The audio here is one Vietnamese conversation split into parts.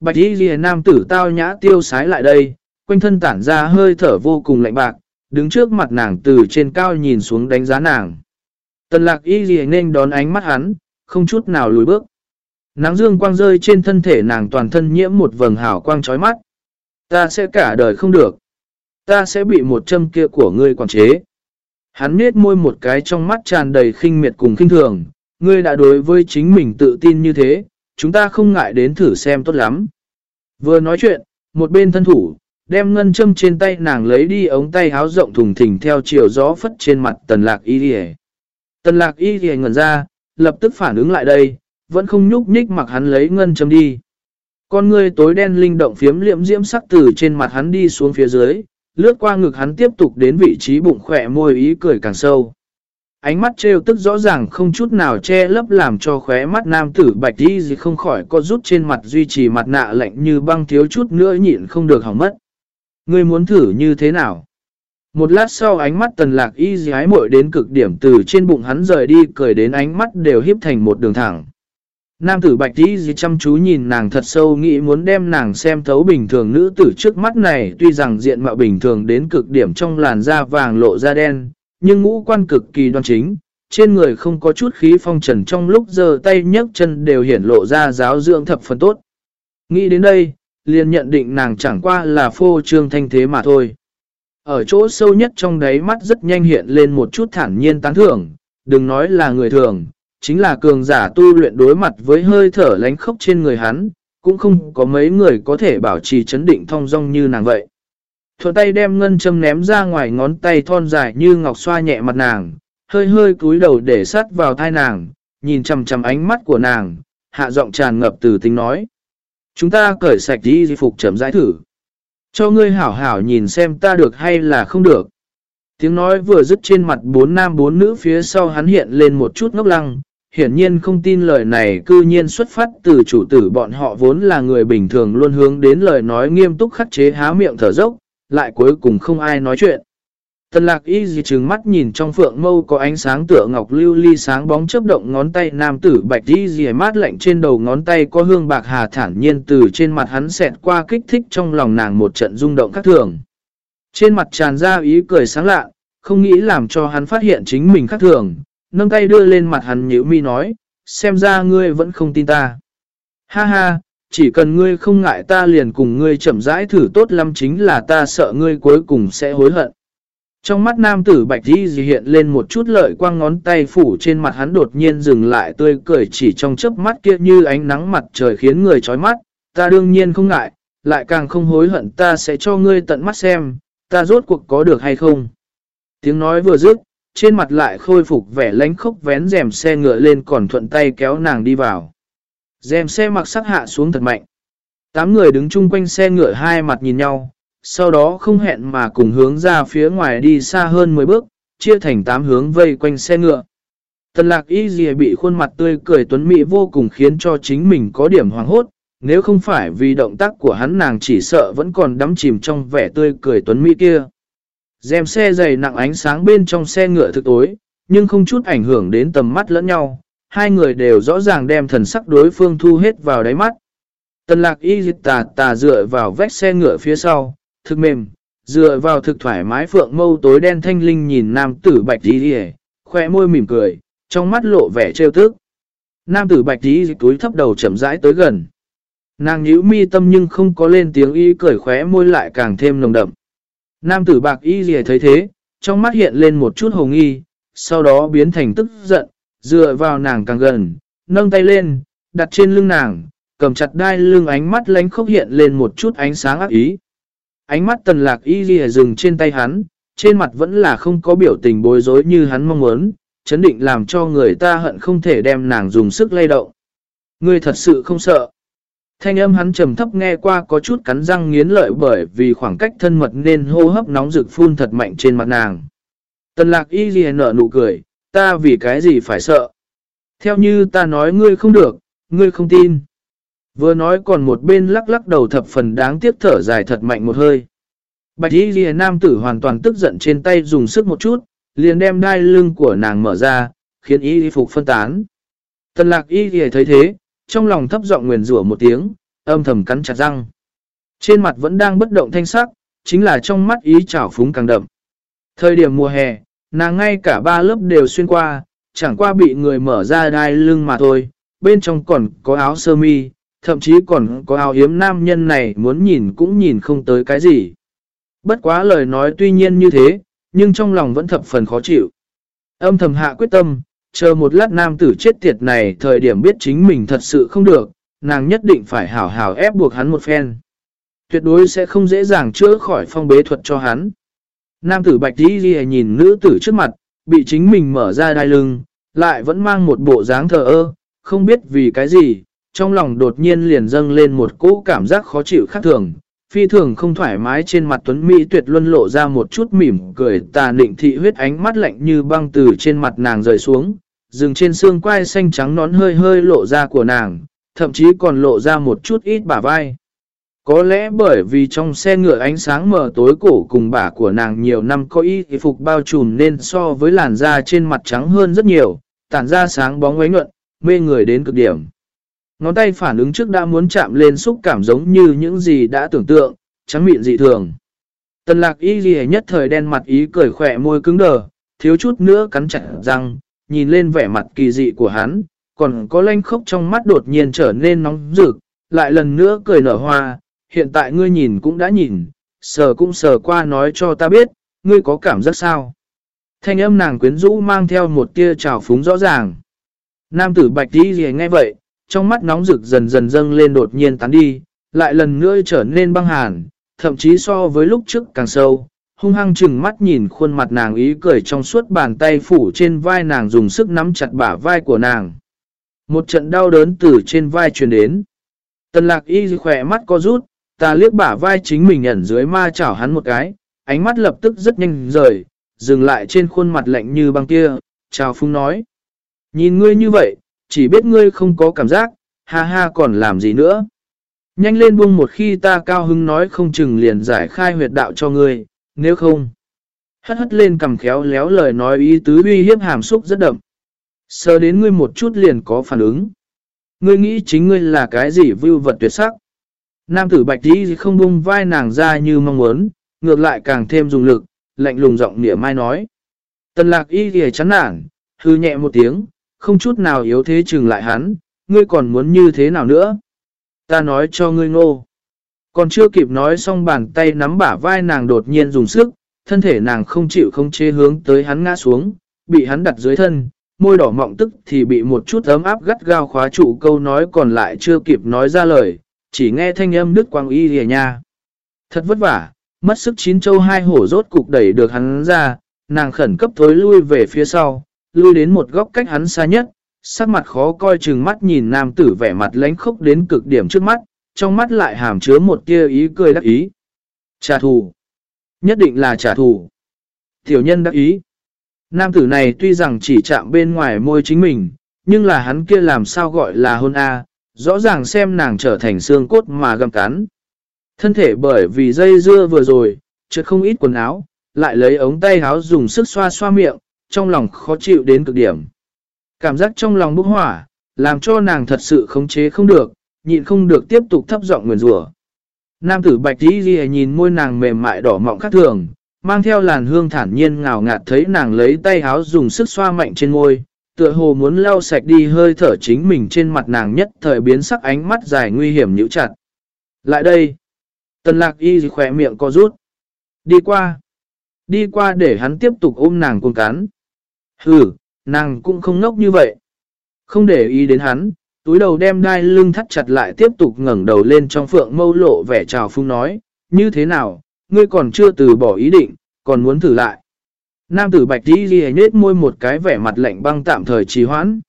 Bạch y ghi nam tử tao nhã tiêu sái lại đây, quanh thân tản ra hơi thở vô cùng lạnh bạc, đứng trước mặt nàng từ trên cao nhìn xuống đánh giá nàng. Tần lạc y ghi nên đón ánh mắt hắn, không chút nào lùi bước. Nắng dương quang rơi trên thân thể nàng toàn thân nhiễm một vầng hào quang chói mắt. Ta sẽ cả đời không được. Ta sẽ bị một châm kia của ngươi quản chế. Hắn nết môi một cái trong mắt tràn đầy khinh miệt cùng khinh thường. Ngươi đã đối với chính mình tự tin như thế, chúng ta không ngại đến thử xem tốt lắm. Vừa nói chuyện, một bên thân thủ, đem ngân châm trên tay nàng lấy đi ống tay háo rộng thùng thình theo chiều gió phất trên mặt tần lạc y rìa. Tần lạc y rìa ngẩn ra, lập tức phản ứng lại đây, vẫn không nhúc nhích mặc hắn lấy ngân châm đi. Con người tối đen linh động phiếm liệm diễm sắc từ trên mặt hắn đi xuống phía dưới, lướt qua ngực hắn tiếp tục đến vị trí bụng khỏe môi ý cười càng sâu. Ánh mắt trêu tức rõ ràng không chút nào che lấp làm cho khóe mắt nam tử bạch đi gì không khỏi có rút trên mặt duy trì mặt nạ lạnh như băng thiếu chút nữa nhịn không được hỏng mất. Ngươi muốn thử như thế nào? Một lát sau ánh mắt tần lạc y dì ái mội đến cực điểm từ trên bụng hắn rời đi cười đến ánh mắt đều hiếp thành một đường thẳng. Nam tử bạch y dì chăm chú nhìn nàng thật sâu nghĩ muốn đem nàng xem thấu bình thường nữ tử trước mắt này tuy rằng diện mạo bình thường đến cực điểm trong làn da vàng lộ da đen, nhưng ngũ quan cực kỳ đoan chính, trên người không có chút khí phong trần trong lúc giờ tay nhấc chân đều hiển lộ ra giáo dưỡng thập phần tốt. Nghĩ đến đây, liền nhận định nàng chẳng qua là phô trương thanh thế mà thôi. Ở chỗ sâu nhất trong đáy mắt rất nhanh hiện lên một chút thản nhiên tán thưởng, đừng nói là người thường, chính là cường giả tu luyện đối mặt với hơi thở lánh khốc trên người hắn, cũng không có mấy người có thể bảo trì chấn định thong dong như nàng vậy. Thuận tay đem ngân châm ném ra ngoài ngón tay thon dài như ngọc xoa nhẹ mặt nàng, hơi hơi cúi đầu để sát vào thai nàng, nhìn chầm chầm ánh mắt của nàng, hạ giọng tràn ngập từ tính nói. Chúng ta cởi sạch đi di phục chấm giải thử. Cho ngươi hảo hảo nhìn xem ta được hay là không được. Tiếng nói vừa dứt trên mặt bốn nam bốn nữ phía sau hắn hiện lên một chút ngốc lăng. Hiển nhiên không tin lời này cư nhiên xuất phát từ chủ tử bọn họ vốn là người bình thường luôn hướng đến lời nói nghiêm túc khắc chế há miệng thở dốc, lại cuối cùng không ai nói chuyện. Tần lạc y gì trừng mắt nhìn trong phượng mâu có ánh sáng tựa ngọc lưu ly sáng bóng chớp động ngón tay nam tử bạch y gì mát lạnh trên đầu ngón tay có hương bạc hà thản nhiên từ trên mặt hắn xẹt qua kích thích trong lòng nàng một trận rung động khác thường. Trên mặt tràn ra ý cười sáng lạ, không nghĩ làm cho hắn phát hiện chính mình khác thường, nâng tay đưa lên mặt hắn nhíu mi nói, xem ra ngươi vẫn không tin ta. Ha ha, chỉ cần ngươi không ngại ta liền cùng ngươi chậm rãi thử tốt lắm chính là ta sợ ngươi cuối cùng sẽ hối hận. Trong mắt nam tử bạch đi hiện lên một chút lợi quang ngón tay phủ trên mặt hắn đột nhiên dừng lại tươi cười chỉ trong chớp mắt kia như ánh nắng mặt trời khiến người chói mắt, ta đương nhiên không ngại, lại càng không hối hận ta sẽ cho ngươi tận mắt xem, ta rốt cuộc có được hay không. Tiếng nói vừa dứt, trên mặt lại khôi phục vẻ lánh khốc vén rèm xe ngựa lên còn thuận tay kéo nàng đi vào. Rèm xe mặc sắc hạ xuống thật mạnh. Tám người đứng chung quanh xe ngựa hai mặt nhìn nhau, sau đó không hẹn mà cùng hướng ra phía ngoài đi xa hơn 10 bước, chia thành tám hướng vây quanh xe ngựa. Tần lạc y dì bị khuôn mặt tươi cười tuấn mỹ vô cùng khiến cho chính mình có điểm hoàng hốt, nếu không phải vì động tác của hắn nàng chỉ sợ vẫn còn đắm chìm trong vẻ tươi cười tuấn mỹ kia. Dèm xe dày nặng ánh sáng bên trong xe ngựa thực tối, nhưng không chút ảnh hưởng đến tầm mắt lẫn nhau, hai người đều rõ ràng đem thần sắc đối phương thu hết vào đáy mắt. Tần lạc y tà tà dựa vào vách xe ngựa phía sau, thực mềm, dựa vào thực thoải mái phượng mâu tối đen thanh linh nhìn nam tử bạch y đi khoe môi mỉm cười, trong mắt lộ vẻ trêu tức. Nam tử bạch tí túi thấp đầu chậm rãi tới gần. Nàng nhíu mi tâm nhưng không có lên tiếng y cười khóe môi lại càng thêm nồng đậm. Nam tử bạc y gì thấy thế, trong mắt hiện lên một chút hồng nghi, sau đó biến thành tức giận, dựa vào nàng càng gần, nâng tay lên, đặt trên lưng nàng, cầm chặt đai lưng ánh mắt lánh khốc hiện lên một chút ánh sáng ác ý. Ánh mắt tần lạc y ghi dừng trên tay hắn, trên mặt vẫn là không có biểu tình bối rối như hắn mong muốn, chấn định làm cho người ta hận không thể đem nàng dùng sức lay động. Ngươi thật sự không sợ. Thanh âm hắn trầm thấp nghe qua có chút cắn răng nghiến lợi bởi vì khoảng cách thân mật nên hô hấp nóng rực phun thật mạnh trên mặt nàng. Tần lạc y ghi nở nụ cười, ta vì cái gì phải sợ. Theo như ta nói ngươi không được, ngươi không tin. Vừa nói còn một bên lắc lắc đầu thập phần đáng tiếc thở dài thật mạnh một hơi. Bạch y ghi nam tử hoàn toàn tức giận trên tay dùng sức một chút, liền đem đai lưng của nàng mở ra, khiến y phục phân tán. Tần lạc y ghi thấy thế, trong lòng thấp giọng nguyền rủa một tiếng, âm thầm cắn chặt răng. Trên mặt vẫn đang bất động thanh sắc, chính là trong mắt ý trảo phúng càng đậm. Thời điểm mùa hè, nàng ngay cả ba lớp đều xuyên qua, chẳng qua bị người mở ra đai lưng mà thôi, bên trong còn có áo sơ mi, thậm chí còn có áo hiếm nam nhân này muốn nhìn cũng nhìn không tới cái gì. Bất quá lời nói tuy nhiên như thế, nhưng trong lòng vẫn thập phần khó chịu. Âm thầm hạ quyết tâm, chờ một lát nam tử chết tiệt này thời điểm biết chính mình thật sự không được, nàng nhất định phải hảo hảo ép buộc hắn một phen. Tuyệt đối sẽ không dễ dàng chữa khỏi phong bế thuật cho hắn. Nam tử bạch đi ghi nhìn nữ tử trước mặt, bị chính mình mở ra đai lưng, lại vẫn mang một bộ dáng thờ ơ, không biết vì cái gì, trong lòng đột nhiên liền dâng lên một cỗ cảm giác khó chịu khác thường. Phi thường không thoải mái trên mặt Tuấn Mỹ tuyệt luân lộ ra một chút mỉm cười tà định thị huyết ánh mắt lạnh như băng từ trên mặt nàng rời xuống, dừng trên xương quai xanh trắng nón hơi hơi lộ ra của nàng, thậm chí còn lộ ra một chút ít bả vai. Có lẽ bởi vì trong xe ngựa ánh sáng mờ tối cổ cùng bả của nàng nhiều năm có y phục bao trùm nên so với làn da trên mặt trắng hơn rất nhiều, tản ra sáng bóng ánh nhuận, mê người đến cực điểm. Ngón tay phản ứng trước đã muốn chạm lên xúc cảm giống như những gì đã tưởng tượng, trắng miệng dị thường. Tần lạc y ghi nhất thời đen mặt ý cười khỏe môi cứng đờ, thiếu chút nữa cắn chặt răng, nhìn lên vẻ mặt kỳ dị của hắn, còn có lanh khốc trong mắt đột nhiên trở nên nóng rực, lại lần nữa cười nở hoa, hiện tại ngươi nhìn cũng đã nhìn, sờ cũng sờ qua nói cho ta biết, ngươi có cảm giác sao. Thanh âm nàng quyến rũ mang theo một tia trào phúng rõ ràng. Nam tử bạch đi gì nghe vậy, trong mắt nóng rực dần dần dâng lên đột nhiên tán đi, lại lần nữa trở nên băng hàn, thậm chí so với lúc trước càng sâu, hung hăng chừng mắt nhìn khuôn mặt nàng ý cười trong suốt bàn tay phủ trên vai nàng dùng sức nắm chặt bả vai của nàng. Một trận đau đớn từ trên vai truyền đến. Tần lạc y khỏe mắt co rút, ta liếc bả vai chính mình ẩn dưới ma chảo hắn một cái, ánh mắt lập tức rất nhanh rời, dừng lại trên khuôn mặt lạnh như băng kia, chào phung nói. Nhìn ngươi như vậy, chỉ biết ngươi không có cảm giác, ha ha còn làm gì nữa. Nhanh lên buông một khi ta cao hứng nói không chừng liền giải khai huyệt đạo cho ngươi, nếu không. Hất hất lên cầm khéo léo lời nói ý tứ uy hiếp hàm xúc rất đậm. Sờ đến ngươi một chút liền có phản ứng. Ngươi nghĩ chính ngươi là cái gì vưu vật tuyệt sắc. Nam tử bạch đi không bung vai nàng ra như mong muốn, ngược lại càng thêm dùng lực, lạnh lùng giọng nỉa mai nói. Tần lạc y thì chán nản, hư nhẹ một tiếng, không chút nào yếu thế chừng lại hắn, ngươi còn muốn như thế nào nữa? Ta nói cho ngươi ngô. Còn chưa kịp nói xong bàn tay nắm bả vai nàng đột nhiên dùng sức, thân thể nàng không chịu không chế hướng tới hắn ngã xuống, bị hắn đặt dưới thân, môi đỏ mọng tức thì bị một chút ấm áp gắt gao khóa trụ câu nói còn lại chưa kịp nói ra lời, chỉ nghe thanh âm đứt quang y rìa nha. Thật vất vả, mất sức chín châu hai hổ rốt cục đẩy được hắn ra, nàng khẩn cấp thối lui về phía sau, lui đến một góc cách hắn xa nhất, sắc mặt khó coi chừng mắt nhìn nam tử vẻ mặt lánh khốc đến cực điểm trước mắt, trong mắt lại hàm chứa một tia ý cười đắc ý. Trả thù. Nhất định là trả thù. Tiểu nhân đắc ý. Nam tử này tuy rằng chỉ chạm bên ngoài môi chính mình, nhưng là hắn kia làm sao gọi là hôn A, rõ ràng xem nàng trở thành xương cốt mà găm cắn. Thân thể bởi vì dây dưa vừa rồi, trượt không ít quần áo, lại lấy ống tay áo dùng sức xoa xoa miệng, trong lòng khó chịu đến cực điểm. Cảm giác trong lòng bốc hỏa, làm cho nàng thật sự khống chế không được, nhịn không được tiếp tục thấp giọng nguyền rủa. Nam tử bạch tí ghi nhìn môi nàng mềm mại đỏ mọng khác thường, mang theo làn hương thản nhiên ngào ngạt thấy nàng lấy tay háo dùng sức xoa mạnh trên môi, tựa hồ muốn lau sạch đi hơi thở chính mình trên mặt nàng nhất thời biến sắc ánh mắt dài nguy hiểm nhữ chặt. Lại đây, tần lạc y khỏe miệng co rút. Đi qua, đi qua để hắn tiếp tục ôm nàng cuồng cán. Hừ, nàng cũng không ngốc như vậy. Không để ý đến hắn, túi đầu đem đai lưng thắt chặt lại tiếp tục ngẩng đầu lên trong phượng mâu lộ vẻ trào phung nói, như thế nào, ngươi còn chưa từ bỏ ý định, còn muốn thử lại. Nam tử bạch đi ghi nết môi một cái vẻ mặt lạnh băng tạm thời trì hoãn.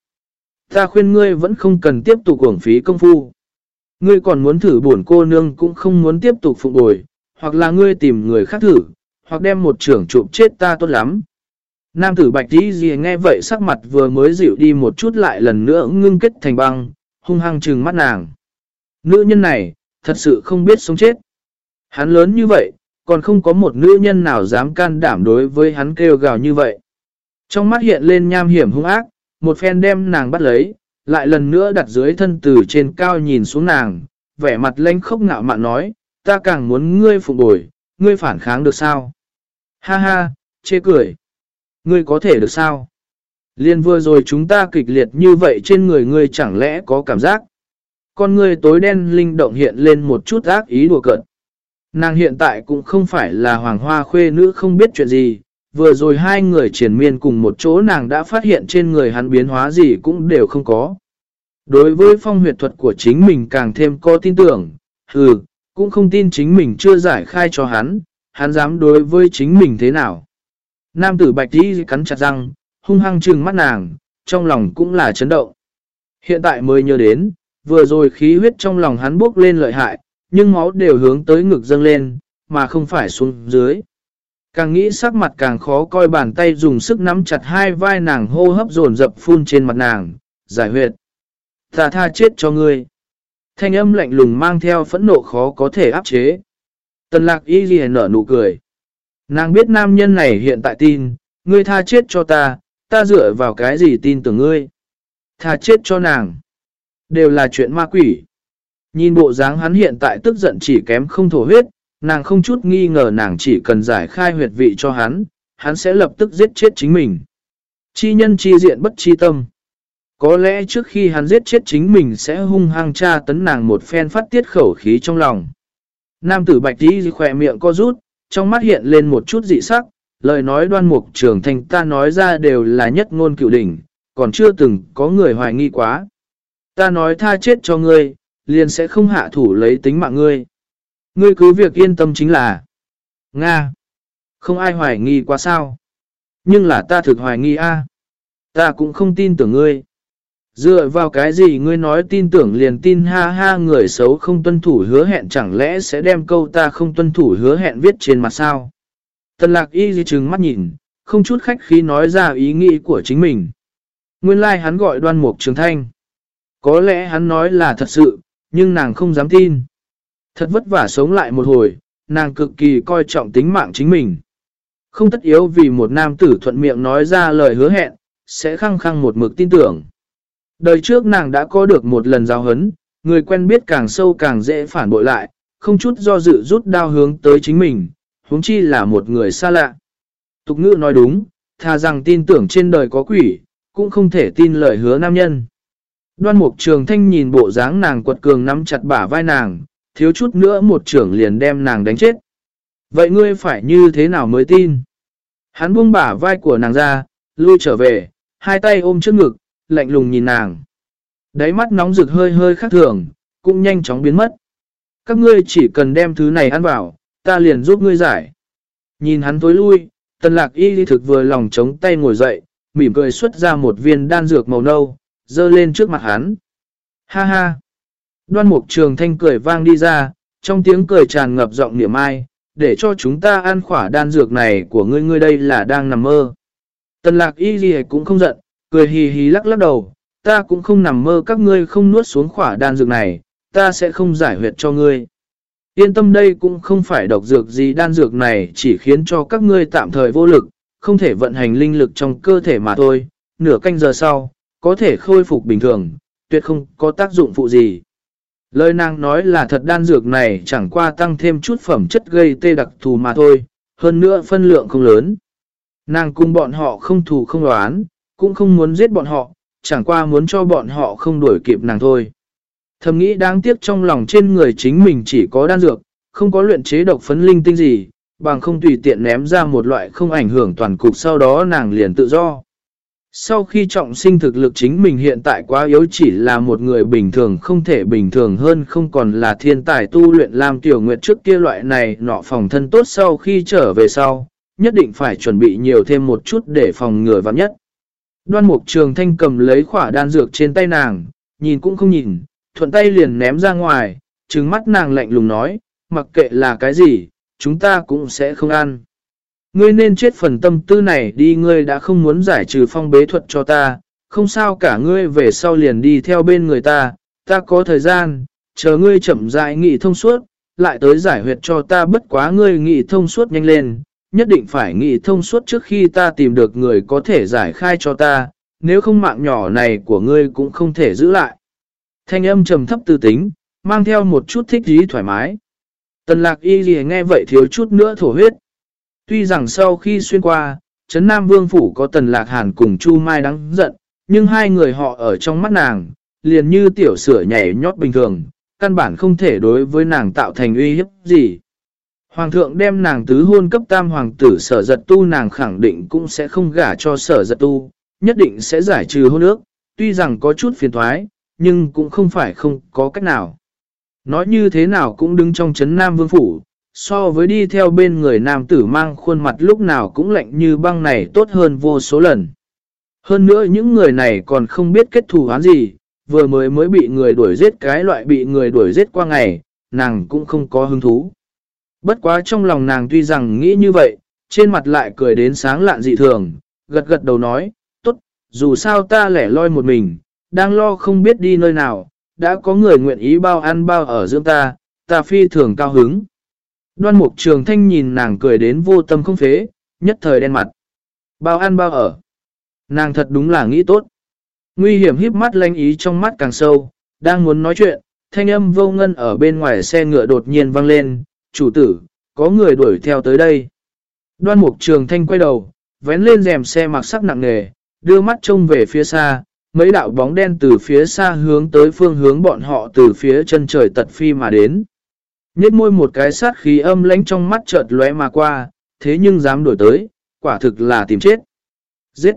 Ta khuyên ngươi vẫn không cần tiếp tục uổng phí công phu. Ngươi còn muốn thử buồn cô nương cũng không muốn tiếp tục phục bồi, hoặc là ngươi tìm người khác thử, hoặc đem một trưởng chụp chết ta tốt lắm. Nam tử bạch đi ghi nghe vậy sắc mặt vừa mới dịu đi một chút lại lần nữa ngưng kết thành băng, hung hăng trừng mắt nàng. Nữ nhân này, thật sự không biết sống chết. Hắn lớn như vậy, còn không có một nữ nhân nào dám can đảm đối với hắn kêu gào như vậy. Trong mắt hiện lên nham hiểm hung ác, một phen đem nàng bắt lấy, lại lần nữa đặt dưới thân từ trên cao nhìn xuống nàng, vẻ mặt lanh khốc ngạo mạn nói, ta càng muốn ngươi phục bồi, ngươi phản kháng được sao? Ha ha, chê cười. Ngươi có thể được sao? Liên vừa rồi chúng ta kịch liệt như vậy trên người ngươi chẳng lẽ có cảm giác? Con ngươi tối đen linh động hiện lên một chút ác ý đùa cợt. Nàng hiện tại cũng không phải là hoàng hoa khuê nữ không biết chuyện gì, vừa rồi hai người triển miên cùng một chỗ nàng đã phát hiện trên người hắn biến hóa gì cũng đều không có. Đối với phong huyệt thuật của chính mình càng thêm có tin tưởng, hừ, cũng không tin chính mình chưa giải khai cho hắn, hắn dám đối với chính mình thế nào. Nam tử bạch đi cắn chặt răng, hung hăng trừng mắt nàng, trong lòng cũng là chấn động. Hiện tại mới nhớ đến, vừa rồi khí huyết trong lòng hắn bốc lên lợi hại, nhưng máu đều hướng tới ngực dâng lên, mà không phải xuống dưới. Càng nghĩ sắc mặt càng khó coi bàn tay dùng sức nắm chặt hai vai nàng hô hấp dồn dập phun trên mặt nàng, giải huyệt. Ta tha chết cho ngươi. Thanh âm lạnh lùng mang theo phẫn nộ khó có thể áp chế. Tần lạc y ghi nở nụ cười. Nàng biết nam nhân này hiện tại tin, ngươi tha chết cho ta, ta dựa vào cái gì tin tưởng ngươi. Tha chết cho nàng. Đều là chuyện ma quỷ. Nhìn bộ dáng hắn hiện tại tức giận chỉ kém không thổ huyết, nàng không chút nghi ngờ nàng chỉ cần giải khai huyệt vị cho hắn, hắn sẽ lập tức giết chết chính mình. Chi nhân chi diện bất chi tâm. Có lẽ trước khi hắn giết chết chính mình sẽ hung hăng tra tấn nàng một phen phát tiết khẩu khí trong lòng. Nam tử bạch đi khỏe miệng co rút, trong mắt hiện lên một chút dị sắc, lời nói đoan mục trưởng thành ta nói ra đều là nhất ngôn cựu đỉnh, còn chưa từng có người hoài nghi quá. Ta nói tha chết cho ngươi, liền sẽ không hạ thủ lấy tính mạng ngươi. Ngươi cứ việc yên tâm chính là Nga. Không ai hoài nghi quá sao. Nhưng là ta thực hoài nghi a Ta cũng không tin tưởng ngươi. Dựa vào cái gì ngươi nói tin tưởng liền tin ha ha người xấu không tuân thủ hứa hẹn chẳng lẽ sẽ đem câu ta không tuân thủ hứa hẹn viết trên mặt sao? Tần lạc y di trừng mắt nhìn, không chút khách khí nói ra ý nghĩ của chính mình. Nguyên lai like hắn gọi đoan mục trường thanh. Có lẽ hắn nói là thật sự, nhưng nàng không dám tin. Thật vất vả sống lại một hồi, nàng cực kỳ coi trọng tính mạng chính mình. Không tất yếu vì một nam tử thuận miệng nói ra lời hứa hẹn, sẽ khăng khăng một mực tin tưởng. Đời trước nàng đã có được một lần giao hấn, người quen biết càng sâu càng dễ phản bội lại, không chút do dự rút đao hướng tới chính mình, huống chi là một người xa lạ. Tục ngữ nói đúng, thà rằng tin tưởng trên đời có quỷ, cũng không thể tin lời hứa nam nhân. Đoan mục trường thanh nhìn bộ dáng nàng quật cường nắm chặt bả vai nàng, thiếu chút nữa một trưởng liền đem nàng đánh chết. Vậy ngươi phải như thế nào mới tin? Hắn buông bả vai của nàng ra, lui trở về, hai tay ôm trước ngực, lạnh lùng nhìn nàng. Đáy mắt nóng rực hơi hơi khác thường, cũng nhanh chóng biến mất. Các ngươi chỉ cần đem thứ này ăn vào, ta liền giúp ngươi giải. Nhìn hắn tối lui, tần lạc y thực vừa lòng chống tay ngồi dậy, mỉm cười xuất ra một viên đan dược màu nâu, dơ lên trước mặt hắn. Ha ha! Đoan mục trường thanh cười vang đi ra, trong tiếng cười tràn ngập giọng niệm ai, để cho chúng ta ăn khỏa đan dược này của ngươi ngươi đây là đang nằm mơ. Tần lạc y gì cũng không giận, cười hì hì lắc lắc đầu, ta cũng không nằm mơ các ngươi không nuốt xuống khỏa đan dược này, ta sẽ không giải huyệt cho ngươi. Yên tâm đây cũng không phải độc dược gì đan dược này chỉ khiến cho các ngươi tạm thời vô lực, không thể vận hành linh lực trong cơ thể mà thôi, nửa canh giờ sau, có thể khôi phục bình thường, tuyệt không có tác dụng phụ gì. Lời nàng nói là thật đan dược này chẳng qua tăng thêm chút phẩm chất gây tê đặc thù mà thôi, hơn nữa phân lượng không lớn. Nàng cùng bọn họ không thù không đoán, cũng không muốn giết bọn họ, chẳng qua muốn cho bọn họ không đuổi kịp nàng thôi. Thầm nghĩ đáng tiếc trong lòng trên người chính mình chỉ có đan dược, không có luyện chế độc phấn linh tinh gì, bằng không tùy tiện ném ra một loại không ảnh hưởng toàn cục sau đó nàng liền tự do. Sau khi trọng sinh thực lực chính mình hiện tại quá yếu chỉ là một người bình thường không thể bình thường hơn không còn là thiên tài tu luyện làm tiểu nguyệt trước kia loại này nọ phòng thân tốt sau khi trở về sau, nhất định phải chuẩn bị nhiều thêm một chút để phòng ngừa vắng nhất. Đoan mục trường thanh cầm lấy khỏa đan dược trên tay nàng, nhìn cũng không nhìn, thuận tay liền ném ra ngoài, trừng mắt nàng lạnh lùng nói, mặc kệ là cái gì, chúng ta cũng sẽ không ăn. Ngươi nên chết phần tâm tư này đi ngươi đã không muốn giải trừ phong bế thuật cho ta, không sao cả ngươi về sau liền đi theo bên người ta, ta có thời gian, chờ ngươi chậm rãi nghị thông suốt, lại tới giải huyệt cho ta bất quá ngươi nghị thông suốt nhanh lên, nhất định phải nghị thông suốt trước khi ta tìm được người có thể giải khai cho ta, nếu không mạng nhỏ này của ngươi cũng không thể giữ lại. Thanh âm trầm thấp tư tính, mang theo một chút thích ý thoải mái. Tần lạc y gì nghe vậy thiếu chút nữa thổ huyết. Tuy rằng sau khi xuyên qua, Trấn Nam Vương Phủ có tần lạc hàn cùng Chu Mai đáng giận, nhưng hai người họ ở trong mắt nàng, liền như tiểu sửa nhảy nhót bình thường, căn bản không thể đối với nàng tạo thành uy hiếp gì. Hoàng thượng đem nàng tứ hôn cấp tam hoàng tử sở giật tu nàng khẳng định cũng sẽ không gả cho sở giật tu, nhất định sẽ giải trừ hôn ước, tuy rằng có chút phiền thoái, nhưng cũng không phải không có cách nào. Nói như thế nào cũng đứng trong chấn Nam Vương Phủ, so với đi theo bên người nam tử mang khuôn mặt lúc nào cũng lạnh như băng này tốt hơn vô số lần. Hơn nữa những người này còn không biết kết thù hán gì, vừa mới mới bị người đuổi giết cái loại bị người đuổi giết qua ngày, nàng cũng không có hứng thú. Bất quá trong lòng nàng tuy rằng nghĩ như vậy, trên mặt lại cười đến sáng lạn dị thường, gật gật đầu nói, tốt, dù sao ta lẻ loi một mình, đang lo không biết đi nơi nào, đã có người nguyện ý bao ăn bao ở dưỡng ta, ta phi thường cao hứng. Đoan mục trường thanh nhìn nàng cười đến vô tâm không phế, nhất thời đen mặt. Bao ăn bao ở. Nàng thật đúng là nghĩ tốt. Nguy hiểm híp mắt lanh ý trong mắt càng sâu, đang muốn nói chuyện, thanh âm vô ngân ở bên ngoài xe ngựa đột nhiên vang lên, chủ tử, có người đuổi theo tới đây. Đoan mục trường thanh quay đầu, vén lên rèm xe mặc sắc nặng nề, đưa mắt trông về phía xa, mấy đạo bóng đen từ phía xa hướng tới phương hướng bọn họ từ phía chân trời tật phi mà đến. Nhết môi một cái sát khí âm lánh trong mắt chợt lóe mà qua, thế nhưng dám đổi tới, quả thực là tìm chết. Giết!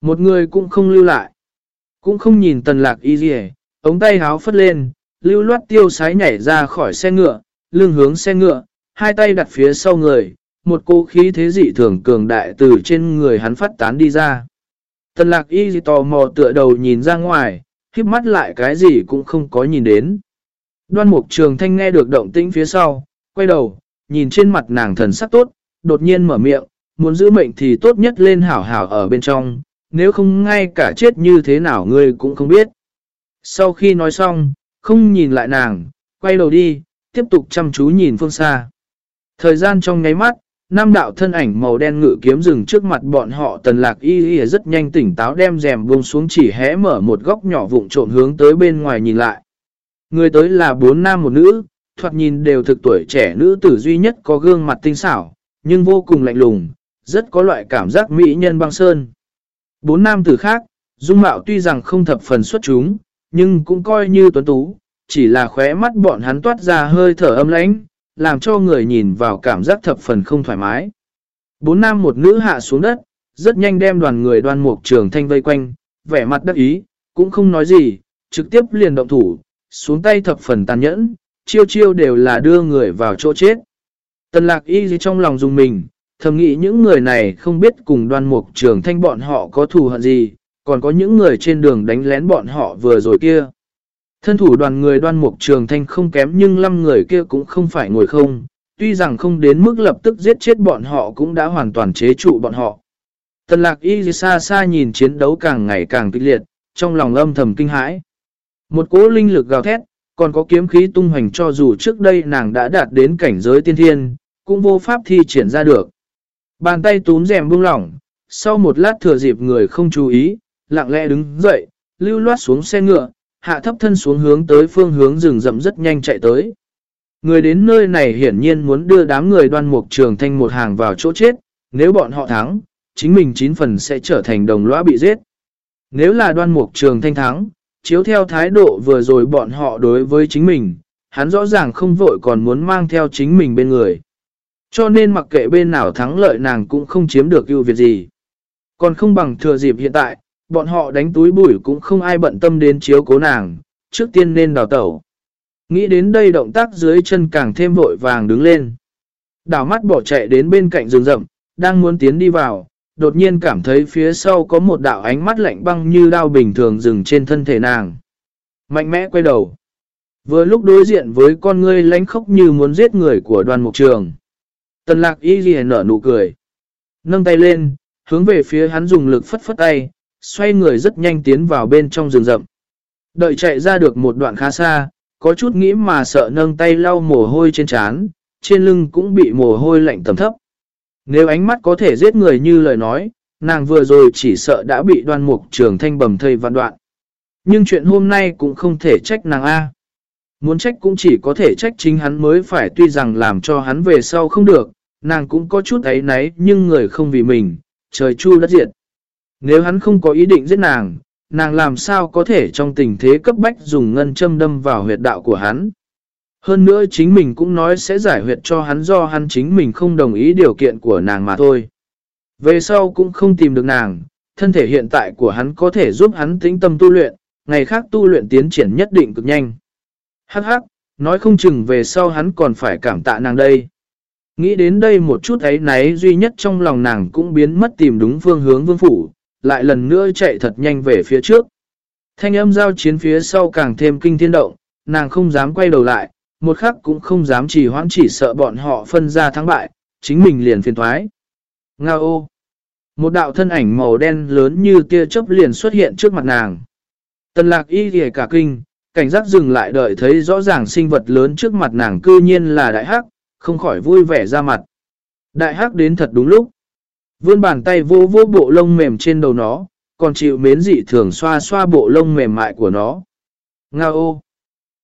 Một người cũng không lưu lại. Cũng không nhìn tần lạc y gì ống tay háo phất lên, lưu loát tiêu sái nhảy ra khỏi xe ngựa, lưng hướng xe ngựa, hai tay đặt phía sau người, một cô khí thế dị thường cường đại từ trên người hắn phát tán đi ra. Tần lạc y gì tò mò tựa đầu nhìn ra ngoài, khiếp mắt lại cái gì cũng không có nhìn đến. Đoan mục trường thanh nghe được động tĩnh phía sau, quay đầu, nhìn trên mặt nàng thần sắc tốt, đột nhiên mở miệng, muốn giữ mệnh thì tốt nhất lên hảo hảo ở bên trong, nếu không ngay cả chết như thế nào ngươi cũng không biết. Sau khi nói xong, không nhìn lại nàng, quay đầu đi, tiếp tục chăm chú nhìn phương xa. Thời gian trong nháy mắt, Nam đạo thân ảnh màu đen ngự kiếm rừng trước mặt bọn họ tần lạc y y rất nhanh tỉnh táo đem rèm buông xuống chỉ hé mở một góc nhỏ vụng trộn hướng tới bên ngoài nhìn lại. Người tới là bốn nam một nữ, thoạt nhìn đều thực tuổi trẻ nữ tử duy nhất có gương mặt tinh xảo, nhưng vô cùng lạnh lùng, rất có loại cảm giác mỹ nhân băng sơn. Bốn nam tử khác, dung mạo tuy rằng không thập phần xuất chúng, nhưng cũng coi như tuấn tú, chỉ là khóe mắt bọn hắn toát ra hơi thở âm lãnh, làm cho người nhìn vào cảm giác thập phần không thoải mái. Bốn nam một nữ hạ xuống đất, rất nhanh đem đoàn người đoan mục trường thanh vây quanh, vẻ mặt đắc ý, cũng không nói gì, trực tiếp liền động thủ, xuống tay thập phần tàn nhẫn, chiêu chiêu đều là đưa người vào chỗ chết. Tần lạc y gì trong lòng dùng mình, thầm nghĩ những người này không biết cùng đoan mục trường thanh bọn họ có thù hận gì, còn có những người trên đường đánh lén bọn họ vừa rồi kia. Thân thủ đoàn người đoan mục trường thanh không kém nhưng 5 người kia cũng không phải ngồi không, tuy rằng không đến mức lập tức giết chết bọn họ cũng đã hoàn toàn chế trụ bọn họ. Tần lạc y xa xa nhìn chiến đấu càng ngày càng kịch liệt, trong lòng âm thầm kinh hãi. Một cỗ linh lực gào thét, còn có kiếm khí tung hoành cho dù trước đây nàng đã đạt đến cảnh giới tiên thiên, cũng vô pháp thi triển ra được. Bàn tay túm rèm buông lỏng, sau một lát thừa dịp người không chú ý, lặng lẽ đứng dậy, lưu loát xuống xe ngựa, hạ thấp thân xuống hướng tới phương hướng rừng rậm rất nhanh chạy tới. Người đến nơi này hiển nhiên muốn đưa đám người đoan mục trường thanh một hàng vào chỗ chết, nếu bọn họ thắng, chính mình chín phần sẽ trở thành đồng lõa bị giết. Nếu là đoan mục trường thanh thắng, chiếu theo thái độ vừa rồi bọn họ đối với chính mình, hắn rõ ràng không vội còn muốn mang theo chính mình bên người. Cho nên mặc kệ bên nào thắng lợi nàng cũng không chiếm được ưu việt gì. Còn không bằng thừa dịp hiện tại, bọn họ đánh túi bụi cũng không ai bận tâm đến chiếu cố nàng, trước tiên nên đào tẩu. Nghĩ đến đây động tác dưới chân càng thêm vội vàng đứng lên. Đảo mắt bỏ chạy đến bên cạnh rừng rậm, đang muốn tiến đi vào, đột nhiên cảm thấy phía sau có một đạo ánh mắt lạnh băng như đao bình thường dừng trên thân thể nàng. Mạnh mẽ quay đầu. Vừa lúc đối diện với con ngươi lánh khóc như muốn giết người của đoàn mục trường. Tần lạc y ghi nở nụ cười. Nâng tay lên, hướng về phía hắn dùng lực phất phất tay, xoay người rất nhanh tiến vào bên trong rừng rậm. Đợi chạy ra được một đoạn khá xa, có chút nghĩ mà sợ nâng tay lau mồ hôi trên trán, trên lưng cũng bị mồ hôi lạnh tầm thấp. Nếu ánh mắt có thể giết người như lời nói, nàng vừa rồi chỉ sợ đã bị đoan mục trường thanh bầm thây vạn đoạn. Nhưng chuyện hôm nay cũng không thể trách nàng A. Muốn trách cũng chỉ có thể trách chính hắn mới phải tuy rằng làm cho hắn về sau không được, nàng cũng có chút ấy náy nhưng người không vì mình, trời chu đất diệt. Nếu hắn không có ý định giết nàng, nàng làm sao có thể trong tình thế cấp bách dùng ngân châm đâm vào huyệt đạo của hắn. Hơn nữa chính mình cũng nói sẽ giải huyệt cho hắn do hắn chính mình không đồng ý điều kiện của nàng mà thôi. Về sau cũng không tìm được nàng, thân thể hiện tại của hắn có thể giúp hắn tĩnh tâm tu luyện, ngày khác tu luyện tiến triển nhất định cực nhanh. Hắc hắc, nói không chừng về sau hắn còn phải cảm tạ nàng đây. Nghĩ đến đây một chút ấy náy duy nhất trong lòng nàng cũng biến mất tìm đúng phương hướng vương phủ, lại lần nữa chạy thật nhanh về phía trước. Thanh âm giao chiến phía sau càng thêm kinh thiên động, nàng không dám quay đầu lại, một khắc cũng không dám chỉ hoãn chỉ sợ bọn họ phân ra thắng bại, chính mình liền phiền thoái. Nga ô! Một đạo thân ảnh màu đen lớn như tia chớp liền xuất hiện trước mặt nàng. Tần lạc y ghề cả kinh, cảnh giác dừng lại đợi thấy rõ ràng sinh vật lớn trước mặt nàng cư nhiên là đại hắc, không khỏi vui vẻ ra mặt. Đại hắc đến thật đúng lúc. Vươn bàn tay vô vô bộ lông mềm trên đầu nó, còn chịu mến dị thường xoa xoa bộ lông mềm mại của nó. Nga ô!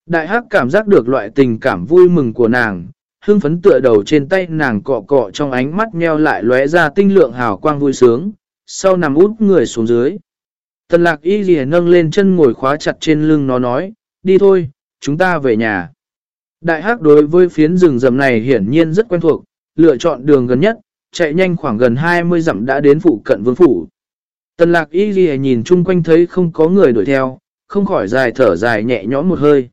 Đại hắc cảm giác được loại tình cảm vui mừng của nàng, hương phấn tựa đầu trên tay nàng cọ cọ trong ánh mắt nheo lại lóe ra tinh lượng hào quang vui sướng, sau nằm út người xuống dưới. Tần lạc y lìa nâng lên chân ngồi khóa chặt trên lưng nó nói, đi thôi, chúng ta về nhà. Đại hắc đối với phiến rừng rầm này hiển nhiên rất quen thuộc, lựa chọn đường gần nhất, chạy nhanh khoảng gần 20 dặm đã đến phụ cận vương phủ. Tần lạc y ghi nhìn chung quanh thấy không có người đuổi theo, không khỏi dài thở dài nhẹ nhõm một hơi.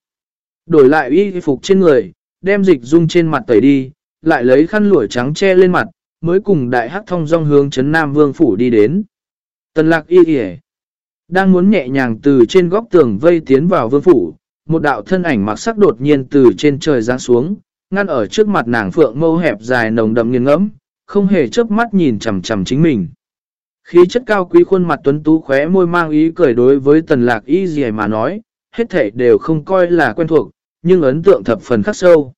Đổi lại y phục trên người, đem dịch dung trên mặt tẩy đi, lại lấy khăn lụa trắng che lên mặt, mới cùng đại hắc thông dong hướng chấn Nam Vương Phủ đi đến. Tần lạc y ghi đang muốn nhẹ nhàng từ trên góc tường vây tiến vào Vương Phủ, một đạo thân ảnh mặc sắc đột nhiên từ trên trời giáng xuống, ngăn ở trước mặt nàng phượng mâu hẹp dài nồng đậm nghiêng ngẫm, không hề chớp mắt nhìn chằm chằm chính mình. Khí chất cao quý khuôn mặt tuấn tú khóe môi mang ý cười đối với tần lạc y gì mà nói, hết thể đều không coi là quen thuộc, nhưng ấn tượng thập phần khắc sâu.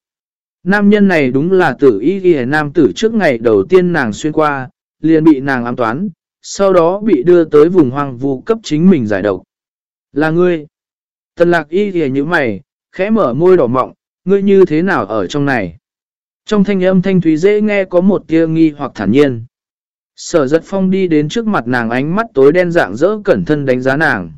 Nam nhân này đúng là tử y ghi nam tử trước ngày đầu tiên nàng xuyên qua, liền bị nàng ám toán, sau đó bị đưa tới vùng hoang vu cấp chính mình giải độc. Là ngươi. Tần lạc y ghi như mày, khẽ mở môi đỏ mọng, ngươi như thế nào ở trong này? Trong thanh âm thanh thúy dễ nghe có một tia nghi hoặc thản nhiên. Sở giật phong đi đến trước mặt nàng ánh mắt tối đen dạng dỡ cẩn thân đánh giá nàng.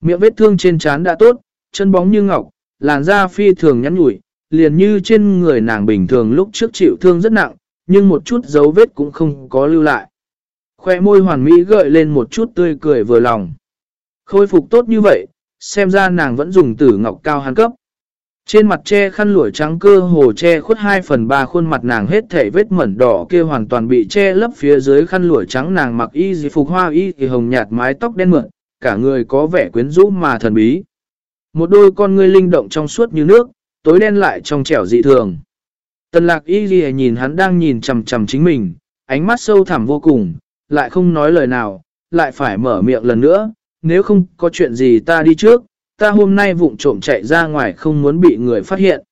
Miệng vết thương trên trán đã tốt, chân bóng như ngọc, làn da phi thường nhắn nhủi, liền như trên người nàng bình thường lúc trước chịu thương rất nặng, nhưng một chút dấu vết cũng không có lưu lại. Khoe môi hoàn mỹ gợi lên một chút tươi cười vừa lòng. Khôi phục tốt như vậy, xem ra nàng vẫn dùng tử ngọc cao hàn cấp. Trên mặt che khăn lụa trắng cơ hồ che khuất 2 phần 3 khuôn mặt nàng hết thể vết mẩn đỏ kia hoàn toàn bị che lấp phía dưới khăn lụa trắng nàng mặc y dì phục hoa y thì hồng nhạt mái tóc đen mượn, cả người có vẻ quyến rũ mà thần bí. Một đôi con ngươi linh động trong suốt như nước, tối đen lại trong trẻo dị thường. Tần lạc y ghi nhìn hắn đang nhìn chầm chầm chính mình, ánh mắt sâu thẳm vô cùng, lại không nói lời nào, lại phải mở miệng lần nữa, nếu không có chuyện gì ta đi trước, ta hôm nay vụng trộm chạy ra ngoài không muốn bị người phát hiện.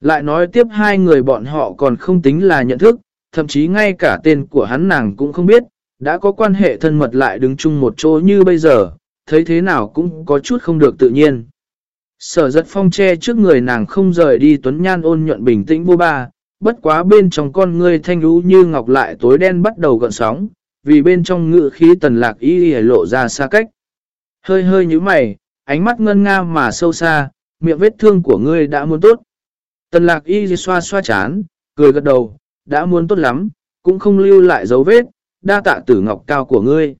Lại nói tiếp hai người bọn họ còn không tính là nhận thức, thậm chí ngay cả tên của hắn nàng cũng không biết, đã có quan hệ thân mật lại đứng chung một chỗ như bây giờ, thấy thế nào cũng có chút không được tự nhiên. Sở giật phong che trước người nàng không rời đi tuấn nhan ôn nhuận bình tĩnh vô ba, bất quá bên trong con ngươi thanh lũ như ngọc lại tối đen bắt đầu gợn sóng, vì bên trong ngự khí tần lạc y lộ ra xa cách. Hơi hơi như mày, ánh mắt ngân nga mà sâu xa, miệng vết thương của ngươi đã muốn tốt. Tần lạc y xoa xoa chán, cười gật đầu, đã muốn tốt lắm, cũng không lưu lại dấu vết, đa tạ tử ngọc cao của ngươi.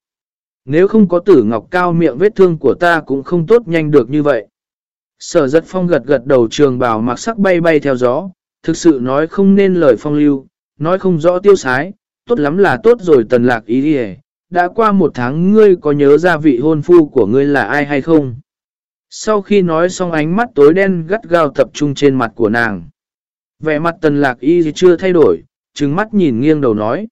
Nếu không có tử ngọc cao miệng vết thương của ta cũng không tốt nhanh được như vậy. Sở giật phong gật gật đầu trường bào mặc sắc bay bay theo gió, thực sự nói không nên lời phong lưu, nói không rõ tiêu sái, tốt lắm là tốt rồi tần lạc ý đi đã qua một tháng ngươi có nhớ ra vị hôn phu của ngươi là ai hay không? Sau khi nói xong ánh mắt tối đen gắt gao tập trung trên mặt của nàng. Vẻ mặt tần lạc y chưa thay đổi, trừng mắt nhìn nghiêng đầu nói.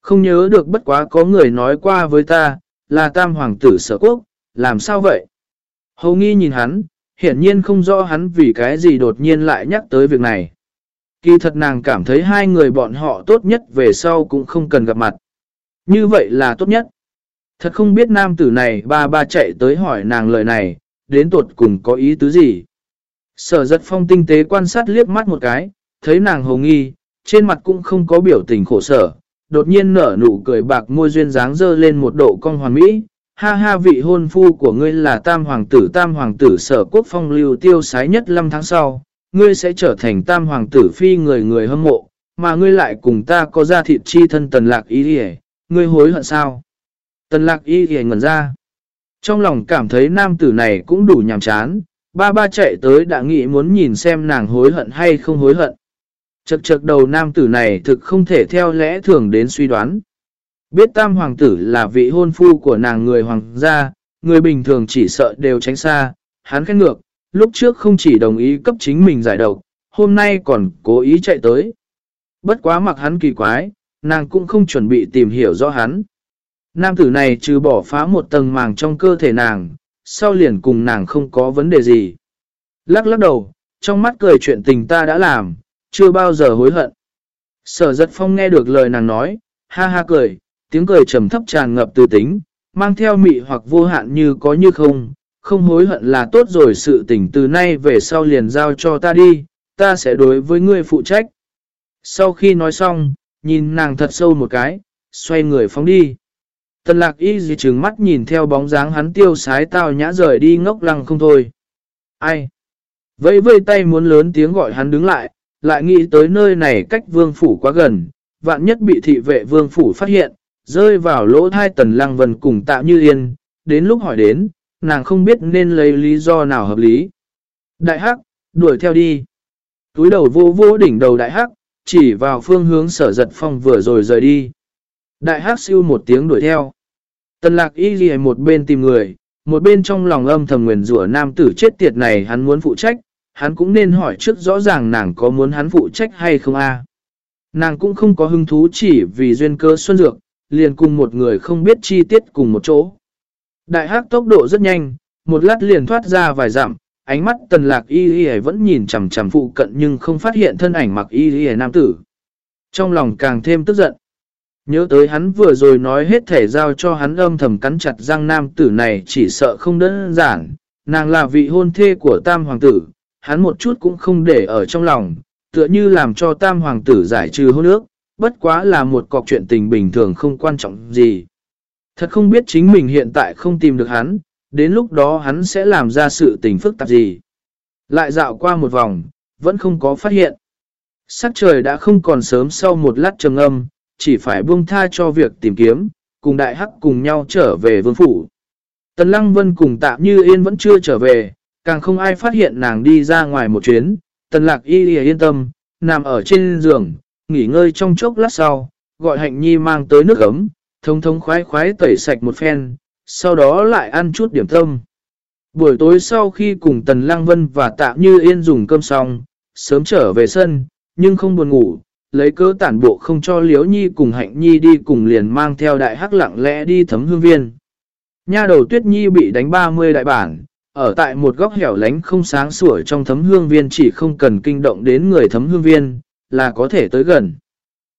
Không nhớ được bất quá có người nói qua với ta, là tam hoàng tử sở quốc, làm sao vậy? Hầu nghi nhìn hắn, hiển nhiên không rõ hắn vì cái gì đột nhiên lại nhắc tới việc này. Kỳ thật nàng cảm thấy hai người bọn họ tốt nhất về sau cũng không cần gặp mặt. Như vậy là tốt nhất. Thật không biết nam tử này ba ba chạy tới hỏi nàng lời này, đến tuột cùng có ý tứ gì. Sở giật phong tinh tế quan sát liếc mắt một cái, thấy nàng hồ nghi, trên mặt cũng không có biểu tình khổ sở, đột nhiên nở nụ cười bạc môi duyên dáng dơ lên một độ cong hoàn mỹ. Ha ha vị hôn phu của ngươi là tam hoàng tử tam hoàng tử sở quốc phong lưu tiêu sái nhất năm tháng sau, ngươi sẽ trở thành tam hoàng tử phi người người hâm mộ, mà ngươi lại cùng ta có ra thịt chi thân tần lạc ý hề, ngươi hối hận sao? Tần lạc ý hề ngẩn ra. Trong lòng cảm thấy nam tử này cũng đủ nhàm chán, ba ba chạy tới đã nghĩ muốn nhìn xem nàng hối hận hay không hối hận. Chật chật đầu nam tử này thực không thể theo lẽ thường đến suy đoán. Biết tam hoàng tử là vị hôn phu của nàng người hoàng gia, người bình thường chỉ sợ đều tránh xa, hắn khen ngược, lúc trước không chỉ đồng ý cấp chính mình giải độc, hôm nay còn cố ý chạy tới. Bất quá mặc hắn kỳ quái, nàng cũng không chuẩn bị tìm hiểu rõ hắn. Nam tử này trừ bỏ phá một tầng màng trong cơ thể nàng, sau liền cùng nàng không có vấn đề gì. Lắc lắc đầu, trong mắt cười chuyện tình ta đã làm, chưa bao giờ hối hận. Sở giật phong nghe được lời nàng nói, ha ha cười, tiếng cười trầm thấp tràn ngập từ tính, mang theo mị hoặc vô hạn như có như không, không hối hận là tốt rồi sự tỉnh từ nay về sau liền giao cho ta đi, ta sẽ đối với ngươi phụ trách. Sau khi nói xong, nhìn nàng thật sâu một cái, xoay người phóng đi. Tần lạc y dì trừng mắt nhìn theo bóng dáng hắn tiêu sái tao nhã rời đi ngốc lăng không thôi. Ai? Vây vây tay muốn lớn tiếng gọi hắn đứng lại, lại nghĩ tới nơi này cách vương phủ quá gần, vạn nhất bị thị vệ vương phủ phát hiện, rơi vào lỗ thai tần lăng vần cùng tạ như yên, đến lúc hỏi đến, nàng không biết nên lấy lý do nào hợp lý. Đại hắc, đuổi theo đi. Túi đầu vô vô đỉnh đầu đại hắc, chỉ vào phương hướng sở giật phong vừa rồi rời đi. Đại hắc siêu một tiếng đuổi theo. Tần lạc y ghi một bên tìm người, một bên trong lòng âm thầm nguyền rủa nam tử chết tiệt này hắn muốn phụ trách, hắn cũng nên hỏi trước rõ ràng nàng có muốn hắn phụ trách hay không a Nàng cũng không có hứng thú chỉ vì duyên cơ xuân dược, liền cùng một người không biết chi tiết cùng một chỗ. Đại hắc tốc độ rất nhanh, một lát liền thoát ra vài dặm, ánh mắt tần lạc y y vẫn nhìn chằm chằm phụ cận nhưng không phát hiện thân ảnh mặc y y nam tử. Trong lòng càng thêm tức giận. Nhớ tới hắn vừa rồi nói hết thể giao cho hắn âm thầm cắn chặt răng nam tử này chỉ sợ không đơn giản. Nàng là vị hôn thê của tam hoàng tử, hắn một chút cũng không để ở trong lòng, tựa như làm cho tam hoàng tử giải trừ hôn ước, bất quá là một cọc chuyện tình bình thường không quan trọng gì. Thật không biết chính mình hiện tại không tìm được hắn, đến lúc đó hắn sẽ làm ra sự tình phức tạp gì. Lại dạo qua một vòng, vẫn không có phát hiện. Sắc trời đã không còn sớm sau một lát trầm âm, chỉ phải buông tha cho việc tìm kiếm, cùng đại hắc cùng nhau trở về vương phủ. Tần Lăng Vân cùng tạm như yên vẫn chưa trở về, càng không ai phát hiện nàng đi ra ngoài một chuyến. Tần Lạc y yên tâm, nằm ở trên giường, nghỉ ngơi trong chốc lát sau, gọi hạnh nhi mang tới nước ấm, thông thông khoái khoái tẩy sạch một phen, sau đó lại ăn chút điểm tâm. Buổi tối sau khi cùng Tần Lăng Vân và Tạ Như Yên dùng cơm xong, sớm trở về sân, nhưng không buồn ngủ, lấy cớ tản bộ không cho Liễu Nhi cùng Hạnh Nhi đi cùng liền mang theo đại hắc lặng lẽ đi thấm hương viên. Nha đầu Tuyết Nhi bị đánh 30 đại bản, ở tại một góc hẻo lánh không sáng sủa trong thấm hương viên chỉ không cần kinh động đến người thấm hương viên, là có thể tới gần.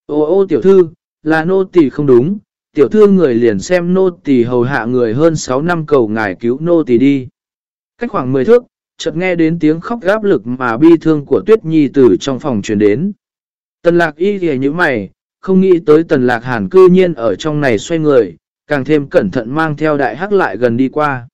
Ô ô tiểu thư, là nô tỳ không đúng, tiểu thư người liền xem nô tỳ hầu hạ người hơn 6 năm cầu ngài cứu nô tỳ đi. Cách khoảng 10 thước, chợt nghe đến tiếng khóc gáp lực mà bi thương của Tuyết Nhi từ trong phòng truyền đến. Tần lạc y thì như mày, không nghĩ tới tần lạc hàn cư nhiên ở trong này xoay người, càng thêm cẩn thận mang theo đại hắc lại gần đi qua.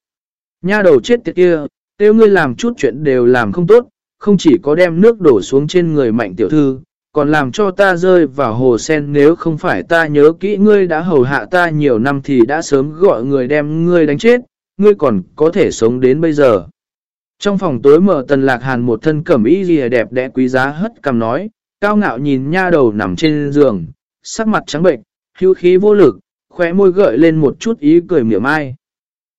Nha đầu chết tiệt kia, tiêu ngươi làm chút chuyện đều làm không tốt, không chỉ có đem nước đổ xuống trên người mạnh tiểu thư, còn làm cho ta rơi vào hồ sen nếu không phải ta nhớ kỹ ngươi đã hầu hạ ta nhiều năm thì đã sớm gọi người đem ngươi đánh chết, ngươi còn có thể sống đến bây giờ. Trong phòng tối mở tần lạc hàn một thân cẩm y gì đẹp đẽ quý giá hất cầm nói, cao ngạo nhìn nha đầu nằm trên giường, sắc mặt trắng bệnh, hưu khí vô lực, khóe môi gợi lên một chút ý cười mỉa mai.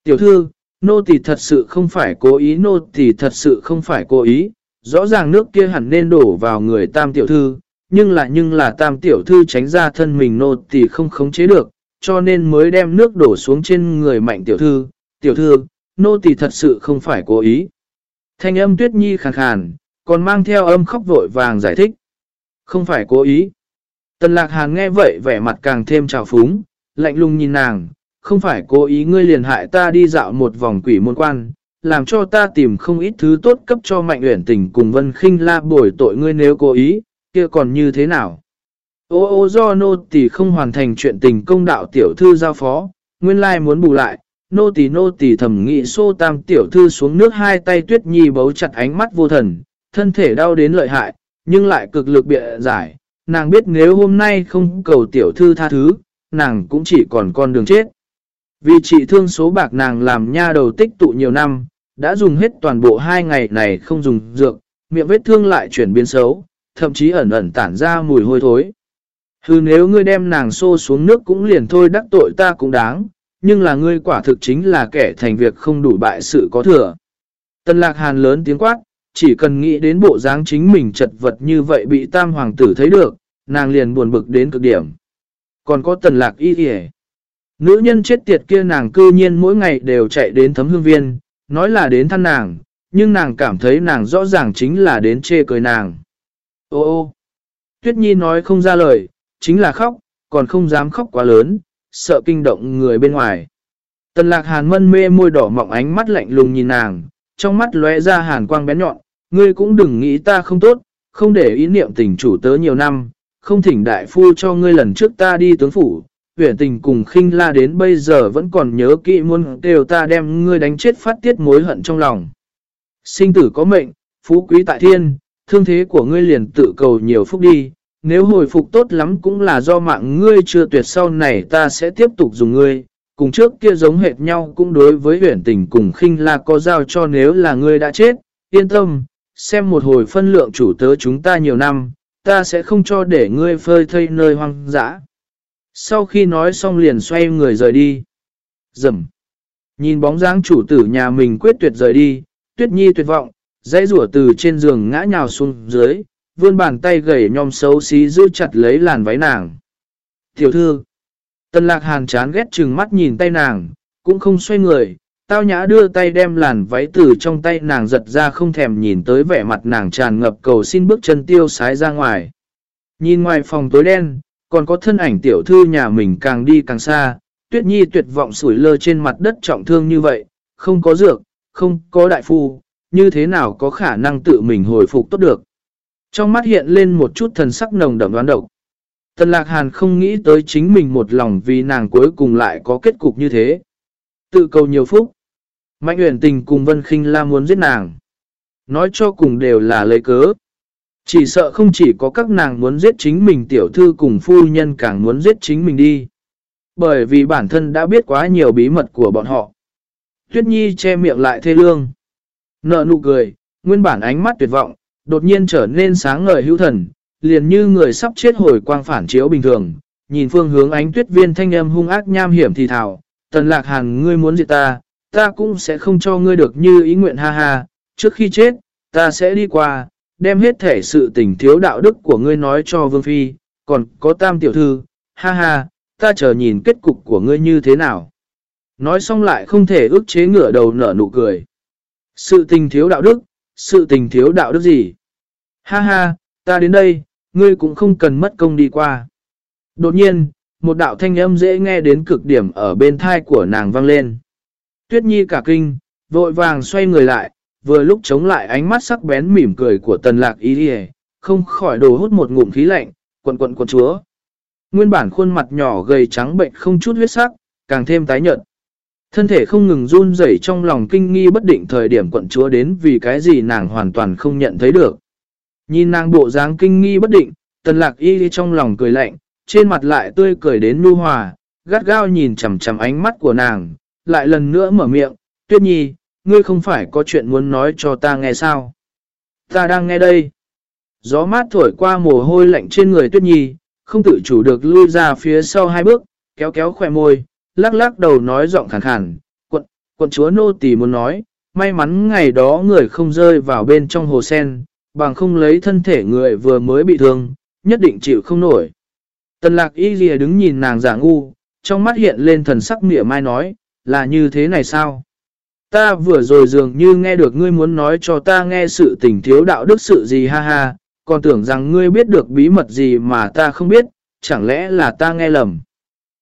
Tiểu thư, nô tỳ thật sự không phải cố ý, nô tỳ thật sự không phải cố ý, rõ ràng nước kia hẳn nên đổ vào người tam tiểu thư, nhưng là nhưng là tam tiểu thư tránh ra thân mình nô thì không khống chế được, cho nên mới đem nước đổ xuống trên người mạnh tiểu thư, tiểu thư, nô tỳ thật sự không phải cố ý. Thanh âm tuyết nhi khàn khàn, còn mang theo âm khóc vội vàng giải thích. Không phải cố ý. Tần lạc hàn nghe vậy vẻ mặt càng thêm trào phúng, lạnh lùng nhìn nàng, không phải cố ý ngươi liền hại ta đi dạo một vòng quỷ môn quan, làm cho ta tìm không ít thứ tốt cấp cho Mạnh Uyển Tình cùng Vân Khinh La bồi tội ngươi nếu cố ý, kia còn như thế nào? Ô ô do nô tỳ không hoàn thành chuyện tình công đạo tiểu thư giao phó, nguyên lai muốn bù lại, nô tỳ nô tỳ thẩm nghị xô tam tiểu thư xuống nước hai tay tuyết nhi bấu chặt ánh mắt vô thần, thân thể đau đến lợi hại, nhưng lại cực lực bịa giải, nàng biết nếu hôm nay không cầu tiểu thư tha thứ, nàng cũng chỉ còn con đường chết. Vì trị thương số bạc nàng làm nha đầu tích tụ nhiều năm, đã dùng hết toàn bộ hai ngày này không dùng dược, miệng vết thương lại chuyển biến xấu, thậm chí ẩn ẩn tản ra mùi hôi thối. Hừ nếu ngươi đem nàng xô xuống nước cũng liền thôi đắc tội ta cũng đáng, nhưng là ngươi quả thực chính là kẻ thành việc không đủ bại sự có thừa. Tân lạc hàn lớn tiếng quát, chỉ cần nghĩ đến bộ dáng chính mình chật vật như vậy bị tam hoàng tử thấy được, nàng liền buồn bực đến cực điểm. Còn có tần lạc y kìa. Nữ nhân chết tiệt kia nàng cư nhiên mỗi ngày đều chạy đến thấm hương viên, nói là đến thăm nàng, nhưng nàng cảm thấy nàng rõ ràng chính là đến chê cười nàng. Ô ô, Tuyết Nhi nói không ra lời, chính là khóc, còn không dám khóc quá lớn, sợ kinh động người bên ngoài. Tần lạc hàn mân mê môi đỏ mọng ánh mắt lạnh lùng nhìn nàng, trong mắt lóe ra hàn quang bén nhọn, ngươi cũng đừng nghĩ ta không tốt, không để ý niệm tình chủ tớ nhiều năm, không thỉnh đại phu cho ngươi lần trước ta đi tướng phủ, huyển tình cùng khinh la đến bây giờ vẫn còn nhớ kỹ muốn đều ta đem ngươi đánh chết phát tiết mối hận trong lòng. Sinh tử có mệnh, phú quý tại thiên, thương thế của ngươi liền tự cầu nhiều phúc đi, nếu hồi phục tốt lắm cũng là do mạng ngươi chưa tuyệt sau này ta sẽ tiếp tục dùng ngươi. Cùng trước kia giống hệt nhau cũng đối với huyển tình cùng khinh la có giao cho nếu là ngươi đã chết, yên tâm, xem một hồi phân lượng chủ tớ chúng ta nhiều năm, ta sẽ không cho để ngươi phơi thây nơi hoang dã. Sau khi nói xong liền xoay người rời đi. Dầm. Nhìn bóng dáng chủ tử nhà mình quyết tuyệt rời đi, tuyết nhi tuyệt vọng, dãy rủa từ trên giường ngã nhào xuống dưới, vươn bàn tay gầy nhom xấu xí giữ chặt lấy làn váy nàng. Tiểu thư, tân lạc hàn chán ghét chừng mắt nhìn tay nàng, cũng không xoay người, tao nhã đưa tay đem làn váy từ trong tay nàng giật ra không thèm nhìn tới vẻ mặt nàng tràn ngập cầu xin bước chân tiêu sái ra ngoài. Nhìn ngoài phòng tối đen, còn có thân ảnh tiểu thư nhà mình càng đi càng xa, tuyết nhi tuyệt vọng sủi lơ trên mặt đất trọng thương như vậy, không có dược, không có đại phu, như thế nào có khả năng tự mình hồi phục tốt được. Trong mắt hiện lên một chút thần sắc nồng đậm đoán độc. Tần Lạc Hàn không nghĩ tới chính mình một lòng vì nàng cuối cùng lại có kết cục như thế. Tự cầu nhiều phúc. Mạnh uyển tình cùng Vân khinh La muốn giết nàng. Nói cho cùng đều là lấy cớ. Chỉ sợ không chỉ có các nàng muốn giết chính mình tiểu thư cùng phu nhân càng muốn giết chính mình đi. Bởi vì bản thân đã biết quá nhiều bí mật của bọn họ. Tuyết Nhi che miệng lại thê lương. Nợ nụ cười, nguyên bản ánh mắt tuyệt vọng, đột nhiên trở nên sáng ngời hữu thần, liền như người sắp chết hồi quang phản chiếu bình thường. Nhìn phương hướng ánh tuyết viên thanh âm hung ác nham hiểm thì thảo, tần lạc hàn ngươi muốn gì ta, ta cũng sẽ không cho ngươi được như ý nguyện ha ha, trước khi chết, ta sẽ đi qua, đem hết thể sự tình thiếu đạo đức của ngươi nói cho Vương Phi, còn có tam tiểu thư, ha ha, ta chờ nhìn kết cục của ngươi như thế nào. Nói xong lại không thể ước chế ngửa đầu nở nụ cười. Sự tình thiếu đạo đức, sự tình thiếu đạo đức gì? Ha ha, ta đến đây, ngươi cũng không cần mất công đi qua. Đột nhiên, một đạo thanh âm dễ nghe đến cực điểm ở bên thai của nàng vang lên. Tuyết Nhi cả kinh, vội vàng xoay người lại, vừa lúc chống lại ánh mắt sắc bén mỉm cười của tần lạc ý đi không khỏi đồ hút một ngụm khí lạnh, quận quận quận chúa. Nguyên bản khuôn mặt nhỏ gầy trắng bệnh không chút huyết sắc, càng thêm tái nhợt. Thân thể không ngừng run rẩy trong lòng kinh nghi bất định thời điểm quận chúa đến vì cái gì nàng hoàn toàn không nhận thấy được. Nhìn nàng bộ dáng kinh nghi bất định, tần lạc y trong lòng cười lạnh, trên mặt lại tươi cười đến nu hòa, gắt gao nhìn chầm chầm ánh mắt của nàng, lại lần nữa mở miệng, tuyết nhi, ngươi không phải có chuyện muốn nói cho ta nghe sao? Ta đang nghe đây. Gió mát thổi qua mồ hôi lạnh trên người tuyết nhi, không tự chủ được lui ra phía sau hai bước, kéo kéo khỏe môi, lắc lắc đầu nói giọng khàn khàn, quận, quận chúa nô tỳ muốn nói, may mắn ngày đó người không rơi vào bên trong hồ sen, bằng không lấy thân thể người vừa mới bị thương, nhất định chịu không nổi. Tần lạc y lìa đứng nhìn nàng giả ngu, trong mắt hiện lên thần sắc mỉa mai nói, là như thế này sao? Ta vừa rồi dường như nghe được ngươi muốn nói cho ta nghe sự tình thiếu đạo đức sự gì ha ha, còn tưởng rằng ngươi biết được bí mật gì mà ta không biết, chẳng lẽ là ta nghe lầm.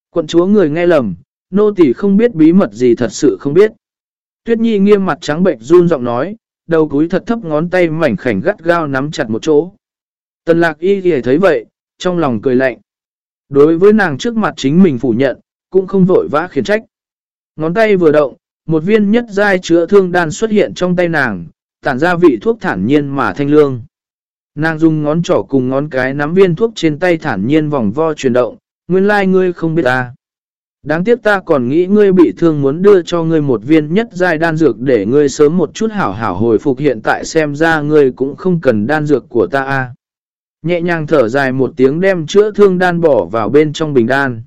Quận chúa người nghe lầm, nô tỳ không biết bí mật gì thật sự không biết. Tuyết Nhi nghiêm mặt trắng bệnh run giọng nói, đầu cúi thật thấp ngón tay mảnh khảnh gắt gao nắm chặt một chỗ. Tần lạc y thì thấy vậy, trong lòng cười lạnh. Đối với nàng trước mặt chính mình phủ nhận, cũng không vội vã khiển trách. Ngón tay vừa động, một viên nhất giai chữa thương đan xuất hiện trong tay nàng, tản ra vị thuốc thản nhiên mà thanh lương. Nàng dùng ngón trỏ cùng ngón cái nắm viên thuốc trên tay thản nhiên vòng vo chuyển động, nguyên lai like ngươi không biết ta. Đáng tiếc ta còn nghĩ ngươi bị thương muốn đưa cho ngươi một viên nhất giai đan dược để ngươi sớm một chút hảo hảo hồi phục hiện tại xem ra ngươi cũng không cần đan dược của ta a. Nhẹ nhàng thở dài một tiếng đem chữa thương đan bỏ vào bên trong bình đan.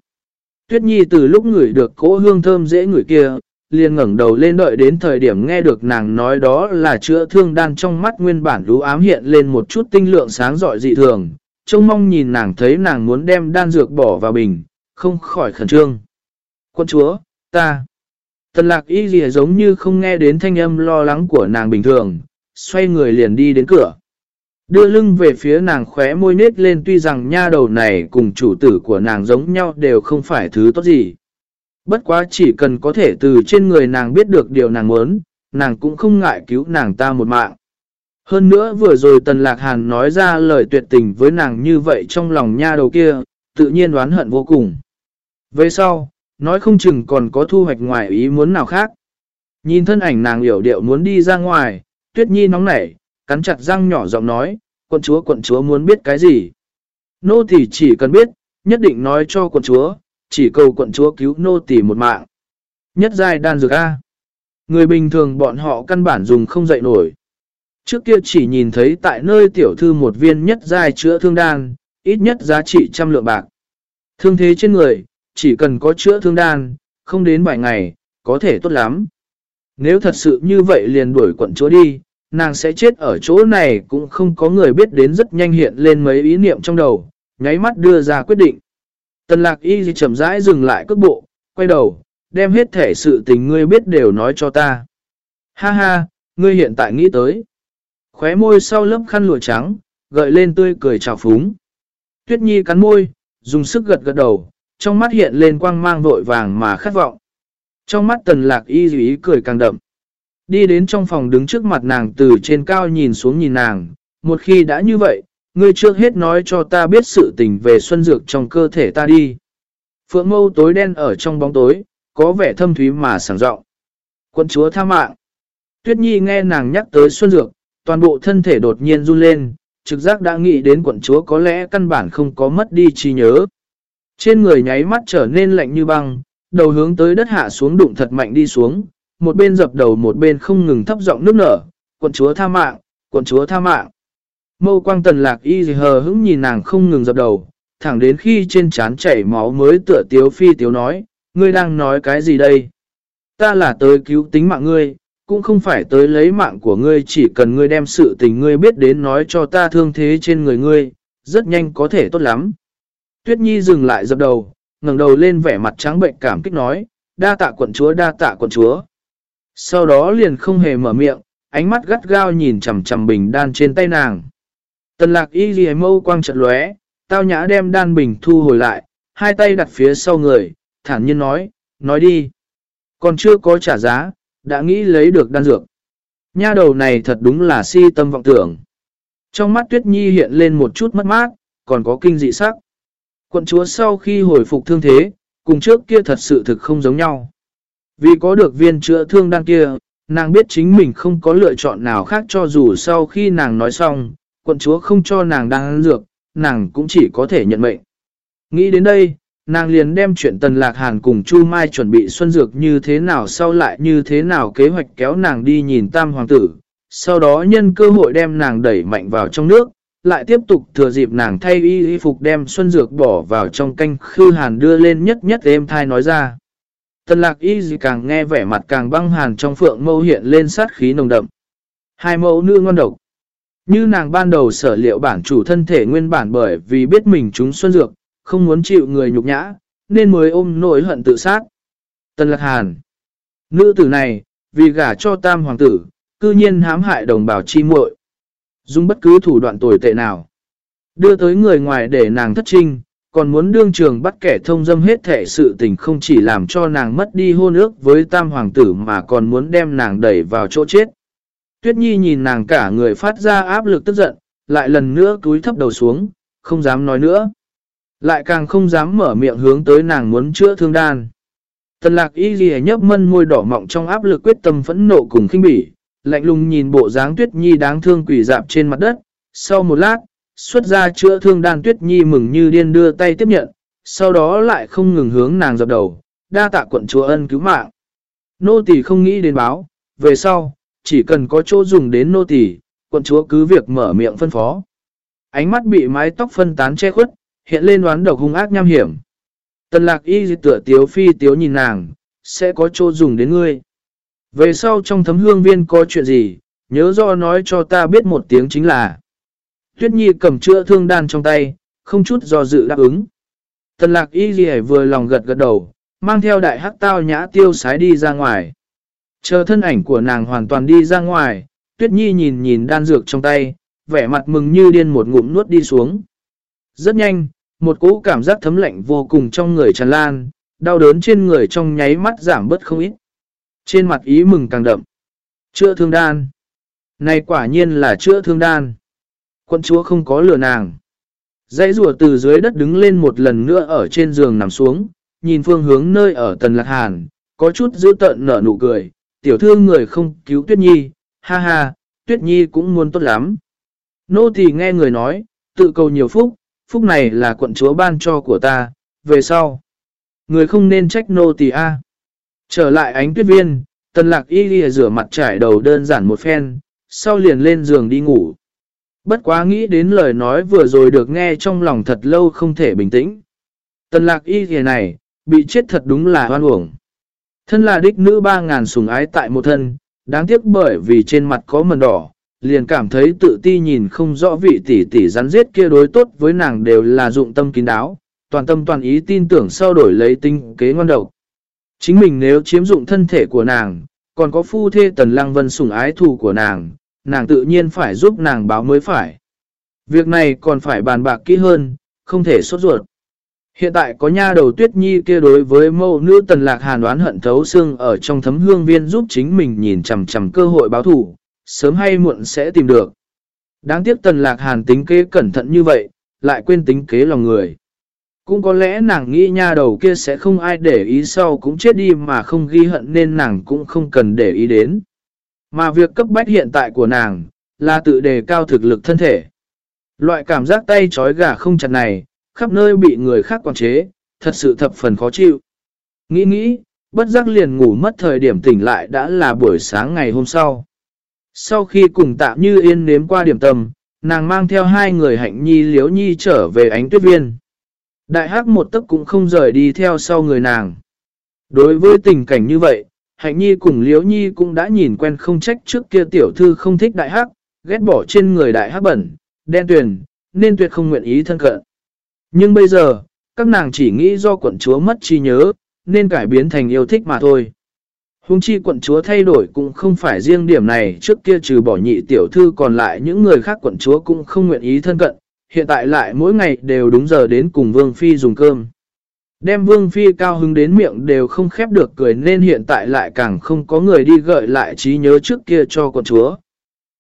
Tuyết Nhi từ lúc ngửi được cỗ hương thơm dễ ngửi kia, liền ngẩng đầu lên đợi đến thời điểm nghe được nàng nói đó là chữa thương đan trong mắt nguyên bản lú ám hiện lên một chút tinh lượng sáng rọi dị thường. Trông mong nhìn nàng thấy nàng muốn đem đan dược bỏ vào bình, không khỏi khẩn trương. Quân chúa, ta. Tần lạc y gì giống như không nghe đến thanh âm lo lắng của nàng bình thường, xoay người liền đi đến cửa. Đưa lưng về phía nàng khóe môi nết lên tuy rằng nha đầu này cùng chủ tử của nàng giống nhau đều không phải thứ tốt gì. Bất quá chỉ cần có thể từ trên người nàng biết được điều nàng muốn, nàng cũng không ngại cứu nàng ta một mạng. Hơn nữa vừa rồi Tần Lạc Hàn nói ra lời tuyệt tình với nàng như vậy trong lòng nha đầu kia, tự nhiên đoán hận vô cùng. Về sau, nói không chừng còn có thu hoạch ngoài ý muốn nào khác. Nhìn thân ảnh nàng hiểu điệu muốn đi ra ngoài, tuyết nhi nóng nảy, cắn chặt răng nhỏ giọng nói, quận chúa quận chúa muốn biết cái gì. Nô thì chỉ cần biết, nhất định nói cho quận chúa, chỉ cầu quận chúa cứu nô tỳ một mạng. Nhất giai đan dược A. Người bình thường bọn họ căn bản dùng không dậy nổi. Trước kia chỉ nhìn thấy tại nơi tiểu thư một viên nhất giai chữa thương đan, ít nhất giá trị trăm lượng bạc. Thương thế trên người, chỉ cần có chữa thương đan, không đến vài ngày, có thể tốt lắm. Nếu thật sự như vậy liền đuổi quận chúa đi, nàng sẽ chết ở chỗ này cũng không có người biết đến rất nhanh hiện lên mấy ý niệm trong đầu, nháy mắt đưa ra quyết định. Tần lạc y chậm rãi dừng lại cước bộ, quay đầu, đem hết thể sự tình ngươi biết đều nói cho ta. Ha ha, ngươi hiện tại nghĩ tới. Khóe môi sau lớp khăn lụa trắng, gợi lên tươi cười trào phúng. Tuyết Nhi cắn môi, dùng sức gật gật đầu, trong mắt hiện lên quang mang vội vàng mà khát vọng. Trong mắt tần lạc y ý cười càng đậm. Đi đến trong phòng đứng trước mặt nàng từ trên cao nhìn xuống nhìn nàng, một khi đã như vậy, ngươi trước hết nói cho ta biết sự tình về xuân dược trong cơ thể ta đi. Phượng mâu tối đen ở trong bóng tối, có vẻ thâm thúy mà sảng rộng. Quân chúa tha mạng. Tuyết Nhi nghe nàng nhắc tới xuân dược, toàn bộ thân thể đột nhiên run lên, trực giác đã nghĩ đến quận chúa có lẽ căn bản không có mất đi trí nhớ. Trên người nháy mắt trở nên lạnh như băng, đầu hướng tới đất hạ xuống đụng thật mạnh đi xuống, một bên dập đầu một bên không ngừng thấp giọng nước nở, quận chúa tha mạng, quận chúa tha mạng. Mâu quang tần lạc y gì hờ hững nhìn nàng không ngừng dập đầu, thẳng đến khi trên trán chảy máu mới tựa tiếu phi tiếu nói, ngươi đang nói cái gì đây? Ta là tới cứu tính mạng ngươi, cũng không phải tới lấy mạng của ngươi chỉ cần ngươi đem sự tình ngươi biết đến nói cho ta thương thế trên người ngươi, rất nhanh có thể tốt lắm. Tuyết Nhi dừng lại dập đầu, ngẩng đầu lên vẻ mặt trắng bệnh cảm kích nói, đa tạ quận chúa đa tạ quận chúa. Sau đó liền không hề mở miệng, ánh mắt gắt gao nhìn chầm chầm bình đan trên tay nàng. Tần lạc y ghi mâu quang trật lóe, tao nhã đem đan bình thu hồi lại, hai tay đặt phía sau người, thản nhiên nói, nói đi. Còn chưa có trả giá, đã nghĩ lấy được đan dược. Nha đầu này thật đúng là si tâm vọng tưởng. Trong mắt Tuyết Nhi hiện lên một chút mất mát, còn có kinh dị sắc. Quận chúa sau khi hồi phục thương thế, cùng trước kia thật sự thực không giống nhau. Vì có được viên chữa thương đan kia, nàng biết chính mình không có lựa chọn nào khác cho dù sau khi nàng nói xong, quận chúa không cho nàng đang dược, nàng cũng chỉ có thể nhận mệnh. Nghĩ đến đây, nàng liền đem chuyện tần lạc hàn cùng Chu Mai chuẩn bị xuân dược như thế nào sau lại như thế nào kế hoạch kéo nàng đi nhìn tam hoàng tử, sau đó nhân cơ hội đem nàng đẩy mạnh vào trong nước, lại tiếp tục thừa dịp nàng thay y y phục đem xuân dược bỏ vào trong canh khư hàn đưa lên nhất nhất êm thai nói ra. Tần lạc y gì càng nghe vẻ mặt càng băng hàn trong phượng mâu hiện lên sát khí nồng đậm. Hai mẫu nữ ngon độc. Như nàng ban đầu sở liệu bản chủ thân thể nguyên bản bởi vì biết mình chúng xuân dược, không muốn chịu người nhục nhã, nên mới ôm nỗi hận tự sát. Tần lạc hàn. Nữ tử này, vì gả cho tam hoàng tử, cư nhiên hãm hại đồng bào chi muội Dùng bất cứ thủ đoạn tồi tệ nào. Đưa tới người ngoài để nàng thất trinh, còn muốn đương trường bắt kẻ thông dâm hết thể sự tình không chỉ làm cho nàng mất đi hôn ước với tam hoàng tử mà còn muốn đem nàng đẩy vào chỗ chết. Tuyết Nhi nhìn nàng cả người phát ra áp lực tức giận, lại lần nữa túi thấp đầu xuống, không dám nói nữa. Lại càng không dám mở miệng hướng tới nàng muốn chữa thương đan. Tần lạc y ghi nhấp mân môi đỏ mọng trong áp lực quyết tâm phẫn nộ cùng khinh bỉ, lạnh lùng nhìn bộ dáng tuyết nhi đáng thương quỷ dạp trên mặt đất. Sau một lát, xuất ra chữa thương đan tuyết nhi mừng như điên đưa tay tiếp nhận, sau đó lại không ngừng hướng nàng dập đầu, đa tạ quận chúa ân cứu mạng. Nô tỳ không nghĩ đến báo, về sau, chỉ cần có chỗ dùng đến nô tỳ, quận chúa cứ việc mở miệng phân phó. Ánh mắt bị mái tóc phân tán che khuất, hiện lên đoán độc hung ác nham hiểm. Tần lạc y tựa tiếu phi tiếu nhìn nàng, sẽ có chỗ dùng đến ngươi. Về sau trong thấm hương viên có chuyện gì, nhớ do nói cho ta biết một tiếng chính là. Tuyết Nhi cầm chữa thương đan trong tay, không chút do dự đáp ứng. Tần lạc y gì vừa lòng gật gật đầu, mang theo đại hắc tao nhã tiêu sái đi ra ngoài. Chờ thân ảnh của nàng hoàn toàn đi ra ngoài, Tuyết Nhi nhìn nhìn đan dược trong tay, vẻ mặt mừng như điên một ngụm nuốt đi xuống. Rất nhanh, một cỗ cảm giác thấm lạnh vô cùng trong người tràn lan, đau đớn trên người trong nháy mắt giảm bớt không ít. Trên mặt ý mừng càng đậm. Chữa thương đan. Này quả nhiên là chữa thương đan. Quân chúa không có lừa nàng. Dãy rùa từ dưới đất đứng lên một lần nữa ở trên giường nằm xuống, nhìn phương hướng nơi ở tần lạc hàn, có chút giữ tận nở nụ cười, tiểu thư người không cứu tuyết nhi, ha ha, tuyết nhi cũng muốn tốt lắm. Nô tỳ nghe người nói, tự cầu nhiều phúc, phúc này là quận chúa ban cho của ta, về sau. Người không nên trách nô tỳ a. Trở lại ánh tuyết viên, tần lạc y ghi rửa mặt trải đầu đơn giản một phen, sau liền lên giường đi ngủ. Bất quá nghĩ đến lời nói vừa rồi được nghe trong lòng thật lâu không thể bình tĩnh. Tần lạc y ghi này, bị chết thật đúng là hoan uổng. Thân là đích nữ ba ngàn sùng ái tại một thân, đáng tiếc bởi vì trên mặt có mần đỏ, liền cảm thấy tự ti nhìn không rõ vị tỷ tỷ rắn giết kia đối tốt với nàng đều là dụng tâm kín đáo, toàn tâm toàn ý tin tưởng sau đổi lấy tinh kế ngon độc. Chính mình nếu chiếm dụng thân thể của nàng, còn có phu thê tần lăng vân sủng ái thù của nàng, nàng tự nhiên phải giúp nàng báo mới phải. Việc này còn phải bàn bạc kỹ hơn, không thể sốt ruột. Hiện tại có nha đầu tuyết nhi kia đối với mâu nữ tần lạc hàn đoán hận thấu xương ở trong thấm hương viên giúp chính mình nhìn chầm chầm cơ hội báo thủ, sớm hay muộn sẽ tìm được. Đáng tiếc tần lạc hàn tính kế cẩn thận như vậy, lại quên tính kế lòng người. Cũng có lẽ nàng nghĩ nha đầu kia sẽ không ai để ý sau cũng chết đi mà không ghi hận nên nàng cũng không cần để ý đến. Mà việc cấp bách hiện tại của nàng là tự đề cao thực lực thân thể. Loại cảm giác tay trói gà không chặt này, khắp nơi bị người khác quản chế, thật sự thập phần khó chịu. Nghĩ nghĩ, bất giác liền ngủ mất thời điểm tỉnh lại đã là buổi sáng ngày hôm sau. Sau khi cùng tạm như yên nếm qua điểm tâm, nàng mang theo hai người hạnh nhi liếu nhi trở về ánh tuyết viên. Đại hắc một tấc cũng không rời đi theo sau người nàng. Đối với tình cảnh như vậy, hạnh nhi cùng liếu nhi cũng đã nhìn quen không trách trước kia tiểu thư không thích đại hắc, ghét bỏ trên người đại hắc bẩn, đen tuyền, nên tuyệt không nguyện ý thân cận. Nhưng bây giờ, các nàng chỉ nghĩ do quận chúa mất trí nhớ, nên cải biến thành yêu thích mà thôi. Hùng chi quận chúa thay đổi cũng không phải riêng điểm này trước kia trừ bỏ nhị tiểu thư còn lại những người khác quận chúa cũng không nguyện ý thân cận, hiện tại lại mỗi ngày đều đúng giờ đến cùng Vương Phi dùng cơm. Đem Vương Phi cao hứng đến miệng đều không khép được cười nên hiện tại lại càng không có người đi gợi lại trí nhớ trước kia cho quận chúa.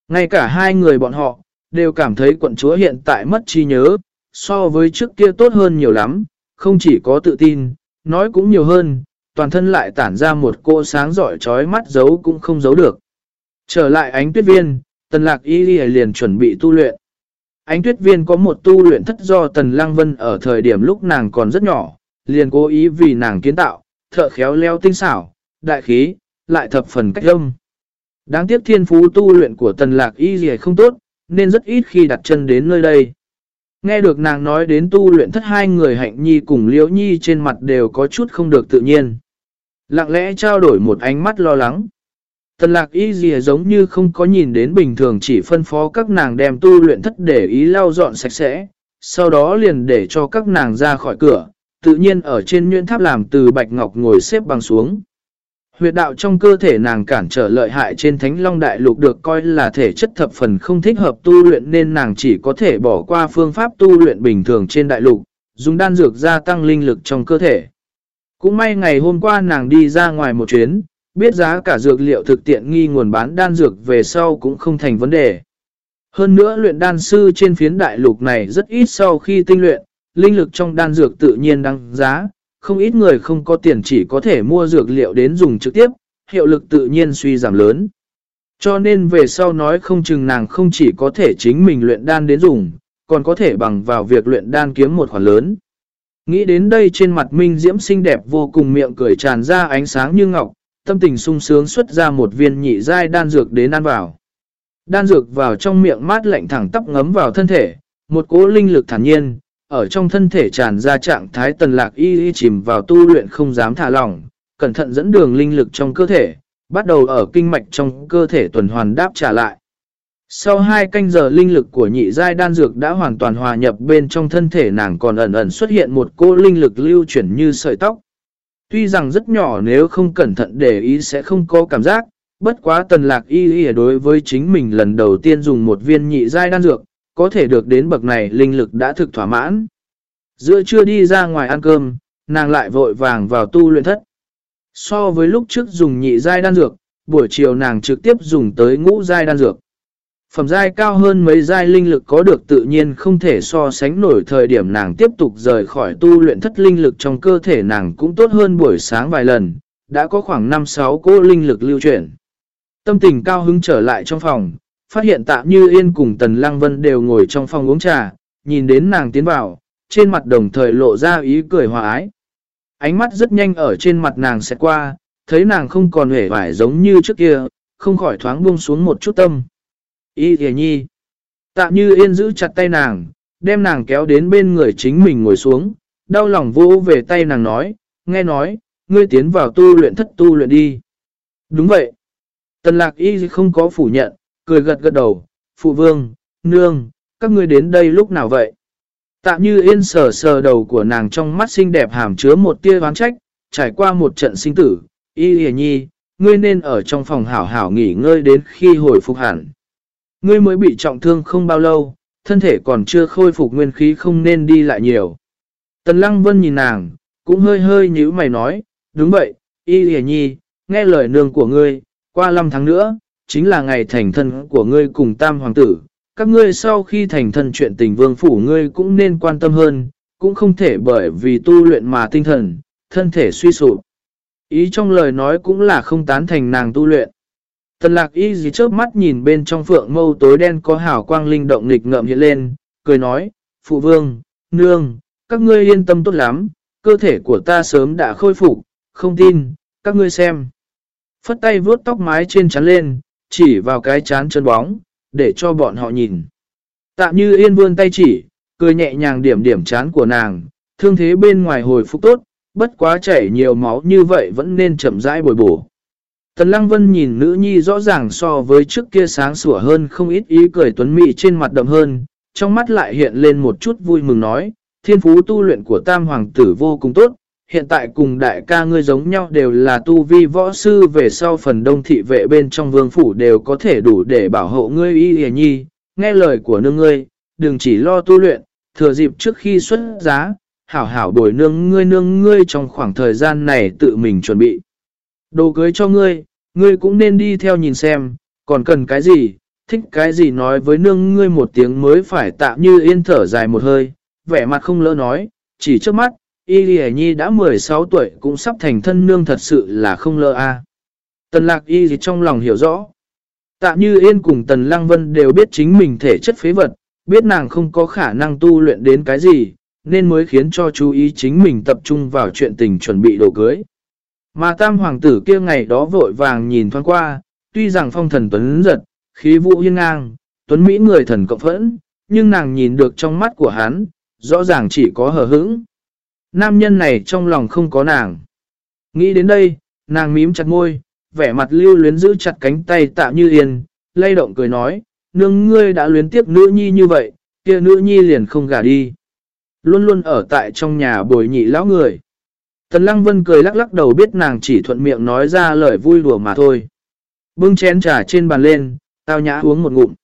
Ngay cả hai người bọn họ, đều cảm thấy quận chúa hiện tại mất trí nhớ, so với trước kia tốt hơn nhiều lắm, không chỉ có tự tin, nói cũng nhiều hơn, toàn thân lại tản ra một cô sáng giỏi trói mắt giấu cũng không giấu được. Trở lại ánh tuyết viên, tần lạc y liền chuẩn bị tu luyện. Ánh tuyết viên có một tu luyện thất do tần lăng vân ở thời điểm lúc nàng còn rất nhỏ, liền cố ý vì nàng kiến tạo, thợ khéo leo tinh xảo, đại khí, lại thập phần cách âm. Đáng tiếc thiên phú tu luyện của tần lạc y gì không tốt, nên rất ít khi đặt chân đến nơi đây. Nghe được nàng nói đến tu luyện thất hai người hạnh nhi cùng liễu nhi trên mặt đều có chút không được tự nhiên. Lặng lẽ trao đổi một ánh mắt lo lắng. Tần lạc y gì giống như không có nhìn đến bình thường chỉ phân phó các nàng đem tu luyện thất để ý lau dọn sạch sẽ, sau đó liền để cho các nàng ra khỏi cửa, tự nhiên ở trên nhuyễn tháp làm từ bạch ngọc ngồi xếp bằng xuống. Huyệt đạo trong cơ thể nàng cản trở lợi hại trên thánh long đại lục được coi là thể chất thập phần không thích hợp tu luyện nên nàng chỉ có thể bỏ qua phương pháp tu luyện bình thường trên đại lục, dùng đan dược gia tăng linh lực trong cơ thể. Cũng may ngày hôm qua nàng đi ra ngoài một chuyến, biết giá cả dược liệu thực tiện nghi nguồn bán đan dược về sau cũng không thành vấn đề. Hơn nữa luyện đan sư trên phiến đại lục này rất ít sau khi tinh luyện, linh lực trong đan dược tự nhiên đăng giá, không ít người không có tiền chỉ có thể mua dược liệu đến dùng trực tiếp, hiệu lực tự nhiên suy giảm lớn. Cho nên về sau nói không chừng nàng không chỉ có thể chính mình luyện đan đến dùng, còn có thể bằng vào việc luyện đan kiếm một khoản lớn. Nghĩ đến đây trên mặt Minh Diễm xinh đẹp vô cùng miệng cười tràn ra ánh sáng như ngọc, tâm tình sung sướng xuất ra một viên nhị giai đan dược đến ăn vào. Đan dược vào trong miệng mát lạnh thẳng tắp ngấm vào thân thể, một cỗ linh lực thản nhiên, ở trong thân thể tràn ra trạng thái tần lạc y y chìm vào tu luyện không dám thả lỏng, cẩn thận dẫn đường linh lực trong cơ thể, bắt đầu ở kinh mạch trong cơ thể tuần hoàn đáp trả lại. Sau hai canh giờ linh lực của nhị giai đan dược đã hoàn toàn hòa nhập bên trong thân thể nàng còn ẩn ẩn xuất hiện một cô linh lực lưu chuyển như sợi tóc. Tuy rằng rất nhỏ nếu không cẩn thận để ý sẽ không có cảm giác, bất quá tần lạc y y đối với chính mình lần đầu tiên dùng một viên nhị giai đan dược, có thể được đến bậc này linh lực đã thực thỏa mãn. Giữa trưa đi ra ngoài ăn cơm, nàng lại vội vàng vào tu luyện thất. So với lúc trước dùng nhị giai đan dược, buổi chiều nàng trực tiếp dùng tới ngũ giai đan dược. Phẩm giai cao hơn mấy giai linh lực có được tự nhiên không thể so sánh nổi thời điểm nàng tiếp tục rời khỏi tu luyện thất linh lực trong cơ thể nàng cũng tốt hơn buổi sáng vài lần, đã có khoảng 5-6 cỗ linh lực lưu chuyển. Tâm tình cao hứng trở lại trong phòng, phát hiện tạ như yên cùng Tần Lăng Vân đều ngồi trong phòng uống trà, nhìn đến nàng tiến vào, trên mặt đồng thời lộ ra ý cười hòa ái. Ánh mắt rất nhanh ở trên mặt nàng sẽ qua, thấy nàng không còn hề vải giống như trước kia, không khỏi thoáng buông xuống một chút tâm. Y thề nhi. Tạ như yên giữ chặt tay nàng, đem nàng kéo đến bên người chính mình ngồi xuống, đau lòng vô về tay nàng nói, nghe nói, ngươi tiến vào tu luyện thất tu luyện đi. Đúng vậy. Tần lạc y không có phủ nhận, cười gật gật đầu, phụ vương, nương, các ngươi đến đây lúc nào vậy? Tạ như yên sờ sờ đầu của nàng trong mắt xinh đẹp hàm chứa một tia ván trách, trải qua một trận sinh tử, y hề nhi, ngươi nên ở trong phòng hảo hảo nghỉ ngơi đến khi hồi phục hẳn. Ngươi mới bị trọng thương không bao lâu, thân thể còn chưa khôi phục nguyên khí không nên đi lại nhiều. Tần Lăng Vân nhìn nàng, cũng hơi hơi như mày nói, đúng vậy, y hề nhi, nghe lời nương của ngươi, qua 5 tháng nữa, chính là ngày thành thân của ngươi cùng tam hoàng tử. Các ngươi sau khi thành thân chuyện tình vương phủ ngươi cũng nên quan tâm hơn, cũng không thể bởi vì tu luyện mà tinh thần, thân thể suy sụp. Ý trong lời nói cũng là không tán thành nàng tu luyện. Tần lạc y gì chớp mắt nhìn bên trong phượng mâu tối đen có hào quang linh động nghịch ngợm hiện lên, cười nói, Phụ vương, nương, các ngươi yên tâm tốt lắm, cơ thể của ta sớm đã khôi phục, không tin, các ngươi xem. Phất tay vuốt tóc mái trên chắn lên, chỉ vào cái chán chân bóng, để cho bọn họ nhìn. Tạm như yên vươn tay chỉ, cười nhẹ nhàng điểm điểm chán của nàng, thương thế bên ngoài hồi phục tốt, bất quá chảy nhiều máu như vậy vẫn nên chậm rãi bồi bổ. Tần Lăng Vân nhìn nữ nhi rõ ràng so với trước kia sáng sủa hơn không ít ý cười tuấn mị trên mặt đậm hơn, trong mắt lại hiện lên một chút vui mừng nói, thiên phú tu luyện của tam hoàng tử vô cùng tốt, hiện tại cùng đại ca ngươi giống nhau đều là tu vi võ sư về sau phần đông thị vệ bên trong vương phủ đều có thể đủ để bảo hộ ngươi y hề nhi, nghe lời của nương ngươi, đừng chỉ lo tu luyện, thừa dịp trước khi xuất giá, hảo hảo bồi nương ngươi nương ngươi trong khoảng thời gian này tự mình chuẩn bị. Đồ cưới cho ngươi, ngươi cũng nên đi theo nhìn xem, còn cần cái gì, thích cái gì nói với nương ngươi một tiếng mới phải tạm như yên thở dài một hơi, vẻ mặt không lỡ nói, chỉ trước mắt, Y Lì Nhi đã 16 tuổi cũng sắp thành thân nương thật sự là không lơ a. Tần lạc Y gì trong lòng hiểu rõ. Tạ như Yên cùng Tần Lăng Vân đều biết chính mình thể chất phế vật, biết nàng không có khả năng tu luyện đến cái gì, nên mới khiến cho chú ý chính mình tập trung vào chuyện tình chuẩn bị đồ cưới. Mà tam hoàng tử kia ngày đó vội vàng nhìn thoáng qua, tuy rằng phong thần tuấn giật, khí vũ hiên ngang, tuấn Mỹ người thần cộng phẫn, nhưng nàng nhìn được trong mắt của hắn, rõ ràng chỉ có hờ hững. Nam nhân này trong lòng không có nàng. Nghĩ đến đây, nàng mím chặt môi, vẻ mặt lưu luyến giữ chặt cánh tay tạ như yên, lay động cười nói, nương ngươi đã luyến tiếp nữ nhi như vậy, kia nữ nhi liền không gả đi. Luôn luôn ở tại trong nhà bồi nhị lão người. Tần Lăng Vân cười lắc lắc đầu biết nàng chỉ thuận miệng nói ra lời vui đùa mà thôi. Bưng chén trà trên bàn lên, tao nhã uống một ngụm.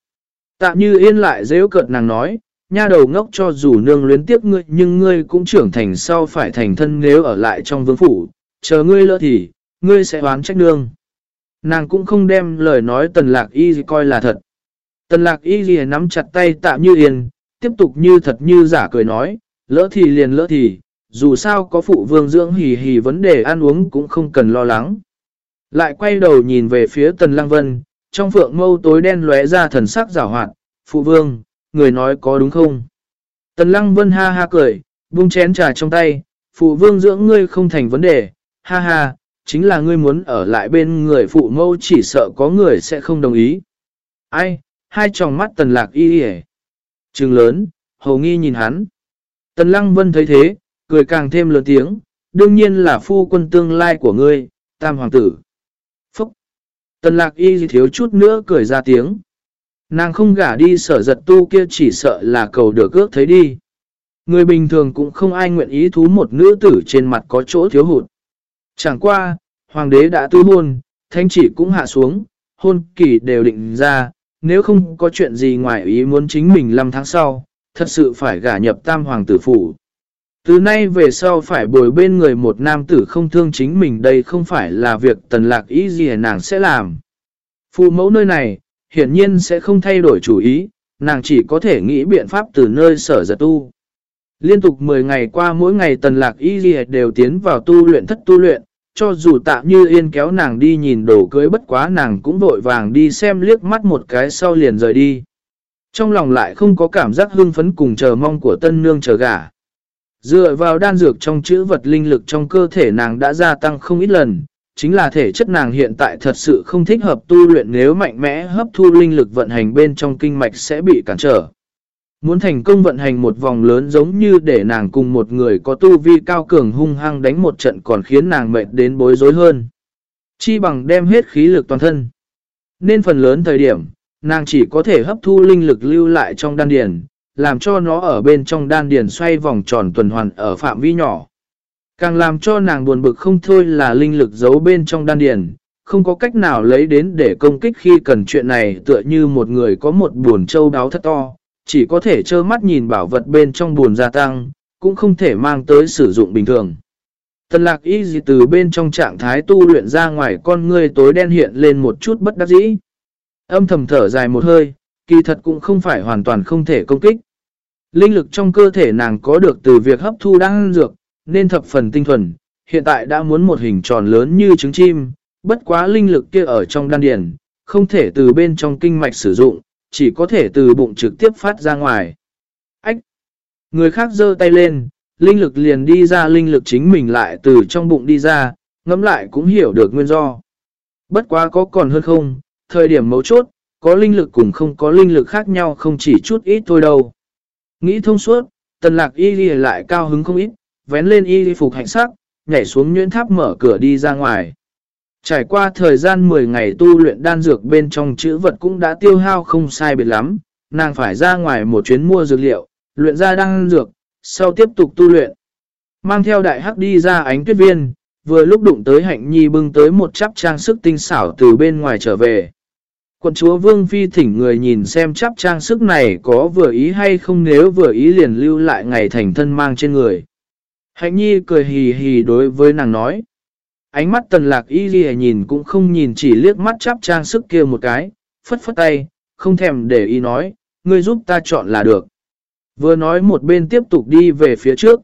Tạ như yên lại dễ cợt nàng nói, nha đầu ngốc cho dù nương luyến tiếc ngươi nhưng ngươi cũng trưởng thành sau phải thành thân nếu ở lại trong vương phủ, chờ ngươi lỡ thì, ngươi sẽ oán trách nương. Nàng cũng không đem lời nói tần lạc y coi là thật. Tần lạc y gì nắm chặt tay tạm như yên, tiếp tục như thật như giả cười nói, lỡ thì liền lỡ thì, dù sao có phụ vương dưỡng hì hì vấn đề ăn uống cũng không cần lo lắng. Lại quay đầu nhìn về phía tần lăng vân, trong phượng mâu tối đen lóe ra thần sắc rào hoạt, phụ vương, người nói có đúng không? Tần lăng vân ha ha cười, buông chén trà trong tay, phụ vương dưỡng ngươi không thành vấn đề, ha ha, chính là ngươi muốn ở lại bên người phụ mâu chỉ sợ có người sẽ không đồng ý. Ai, hai tròng mắt tần lạc y y Trừng lớn, hầu nghi nhìn hắn. Tần lăng vân thấy thế, cười càng thêm lớn tiếng, đương nhiên là phu quân tương lai của ngươi, tam hoàng tử. Phúc! Tần lạc y thiếu chút nữa cười ra tiếng. Nàng không gả đi sở giật tu kia chỉ sợ là cầu được ước thấy đi. Người bình thường cũng không ai nguyện ý thú một nữ tử trên mặt có chỗ thiếu hụt. Chẳng qua, hoàng đế đã tư hôn, thanh chỉ cũng hạ xuống, hôn kỳ đều định ra, nếu không có chuyện gì ngoài ý muốn chính mình 5 tháng sau, thật sự phải gả nhập tam hoàng tử phủ. Từ nay về sau phải bồi bên người một nam tử không thương chính mình đây không phải là việc tần lạc ý gì nàng sẽ làm. Phụ mẫu nơi này, hiển nhiên sẽ không thay đổi chủ ý, nàng chỉ có thể nghĩ biện pháp từ nơi sở giật tu. Liên tục 10 ngày qua mỗi ngày tần lạc y ghi đều tiến vào tu luyện thất tu luyện, cho dù tạm như yên kéo nàng đi nhìn đồ cưới bất quá nàng cũng vội vàng đi xem liếc mắt một cái sau liền rời đi. Trong lòng lại không có cảm giác hưng phấn cùng chờ mong của tân nương chờ gả. Dựa vào đan dược trong chữ vật linh lực trong cơ thể nàng đã gia tăng không ít lần, chính là thể chất nàng hiện tại thật sự không thích hợp tu luyện nếu mạnh mẽ hấp thu linh lực vận hành bên trong kinh mạch sẽ bị cản trở. Muốn thành công vận hành một vòng lớn giống như để nàng cùng một người có tu vi cao cường hung hăng đánh một trận còn khiến nàng mệt đến bối rối hơn. Chi bằng đem hết khí lực toàn thân. Nên phần lớn thời điểm, nàng chỉ có thể hấp thu linh lực lưu lại trong đan điền, làm cho nó ở bên trong đan điền xoay vòng tròn tuần hoàn ở phạm vi nhỏ. Càng làm cho nàng buồn bực không thôi là linh lực giấu bên trong đan điền, không có cách nào lấy đến để công kích khi cần chuyện này tựa như một người có một buồn châu đáo thật to, chỉ có thể trơ mắt nhìn bảo vật bên trong buồn gia tăng, cũng không thể mang tới sử dụng bình thường. Tần lạc y gì từ bên trong trạng thái tu luyện ra ngoài con ngươi tối đen hiện lên một chút bất đắc dĩ. Âm thầm thở dài một hơi, kỳ thật cũng không phải hoàn toàn không thể công kích. Linh lực trong cơ thể nàng có được từ việc hấp thu đang dược, nên thập phần tinh thuần, hiện tại đã muốn một hình tròn lớn như trứng chim, bất quá linh lực kia ở trong đan điền, không thể từ bên trong kinh mạch sử dụng, chỉ có thể từ bụng trực tiếp phát ra ngoài. Ách! Người khác giơ tay lên, linh lực liền đi ra linh lực chính mình lại từ trong bụng đi ra, ngẫm lại cũng hiểu được nguyên do. Bất quá có còn hơn không, thời điểm mấu chốt, có linh lực cùng không có linh lực khác nhau không chỉ chút ít thôi đâu. Nghĩ thông suốt, tần lạc y lại cao hứng không ít, vén lên y phục hạnh sắc, nhảy xuống nhuyễn tháp mở cửa đi ra ngoài. Trải qua thời gian 10 ngày tu luyện đan dược bên trong chữ vật cũng đã tiêu hao không sai biệt lắm, nàng phải ra ngoài một chuyến mua dược liệu, luyện ra đan dược, sau tiếp tục tu luyện. Mang theo đại hắc đi ra ánh tuyết viên, vừa lúc đụng tới hạnh nhi bưng tới một chắp trang sức tinh xảo từ bên ngoài trở về. Quận chúa Vương Phi thỉnh người nhìn xem chắp trang sức này có vừa ý hay không nếu vừa ý liền lưu lại ngày thành thân mang trên người. Hạnh nhi cười hì hì đối với nàng nói. Ánh mắt tần lạc y ghi nhìn cũng không nhìn chỉ liếc mắt chắp trang sức kia một cái, phất phất tay, không thèm để ý nói, ngươi giúp ta chọn là được. Vừa nói một bên tiếp tục đi về phía trước.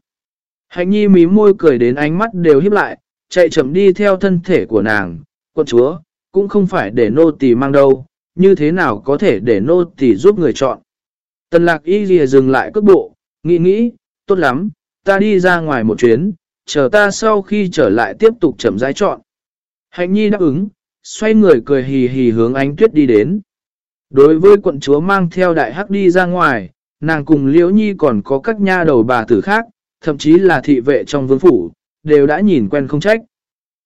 Hạnh nhi mí môi cười đến ánh mắt đều hiếp lại, chạy chậm đi theo thân thể của nàng, con chúa, cũng không phải để nô tỳ mang đâu, như thế nào có thể để nô tỳ giúp người chọn. Tần lạc y ghi dừng lại cước bộ, nghĩ nghĩ, tốt lắm, ta đi ra ngoài một chuyến, chờ ta sau khi trở lại tiếp tục chậm rãi chọn. Hạnh nhi đáp ứng, xoay người cười hì hì hướng ánh tuyết đi đến. Đối với quận chúa mang theo đại hắc đi ra ngoài, nàng cùng liễu nhi còn có các nha đầu bà tử khác, thậm chí là thị vệ trong vương phủ, đều đã nhìn quen không trách.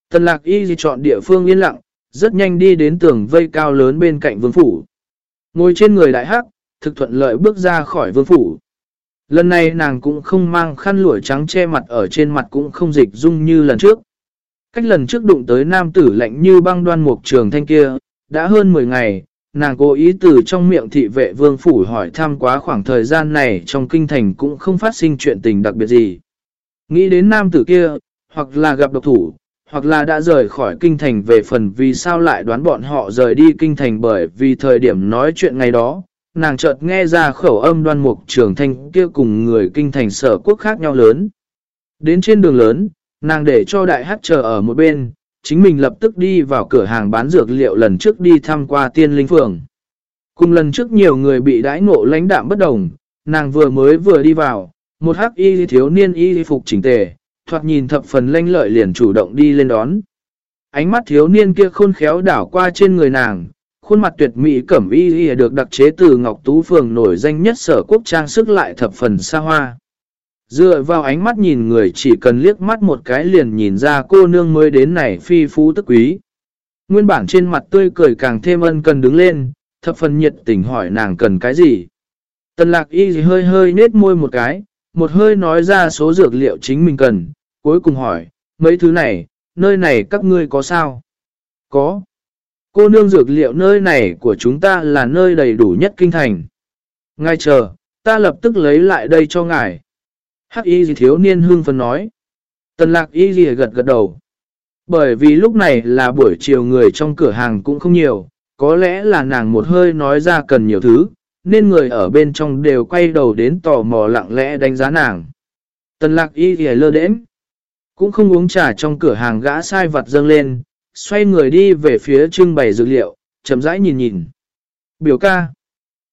Tần lạc y chọn địa phương yên lặng, rất nhanh đi đến tường vây cao lớn bên cạnh vương phủ. Ngồi trên người đại hắc, thực thuận lợi bước ra khỏi vương phủ. Lần này nàng cũng không mang khăn lụa trắng che mặt ở trên mặt cũng không dịch dung như lần trước. Cách lần trước đụng tới nam tử lạnh như băng đoan mục trường thanh kia, đã hơn 10 ngày, nàng cố ý từ trong miệng thị vệ vương phủ hỏi thăm quá khoảng thời gian này trong kinh thành cũng không phát sinh chuyện tình đặc biệt gì. Nghĩ đến nam tử kia, hoặc là gặp độc thủ, hoặc là đã rời khỏi kinh thành về phần vì sao lại đoán bọn họ rời đi kinh thành bởi vì thời điểm nói chuyện ngày đó, nàng chợt nghe ra khẩu âm đoan mục trường thanh kia cùng người kinh thành sở quốc khác nhau lớn. Đến trên đường lớn, nàng để cho đại hát chờ ở một bên, chính mình lập tức đi vào cửa hàng bán dược liệu lần trước đi thăm qua tiên linh phường. Cùng lần trước nhiều người bị đãi ngộ lãnh đạm bất đồng, nàng vừa mới vừa đi vào, một hắc y thiếu niên y phục chỉnh tề, thoạt nhìn thập phần lanh lợi liền chủ động đi lên đón. Ánh mắt thiếu niên kia khôn khéo đảo qua trên người nàng, khuôn mặt tuyệt mỹ cẩm y y được đặc chế từ Ngọc Tú Phường nổi danh nhất sở quốc trang sức lại thập phần xa hoa. Dựa vào ánh mắt nhìn người chỉ cần liếc mắt một cái liền nhìn ra cô nương mới đến này phi phú tức quý. Nguyên bản trên mặt tươi cười càng thêm ân cần đứng lên, thập phần nhiệt tình hỏi nàng cần cái gì. Tần lạc y hơi hơi nết môi một cái, một hơi nói ra số dược liệu chính mình cần, cuối cùng hỏi, mấy thứ này, nơi này các ngươi có sao? Có. Cô nương dược liệu nơi này của chúng ta là nơi đầy đủ nhất kinh thành. Ngay chờ, ta lập tức lấy lại đây cho ngài. Hắc y gì thiếu niên hương phân nói. Tần lạc y gì gật gật đầu. Bởi vì lúc này là buổi chiều người trong cửa hàng cũng không nhiều, có lẽ là nàng một hơi nói ra cần nhiều thứ, nên người ở bên trong đều quay đầu đến tò mò lặng lẽ đánh giá nàng. Tần lạc y gì lơ đễm, Cũng không uống trà trong cửa hàng gã sai vặt dâng lên, xoay người đi về phía trưng bày dược liệu, chậm rãi nhìn nhìn. Biểu ca.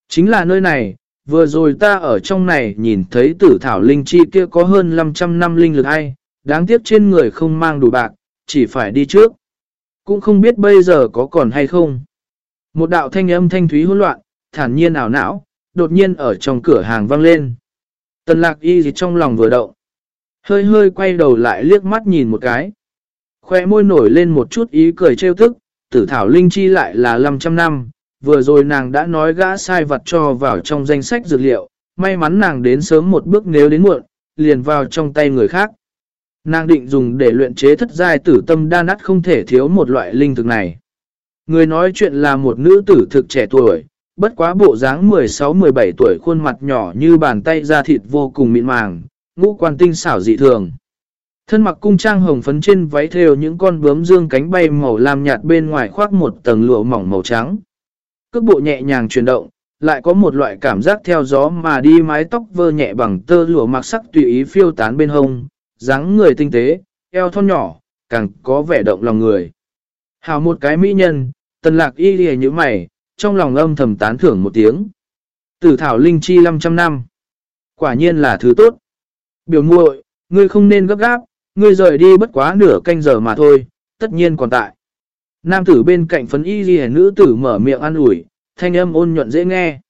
Chính là nơi này, vừa rồi ta ở trong này nhìn thấy tử thảo linh chi kia có hơn 500 năm linh lực hay, đáng tiếc trên người không mang đủ bạc, chỉ phải đi trước. Cũng không biết bây giờ có còn hay không. Một đạo thanh âm thanh thúy hỗn loạn, thản nhiên ảo não, đột nhiên ở trong cửa hàng vang lên. Tần lạc y gì trong lòng vừa động. Hơi hơi quay đầu lại liếc mắt nhìn một cái. Khoe môi nổi lên một chút ý cười trêu thức, tử thảo linh chi lại là 500 năm, vừa rồi nàng đã nói gã sai vật cho vào trong danh sách dược liệu, may mắn nàng đến sớm một bước nếu đến muộn, liền vào trong tay người khác. Nàng định dùng để luyện chế thất giai tử tâm đa nát không thể thiếu một loại linh thực này. Người nói chuyện là một nữ tử thực trẻ tuổi, bất quá bộ dáng 16-17 tuổi khuôn mặt nhỏ như bàn tay da thịt vô cùng mịn màng, ngũ quan tinh xảo dị thường. Thân mặc cung trang hồng phấn trên váy thêu những con bướm dương cánh bay màu lam nhạt bên ngoài khoác một tầng lụa mỏng màu trắng. Cước bộ nhẹ nhàng chuyển động, lại có một loại cảm giác theo gió mà đi mái tóc vơ nhẹ bằng tơ lụa mặc sắc tùy ý phiêu tán bên hông, dáng người tinh tế, eo thon nhỏ, càng có vẻ động lòng người. Hào một cái mỹ nhân, tần lạc y lìa như mày, trong lòng âm thầm tán thưởng một tiếng. Tử thảo linh chi 500 năm. Quả nhiên là thứ tốt. Biểu muội, ngươi không nên gấp gáp, ngươi rời đi bất quá nửa canh giờ mà thôi, tất nhiên còn tại. Nam tử bên cạnh phấn y ghi nữ tử mở miệng ăn ủi, thanh âm ôn nhuận dễ nghe.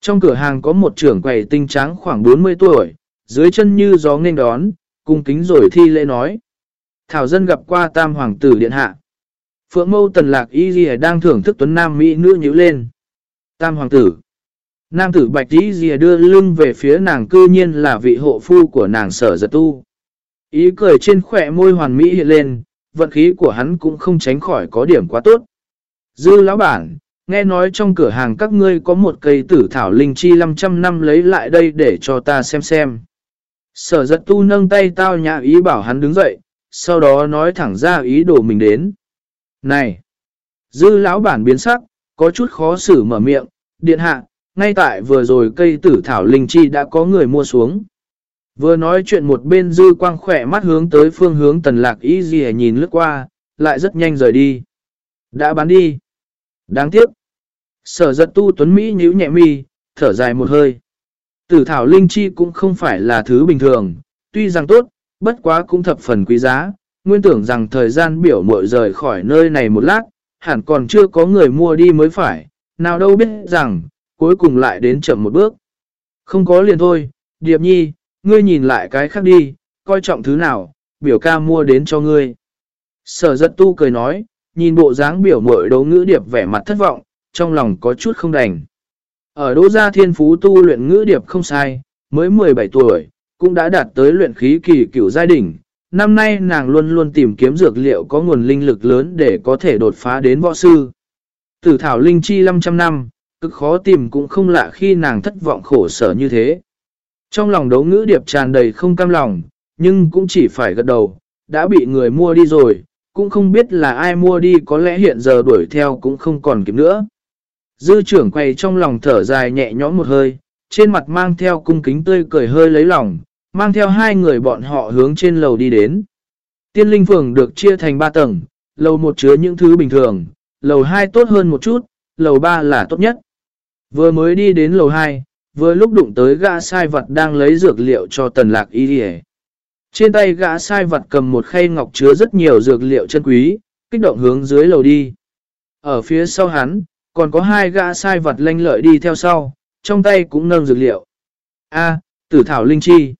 Trong cửa hàng có một trưởng quầy tinh trắng khoảng 40 tuổi, dưới chân như gió nên đón, cung kính rồi thi lễ nói. Thảo dân gặp qua tam hoàng tử điện hạ. Phượng mâu tần lạc y ghi đang thưởng thức tuấn nam mỹ nữ nhíu lên. Tam hoàng tử. Nam tử bạch y ghi đưa lưng về phía nàng cư nhiên là vị hộ phu của nàng sở giật tu. Ý cười trên khỏe môi hoàn mỹ hiện lên, vận khí của hắn cũng không tránh khỏi có điểm quá tốt. Dư lão bản, nghe nói trong cửa hàng các ngươi có một cây tử thảo linh chi 500 năm lấy lại đây để cho ta xem xem. Sở giật tu nâng tay tao nhã ý bảo hắn đứng dậy, sau đó nói thẳng ra ý đồ mình đến. Này! Dư lão bản biến sắc, có chút khó xử mở miệng, điện hạ, ngay tại vừa rồi cây tử thảo linh chi đã có người mua xuống. Vừa nói chuyện một bên dư quang khỏe mắt hướng tới phương hướng tần lạc ý gì nhìn lướt qua, lại rất nhanh rời đi. Đã bán đi. Đáng tiếc. Sở giật tu tuấn Mỹ nhíu nhẹ mi, thở dài một hơi. Tử thảo linh chi cũng không phải là thứ bình thường, tuy rằng tốt, bất quá cũng thập phần quý giá. Nguyên tưởng rằng thời gian biểu mội rời khỏi nơi này một lát, hẳn còn chưa có người mua đi mới phải, nào đâu biết rằng, cuối cùng lại đến chậm một bước. Không có liền thôi, Điệp Nhi, ngươi nhìn lại cái khác đi, coi trọng thứ nào, biểu ca mua đến cho ngươi. Sở giật tu cười nói, nhìn bộ dáng biểu mội đấu ngữ điệp vẻ mặt thất vọng, trong lòng có chút không đành. Ở đô gia thiên phú tu luyện ngữ điệp không sai, mới 17 tuổi, cũng đã đạt tới luyện khí kỳ cửu giai đỉnh. Năm nay nàng luôn luôn tìm kiếm dược liệu có nguồn linh lực lớn để có thể đột phá đến võ sư. Tử thảo linh chi 500 năm, cực khó tìm cũng không lạ khi nàng thất vọng khổ sở như thế. Trong lòng đấu ngữ điệp tràn đầy không cam lòng, nhưng cũng chỉ phải gật đầu, đã bị người mua đi rồi, cũng không biết là ai mua đi có lẽ hiện giờ đuổi theo cũng không còn kịp nữa. Dư trưởng quay trong lòng thở dài nhẹ nhõm một hơi, trên mặt mang theo cung kính tươi cười hơi lấy lòng, mang theo hai người bọn họ hướng trên lầu đi đến. Tiên linh phường được chia thành ba tầng, lầu một chứa những thứ bình thường, lầu 2 tốt hơn một chút, lầu 3 là tốt nhất. Vừa mới đi đến lầu 2, vừa lúc đụng tới gã sai vật đang lấy dược liệu cho tần lạc y đi Trên tay gã sai vật cầm một khay ngọc chứa rất nhiều dược liệu chân quý, kích động hướng dưới lầu đi. Ở phía sau hắn, còn có hai gã sai vật lanh lợi đi theo sau, trong tay cũng nâng dược liệu. A, tử thảo linh chi.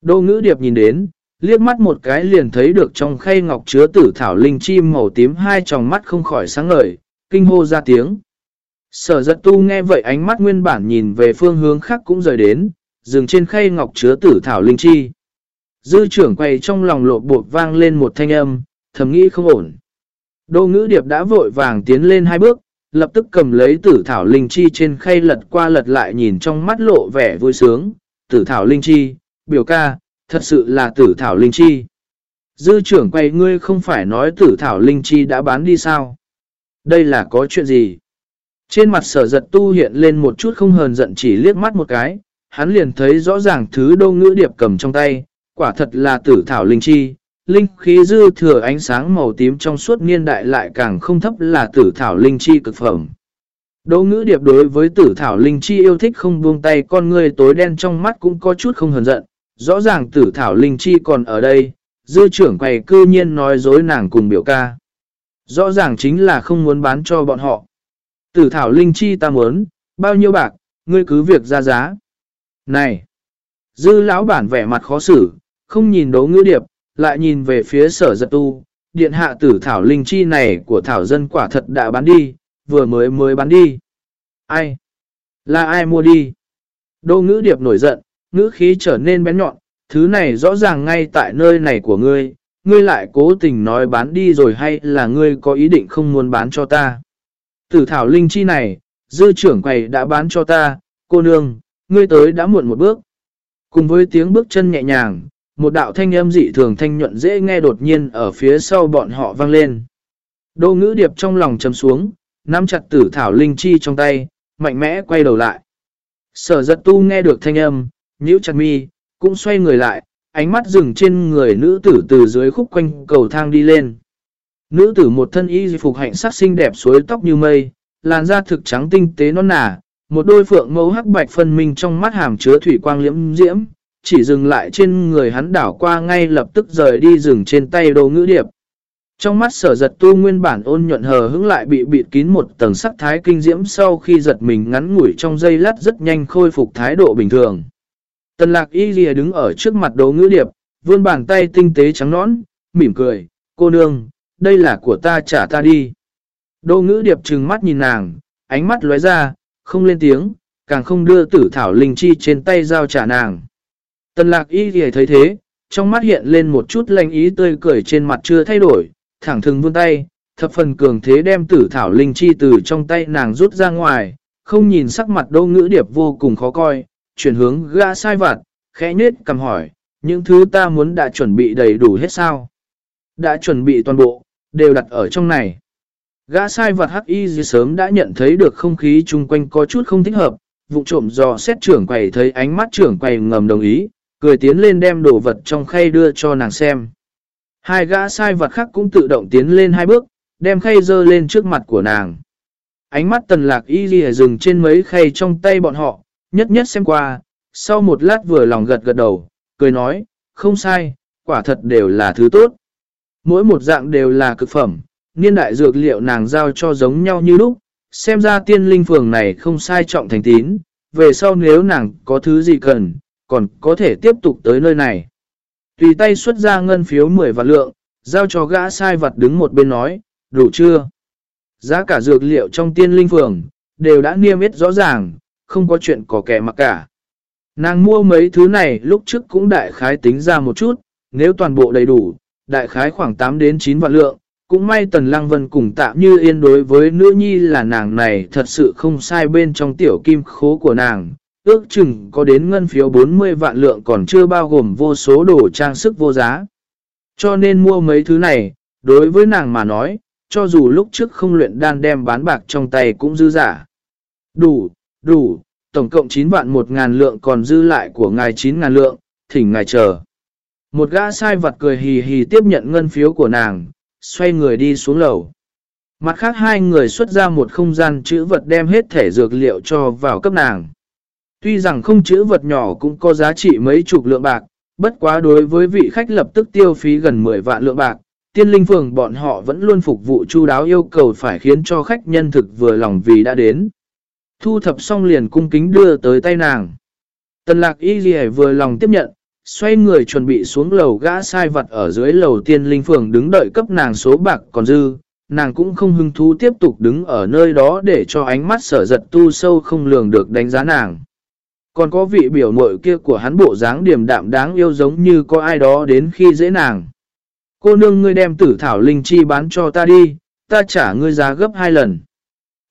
Đô ngữ điệp nhìn đến, liếc mắt một cái liền thấy được trong khay ngọc chứa tử thảo linh chi màu tím hai tròng mắt không khỏi sáng ngời, kinh hô ra tiếng. Sở giật tu nghe vậy ánh mắt nguyên bản nhìn về phương hướng khác cũng rời đến, dừng trên khay ngọc chứa tử thảo linh chi. Dư trưởng quay trong lòng lộ bột vang lên một thanh âm, thầm nghĩ không ổn. Đô ngữ điệp đã vội vàng tiến lên hai bước, lập tức cầm lấy tử thảo linh chi trên khay lật qua lật lại nhìn trong mắt lộ vẻ vui sướng. Tử thảo linh chi, biểu ca, thật sự là tử thảo linh chi. Dư trưởng quay ngươi không phải nói tử thảo linh chi đã bán đi sao? Đây là có chuyện gì? Trên mặt sở giật tu hiện lên một chút không hờn giận chỉ liếc mắt một cái, hắn liền thấy rõ ràng thứ đô ngữ điệp cầm trong tay, quả thật là tử thảo linh chi. Linh khí dư thừa ánh sáng màu tím trong suốt niên đại lại càng không thấp là tử thảo linh chi cực phẩm. Đỗ ngữ điệp đối với tử thảo linh chi yêu thích không buông tay con người tối đen trong mắt cũng có chút không hờn giận, Rõ ràng tử thảo linh chi còn ở đây, dư trưởng quầy cư nhiên nói dối nàng cùng biểu ca. Rõ ràng chính là không muốn bán cho bọn họ. Tử thảo linh chi ta muốn, bao nhiêu bạc, ngươi cứ việc ra giá. Này! Dư lão bản vẻ mặt khó xử, không nhìn đấu ngữ điệp, lại nhìn về phía sở giật tu. Điện hạ tử thảo linh chi này của thảo dân quả thật đã bán đi, vừa mới mới bán đi. Ai? Là ai mua đi? Đô ngữ điệp nổi giận, ngữ khí trở nên bén nhọn, thứ này rõ ràng ngay tại nơi này của ngươi, ngươi lại cố tình nói bán đi rồi hay là ngươi có ý định không muốn bán cho ta. Tử thảo linh chi này, dư trưởng quầy đã bán cho ta, cô nương, ngươi tới đã muộn một bước. Cùng với tiếng bước chân nhẹ nhàng, một đạo thanh âm dị thường thanh nhuận dễ nghe đột nhiên ở phía sau bọn họ vang lên. Đô ngữ điệp trong lòng chấm xuống, nắm chặt tử thảo linh chi trong tay, mạnh mẽ quay đầu lại. Sở giật tu nghe được thanh âm, nhíu chặt mi, cũng xoay người lại, ánh mắt dừng trên người nữ tử từ dưới khúc quanh cầu thang đi lên. Nữ tử một thân y phục hạnh sắc xinh đẹp suối tóc như mây, làn da thực trắng tinh tế non nả, một đôi phượng mẫu hắc bạch phân minh trong mắt hàm chứa thủy quang liễm diễm, chỉ dừng lại trên người hắn đảo qua ngay lập tức rời đi rừng trên tay đồ ngữ điệp. Trong mắt sở giật tu nguyên bản ôn nhuận hờ hững lại bị bịt kín một tầng sắc thái kinh diễm sau khi giật mình ngắn ngủi trong dây lát rất nhanh khôi phục thái độ bình thường. Tần lạc y ghi đứng ở trước mặt đồ ngữ điệp, vươn bàn tay tinh tế trắng nõn, mỉm cười, cô nương, đây là của ta trả ta đi. Đô ngữ điệp trừng mắt nhìn nàng, ánh mắt lóe ra, không lên tiếng, càng không đưa tử thảo linh chi trên tay giao trả nàng. Tần lạc y thì thấy thế, trong mắt hiện lên một chút lanh ý tươi cười trên mặt chưa thay đổi, thẳng thừng vươn tay, thập phần cường thế đem tử thảo linh chi từ trong tay nàng rút ra ngoài, không nhìn sắc mặt đô ngữ điệp vô cùng khó coi, chuyển hướng gã sai vặt, khẽ nết cầm hỏi, những thứ ta muốn đã chuẩn bị đầy đủ hết sao? Đã chuẩn bị toàn bộ, đều đặt ở trong này. Gã sai vật hắc y sớm đã nhận thấy được không khí chung quanh có chút không thích hợp, vụ trộm dò xét trưởng quầy thấy ánh mắt trưởng quầy ngầm đồng ý, cười tiến lên đem đồ vật trong khay đưa cho nàng xem. Hai gã sai vật khác cũng tự động tiến lên hai bước, đem khay dơ lên trước mặt của nàng. Ánh mắt tần lạc y ghi dừng trên mấy khay trong tay bọn họ, nhất nhất xem qua, sau một lát vừa lòng gật gật đầu, cười nói, không sai, quả thật đều là thứ tốt. Mỗi một dạng đều là cực phẩm, niên đại dược liệu nàng giao cho giống nhau như lúc, xem ra tiên linh phường này không sai trọng thành tín, về sau nếu nàng có thứ gì cần, còn có thể tiếp tục tới nơi này. Tùy tay xuất ra ngân phiếu 10 vạn lượng, giao cho gã sai vật đứng một bên nói, đủ chưa? Giá cả dược liệu trong tiên linh phường, đều đã niêm yết rõ ràng, không có chuyện có kẻ mặc cả. Nàng mua mấy thứ này lúc trước cũng đại khái tính ra một chút, nếu toàn bộ đầy đủ, đại khái khoảng 8 đến 9 vạn lượng, cũng may Tần Lăng Vân cùng tạm như yên đối với nữ nhi là nàng này thật sự không sai bên trong tiểu kim khố của nàng. Ước chừng có đến ngân phiếu 40 vạn lượng còn chưa bao gồm vô số đồ trang sức vô giá. Cho nên mua mấy thứ này, đối với nàng mà nói, cho dù lúc trước không luyện đan đem bán bạc trong tay cũng dư giả. Đủ, đủ, tổng cộng 9 vạn 1 ngàn lượng còn dư lại của ngài 9 ngàn lượng, thỉnh ngài chờ. Một gã sai vật cười hì hì tiếp nhận ngân phiếu của nàng, xoay người đi xuống lầu. Mặt khác hai người xuất ra một không gian chữ vật đem hết thể dược liệu cho vào cấp nàng. Tuy rằng không chữ vật nhỏ cũng có giá trị mấy chục lượng bạc, bất quá đối với vị khách lập tức tiêu phí gần 10 vạn lượng bạc, tiên linh phường bọn họ vẫn luôn phục vụ chu đáo yêu cầu phải khiến cho khách nhân thực vừa lòng vì đã đến. Thu thập xong liền cung kính đưa tới tay nàng. Tần lạc y ghi vừa lòng tiếp nhận, xoay người chuẩn bị xuống lầu gã sai vật ở dưới lầu tiên linh phường đứng đợi cấp nàng số bạc còn dư. Nàng cũng không hứng thú tiếp tục đứng ở nơi đó để cho ánh mắt sở giật tu sâu không lường được đánh giá nàng. Còn có vị biểu mội kia của hắn bộ dáng điềm đạm đáng yêu giống như có ai đó đến khi dễ nàng. Cô nương ngươi đem tử thảo linh chi bán cho ta đi, ta trả ngươi giá gấp hai lần.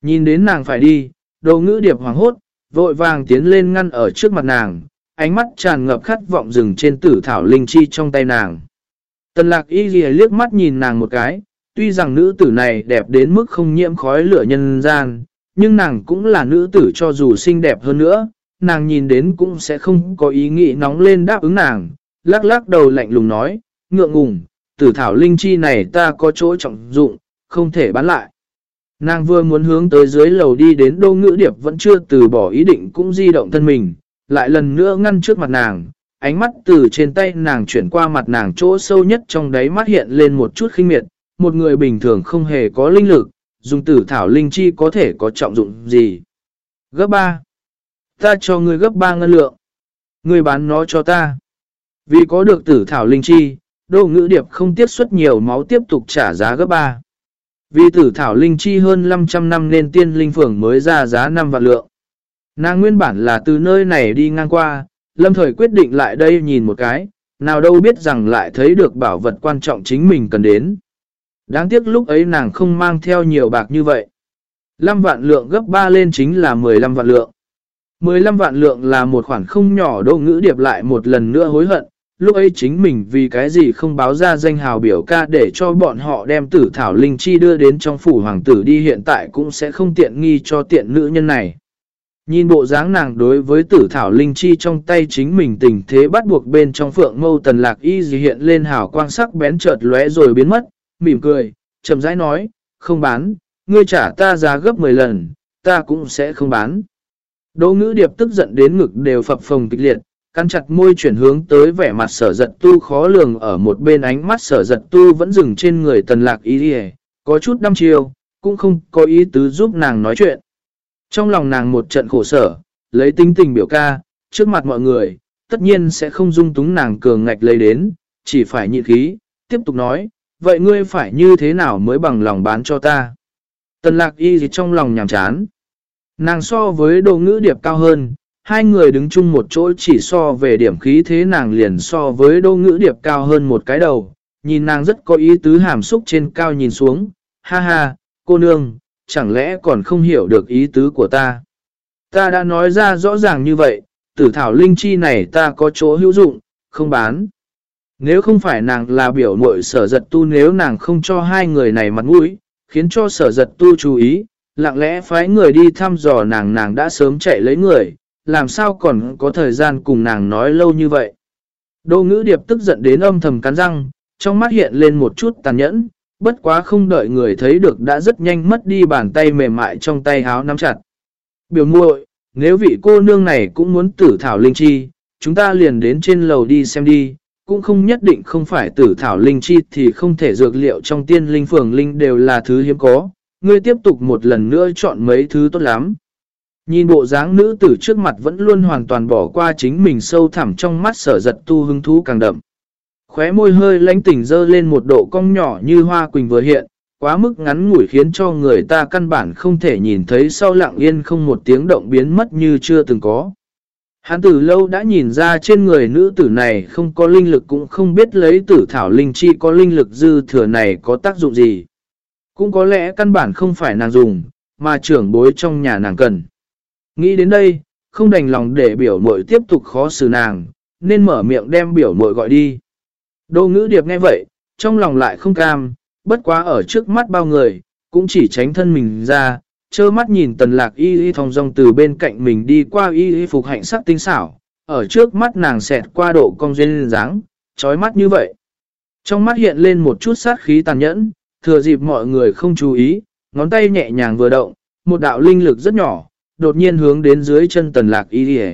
Nhìn đến nàng phải đi, đầu ngữ điệp hoàng hốt, vội vàng tiến lên ngăn ở trước mặt nàng, ánh mắt tràn ngập khát vọng rừng trên tử thảo linh chi trong tay nàng. Tần lạc y ghi liếc mắt nhìn nàng một cái, tuy rằng nữ tử này đẹp đến mức không nhiễm khói lửa nhân gian, nhưng nàng cũng là nữ tử cho dù xinh đẹp hơn nữa, nàng nhìn đến cũng sẽ không có ý nghĩ nóng lên đáp ứng nàng, lắc lắc đầu lạnh lùng nói, ngượng ngùng, tử thảo linh chi này ta có chỗ trọng dụng, không thể bán lại. Nàng vừa muốn hướng tới dưới lầu đi đến đô ngữ điệp vẫn chưa từ bỏ ý định cũng di động thân mình, lại lần nữa ngăn trước mặt nàng, ánh mắt từ trên tay nàng chuyển qua mặt nàng chỗ sâu nhất trong đáy mắt hiện lên một chút khinh miệt, một người bình thường không hề có linh lực, dùng tử thảo linh chi có thể có trọng dụng gì. Gấp 3. Ta cho ngươi gấp 3 ngân lượng. Ngươi bán nó cho ta. Vì có được tử thảo linh chi, đô ngữ điệp không tiết xuất nhiều máu tiếp tục trả giá gấp 3. Vì tử thảo linh chi hơn 500 năm nên tiên linh phường mới ra giá 5 vạn lượng. Nàng nguyên bản là từ nơi này đi ngang qua, lâm thời quyết định lại đây nhìn một cái, nào đâu biết rằng lại thấy được bảo vật quan trọng chính mình cần đến. Đáng tiếc lúc ấy nàng không mang theo nhiều bạc như vậy. 5 vạn lượng gấp 3 lên chính là 15 vạn lượng. 15 vạn lượng là một khoản không nhỏ đô ngữ điệp lại một lần nữa hối hận, lúc ấy chính mình vì cái gì không báo ra danh hào biểu ca để cho bọn họ đem tử thảo linh chi đưa đến trong phủ hoàng tử đi hiện tại cũng sẽ không tiện nghi cho tiện nữ nhân này. Nhìn bộ dáng nàng đối với tử thảo linh chi trong tay chính mình tình thế bắt buộc bên trong phượng mâu tần lạc y gì hiện lên hào quang sắc bén chợt lóe rồi biến mất, mỉm cười, chậm rãi nói, không bán, ngươi trả ta giá gấp 10 lần, ta cũng sẽ không bán. Đỗ ngữ điệp tức giận đến ngực đều phập phồng kịch liệt, cắn chặt môi chuyển hướng tới vẻ mặt sở giật tu khó lường ở một bên ánh mắt sở giật tu vẫn dừng trên người tần lạc y gì, có chút đăm chiêu, cũng không có ý tứ giúp nàng nói chuyện. Trong lòng nàng một trận khổ sở, lấy tính tình biểu ca, trước mặt mọi người, tất nhiên sẽ không dung túng nàng cường ngạch lấy đến, chỉ phải nhịn khí, tiếp tục nói, vậy ngươi phải như thế nào mới bằng lòng bán cho ta? Tần lạc y gì trong lòng nhàm chán. Nàng so với đồ ngữ điệp cao hơn, hai người đứng chung một chỗ chỉ so về điểm khí thế nàng liền so với đô ngữ điệp cao hơn một cái đầu. Nhìn nàng rất có ý tứ hàm xúc trên cao nhìn xuống, ha ha, cô nương, chẳng lẽ còn không hiểu được ý tứ của ta. Ta đã nói ra rõ ràng như vậy, tử thảo linh chi này ta có chỗ hữu dụng, không bán. Nếu không phải nàng là biểu mội sở giật tu nếu nàng không cho hai người này mặt mũi, khiến cho sở giật tu chú ý, lặng lẽ phái người đi thăm dò nàng nàng đã sớm chạy lấy người, làm sao còn có thời gian cùng nàng nói lâu như vậy. Đô ngữ điệp tức giận đến âm thầm cắn răng, trong mắt hiện lên một chút tàn nhẫn, bất quá không đợi người thấy được đã rất nhanh mất đi bàn tay mềm mại trong tay háo nắm chặt. Biểu muội nếu vị cô nương này cũng muốn tử thảo linh chi, chúng ta liền đến trên lầu đi xem đi, cũng không nhất định không phải tử thảo linh chi thì không thể dược liệu trong tiên linh phường linh đều là thứ hiếm có. Ngươi tiếp tục một lần nữa chọn mấy thứ tốt lắm. Nhìn bộ dáng nữ tử trước mặt vẫn luôn hoàn toàn bỏ qua chính mình sâu thẳm trong mắt sở giật tu hứng thú càng đậm. Khóe môi hơi lánh tỉnh dơ lên một độ cong nhỏ như hoa quỳnh vừa hiện, quá mức ngắn ngủi khiến cho người ta căn bản không thể nhìn thấy sau lặng yên không một tiếng động biến mất như chưa từng có. Hắn từ lâu đã nhìn ra trên người nữ tử này không có linh lực cũng không biết lấy tử thảo linh chi có linh lực dư thừa này có tác dụng gì. cũng có lẽ căn bản không phải nàng dùng, mà trưởng bối trong nhà nàng cần. Nghĩ đến đây, không đành lòng để biểu mội tiếp tục khó xử nàng, nên mở miệng đem biểu mội gọi đi. Đô ngữ điệp nghe vậy, trong lòng lại không cam, bất quá ở trước mắt bao người, cũng chỉ tránh thân mình ra, trơ mắt nhìn tần lạc y y thong dong từ bên cạnh mình đi qua y y phục hạnh sắc tinh xảo, ở trước mắt nàng xẹt qua độ cong duyên dáng, trói mắt như vậy. Trong mắt hiện lên một chút sát khí tàn nhẫn, thừa dịp mọi người không chú ý, ngón tay nhẹ nhàng vừa động, một đạo linh lực rất nhỏ, đột nhiên hướng đến dưới chân tần lạc y y.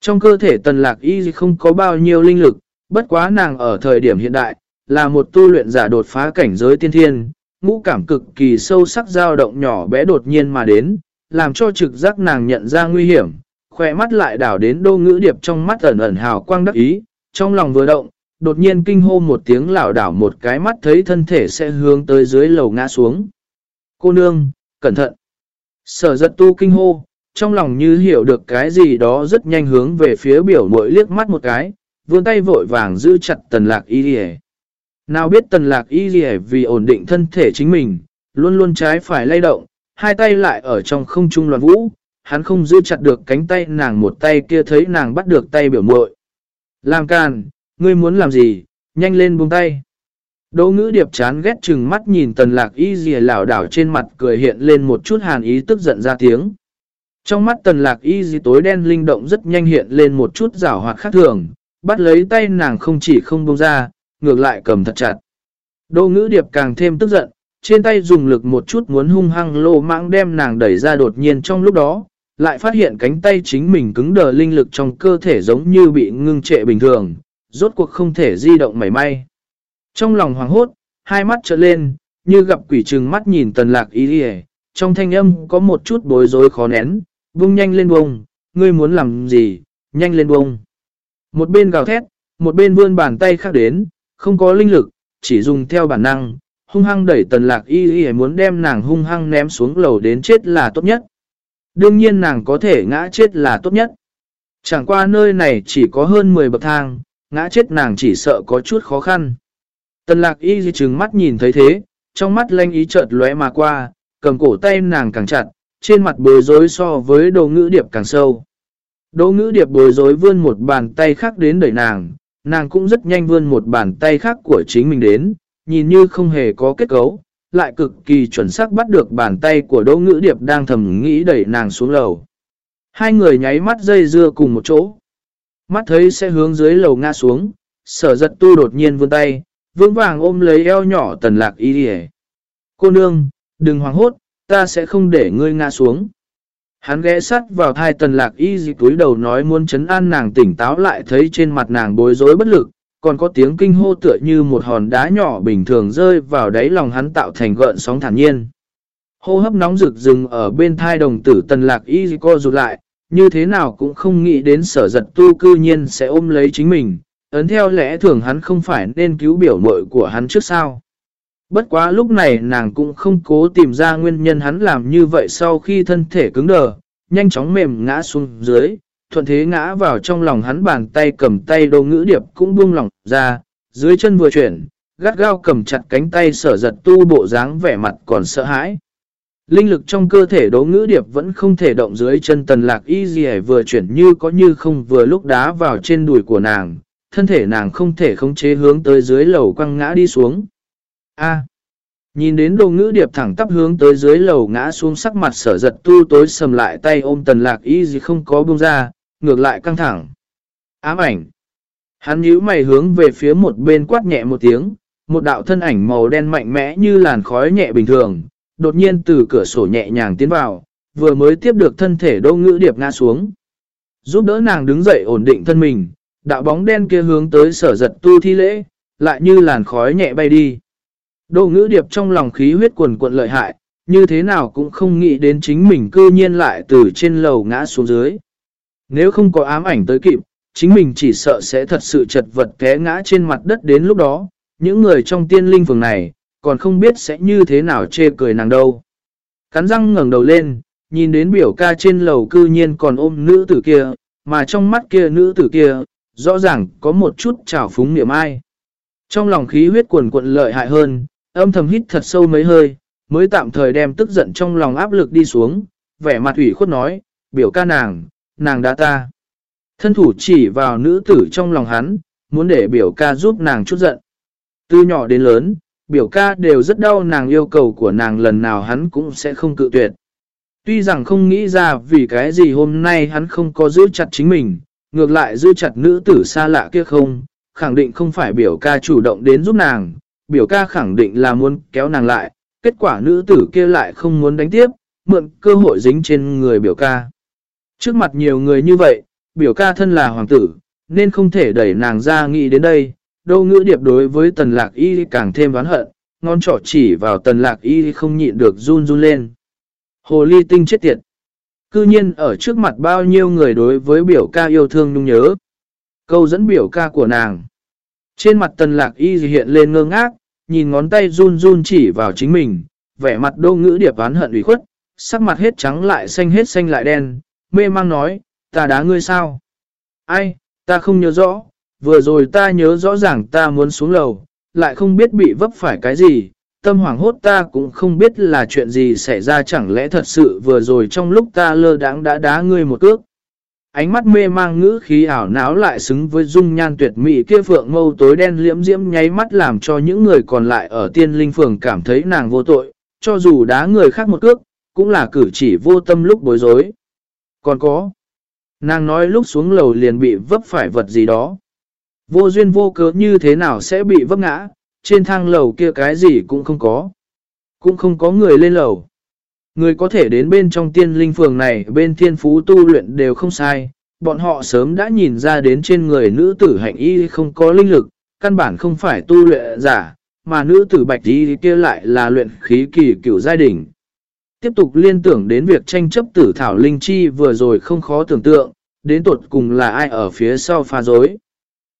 Trong cơ thể tần lạc y không có bao nhiêu linh lực, bất quá nàng ở thời điểm hiện đại, là một tu luyện giả đột phá cảnh giới tiên thiên, ngũ cảm cực kỳ sâu sắc dao động nhỏ bé đột nhiên mà đến, làm cho trực giác nàng nhận ra nguy hiểm, khỏe mắt lại đảo đến đô ngữ điệp trong mắt ẩn ẩn hào quang đắc ý, trong lòng vừa động, đột nhiên kinh hô một tiếng lảo đảo một cái mắt thấy thân thể sẽ hướng tới dưới lầu ngã xuống. Cô nương, cẩn thận. Sở giật tu kinh hô, trong lòng như hiểu được cái gì đó rất nhanh hướng về phía biểu mội liếc mắt một cái, vươn tay vội vàng giữ chặt tần lạc y rìa. Nào biết tần lạc y rìa vì ổn định thân thể chính mình, luôn luôn trái phải lay động, hai tay lại ở trong không trung loạn vũ, hắn không giữ chặt được cánh tay nàng một tay kia thấy nàng bắt được tay biểu muội Làm càn, ngươi muốn làm gì, nhanh lên buông tay. Đỗ ngữ điệp chán ghét chừng mắt nhìn tần lạc y dì lảo đảo trên mặt cười hiện lên một chút hàn ý tức giận ra tiếng. Trong mắt tần lạc y dì tối đen linh động rất nhanh hiện lên một chút rảo hoạt khác thường, bắt lấy tay nàng không chỉ không buông ra, ngược lại cầm thật chặt. đô ngữ điệp càng thêm tức giận, trên tay dùng lực một chút muốn hung hăng lô mãng đem nàng đẩy ra đột nhiên trong lúc đó, lại phát hiện cánh tay chính mình cứng đờ linh lực trong cơ thể giống như bị ngưng trệ bình thường, rốt cuộc không thể di động mảy may. Trong lòng hoàng hốt, hai mắt trợn lên, như gặp quỷ trừng mắt nhìn tần lạc ý đi trong thanh âm có một chút bối rối khó nén, buông nhanh lên bông. ngươi muốn làm gì, nhanh lên bông. Một bên gào thét, một bên vươn bàn tay khác đến, không có linh lực, chỉ dùng theo bản năng, hung hăng đẩy tần lạc y y muốn đem nàng hung hăng ném xuống lầu đến chết là tốt nhất. Đương nhiên nàng có thể ngã chết là tốt nhất. Chẳng qua nơi này chỉ có hơn 10 bậc thang, ngã chết nàng chỉ sợ có chút khó khăn. Tần lạc y Y trừng mắt nhìn thấy thế, trong mắt lanh ý chợt lóe mà qua, cầm cổ tay nàng càng chặt, trên mặt bối rối so với đồ ngữ điệp càng sâu. Đỗ ngữ điệp bối rối vươn một bàn tay khác đến đẩy nàng, nàng cũng rất nhanh vươn một bàn tay khác của chính mình đến, nhìn như không hề có kết cấu, lại cực kỳ chuẩn xác bắt được bàn tay của Đỗ Ngữ Điệp đang thầm nghĩ đẩy nàng xuống lầu. Hai người nháy mắt dây dưa cùng một chỗ. Mắt thấy sẽ hướng dưới lầu ngã xuống, sở giật tu đột nhiên vươn tay, vững vàng ôm lấy eo nhỏ tần lạc y đi Cô nương, đừng hoảng hốt, ta sẽ không để ngươi ngã xuống. Hắn ghé sắt vào thai tần lạc y dị túi đầu nói muốn chấn an nàng tỉnh táo lại thấy trên mặt nàng bối rối bất lực, còn có tiếng kinh hô tựa như một hòn đá nhỏ bình thường rơi vào đáy lòng hắn tạo thành gợn sóng thản nhiên. Hô hấp nóng rực rừng ở bên thai đồng tử tần lạc y co rụt lại, như thế nào cũng không nghĩ đến sở giật tu cư nhiên sẽ ôm lấy chính mình, ấn theo lẽ thường hắn không phải nên cứu biểu mội của hắn trước sao. Bất quá lúc này nàng cũng không cố tìm ra nguyên nhân hắn làm như vậy sau khi thân thể cứng đờ, nhanh chóng mềm ngã xuống dưới, thuận thế ngã vào trong lòng hắn bàn tay cầm tay đồ ngữ điệp cũng buông lỏng ra, dưới chân vừa chuyển, gắt gao cầm chặt cánh tay sở giật tu bộ dáng vẻ mặt còn sợ hãi. Linh lực trong cơ thể đố ngữ điệp vẫn không thể động dưới chân tần lạc y gì vừa chuyển như có như không vừa lúc đá vào trên đùi của nàng, thân thể nàng không thể khống chế hướng tới dưới lầu quăng ngã đi xuống. A. nhìn đến đồ ngữ điệp thẳng tắp hướng tới dưới lầu ngã xuống sắc mặt sở giật tu tối sầm lại tay ôm tần lạc y gì không có buông ra, ngược lại căng thẳng. Ám ảnh. Hắn nhíu mày hướng về phía một bên quát nhẹ một tiếng, một đạo thân ảnh màu đen mạnh mẽ như làn khói nhẹ bình thường, đột nhiên từ cửa sổ nhẹ nhàng tiến vào, vừa mới tiếp được thân thể đô ngữ điệp ngã xuống. Giúp đỡ nàng đứng dậy ổn định thân mình, đạo bóng đen kia hướng tới sở giật tu thi lễ, lại như làn khói nhẹ bay đi. Đô ngữ điệp trong lòng khí huyết quần cuộn lợi hại, như thế nào cũng không nghĩ đến chính mình cư nhiên lại từ trên lầu ngã xuống dưới. Nếu không có ám ảnh tới kịp, chính mình chỉ sợ sẽ thật sự chật vật té ngã trên mặt đất đến lúc đó, những người trong tiên linh phường này, còn không biết sẽ như thế nào chê cười nàng đâu. Cắn răng ngẩng đầu lên, nhìn đến biểu ca trên lầu cư nhiên còn ôm nữ tử kia, mà trong mắt kia nữ tử kia, rõ ràng có một chút trào phúng niệm ai. Trong lòng khí huyết quần quận lợi hại hơn, âm thầm hít thật sâu mấy hơi, mới tạm thời đem tức giận trong lòng áp lực đi xuống, vẻ mặt ủy khuất nói, biểu ca nàng, nàng đã ta. Thân thủ chỉ vào nữ tử trong lòng hắn, muốn để biểu ca giúp nàng chút giận. Từ nhỏ đến lớn, biểu ca đều rất đau nàng yêu cầu của nàng lần nào hắn cũng sẽ không cự tuyệt. Tuy rằng không nghĩ ra vì cái gì hôm nay hắn không có giữ chặt chính mình, ngược lại giữ chặt nữ tử xa lạ kia không, khẳng định không phải biểu ca chủ động đến giúp nàng, biểu ca khẳng định là muốn kéo nàng lại, kết quả nữ tử kia lại không muốn đánh tiếp, mượn cơ hội dính trên người biểu ca. Trước mặt nhiều người như vậy, biểu ca thân là hoàng tử, nên không thể đẩy nàng ra nghĩ đến đây, Đô ngữ điệp đối với tần lạc y càng thêm ván hận, ngon trỏ chỉ vào tần lạc y không nhịn được run run lên. Hồ ly tinh chết tiệt. Cư nhiên ở trước mặt bao nhiêu người đối với biểu ca yêu thương nhung nhớ. Câu dẫn biểu ca của nàng. Trên mặt tần lạc y hiện lên ngơ ngác, nhìn ngón tay run run chỉ vào chính mình, vẻ mặt đô ngữ điệp oán hận ủy khuất, sắc mặt hết trắng lại xanh hết xanh lại đen, mê mang nói, ta đá ngươi sao? Ai, ta không nhớ rõ, vừa rồi ta nhớ rõ ràng ta muốn xuống lầu, lại không biết bị vấp phải cái gì, tâm hoảng hốt ta cũng không biết là chuyện gì xảy ra chẳng lẽ thật sự vừa rồi trong lúc ta lơ đãng đã đá ngươi một cước. Ánh mắt mê mang ngữ khí ảo náo lại xứng với dung nhan tuyệt mỹ kia phượng mâu tối đen liễm diễm nháy mắt làm cho những người còn lại ở tiên linh phường cảm thấy nàng vô tội, cho dù đá người khác một cước, cũng là cử chỉ vô tâm lúc bối rối. Còn có, nàng nói lúc xuống lầu liền bị vấp phải vật gì đó. Vô duyên vô cớ như thế nào sẽ bị vấp ngã, trên thang lầu kia cái gì cũng không có. Cũng không có người lên lầu. Người có thể đến bên trong tiên linh phường này bên thiên phú tu luyện đều không sai. Bọn họ sớm đã nhìn ra đến trên người nữ tử hạnh y không có linh lực, căn bản không phải tu luyện giả, mà nữ tử bạch y kia lại là luyện khí kỳ cửu giai đỉnh. Tiếp tục liên tưởng đến việc tranh chấp tử thảo linh chi vừa rồi không khó tưởng tượng, đến tuột cùng là ai ở phía sau pha dối.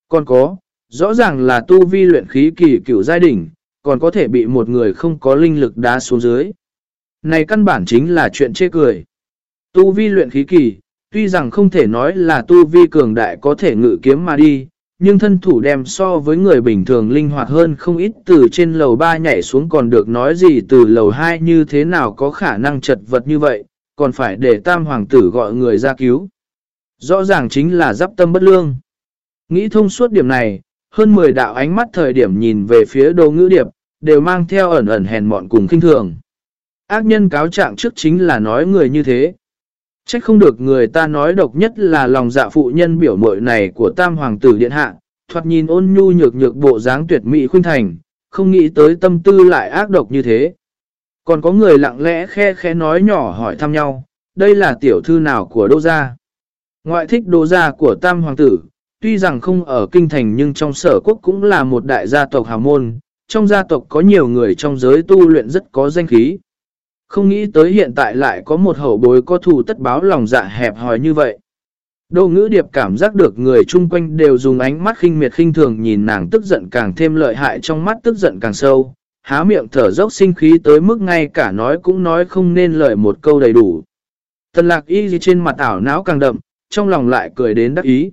Còn có, rõ ràng là tu vi luyện khí kỳ cửu giai đỉnh, còn có thể bị một người không có linh lực đá xuống dưới. Này căn bản chính là chuyện chê cười. Tu vi luyện khí kỳ, tuy rằng không thể nói là tu vi cường đại có thể ngự kiếm mà đi, nhưng thân thủ đem so với người bình thường linh hoạt hơn không ít từ trên lầu 3 nhảy xuống còn được nói gì từ lầu 2 như thế nào có khả năng chật vật như vậy, còn phải để tam hoàng tử gọi người ra cứu. Rõ ràng chính là giáp tâm bất lương. Nghĩ thông suốt điểm này, hơn 10 đạo ánh mắt thời điểm nhìn về phía đồ ngữ điệp, đều mang theo ẩn ẩn hèn mọn cùng kinh thường. Ác nhân cáo trạng trước chính là nói người như thế. Trách không được người ta nói độc nhất là lòng dạ phụ nhân biểu mội này của tam hoàng tử điện hạ, thoạt nhìn ôn nhu nhược nhược bộ dáng tuyệt mỹ khuynh thành, không nghĩ tới tâm tư lại ác độc như thế. Còn có người lặng lẽ khe khẽ nói nhỏ hỏi thăm nhau, đây là tiểu thư nào của đô gia. Ngoại thích đô gia của tam hoàng tử, tuy rằng không ở kinh thành nhưng trong sở quốc cũng là một đại gia tộc hào môn, trong gia tộc có nhiều người trong giới tu luyện rất có danh khí. Không nghĩ tới hiện tại lại có một hậu bối có thù tất báo lòng dạ hẹp hòi như vậy. Đô ngữ điệp cảm giác được người chung quanh đều dùng ánh mắt khinh miệt khinh thường nhìn nàng tức giận càng thêm lợi hại trong mắt tức giận càng sâu, há miệng thở dốc sinh khí tới mức ngay cả nói cũng nói không nên lời một câu đầy đủ. Tần lạc y gì trên mặt ảo não càng đậm, trong lòng lại cười đến đắc ý.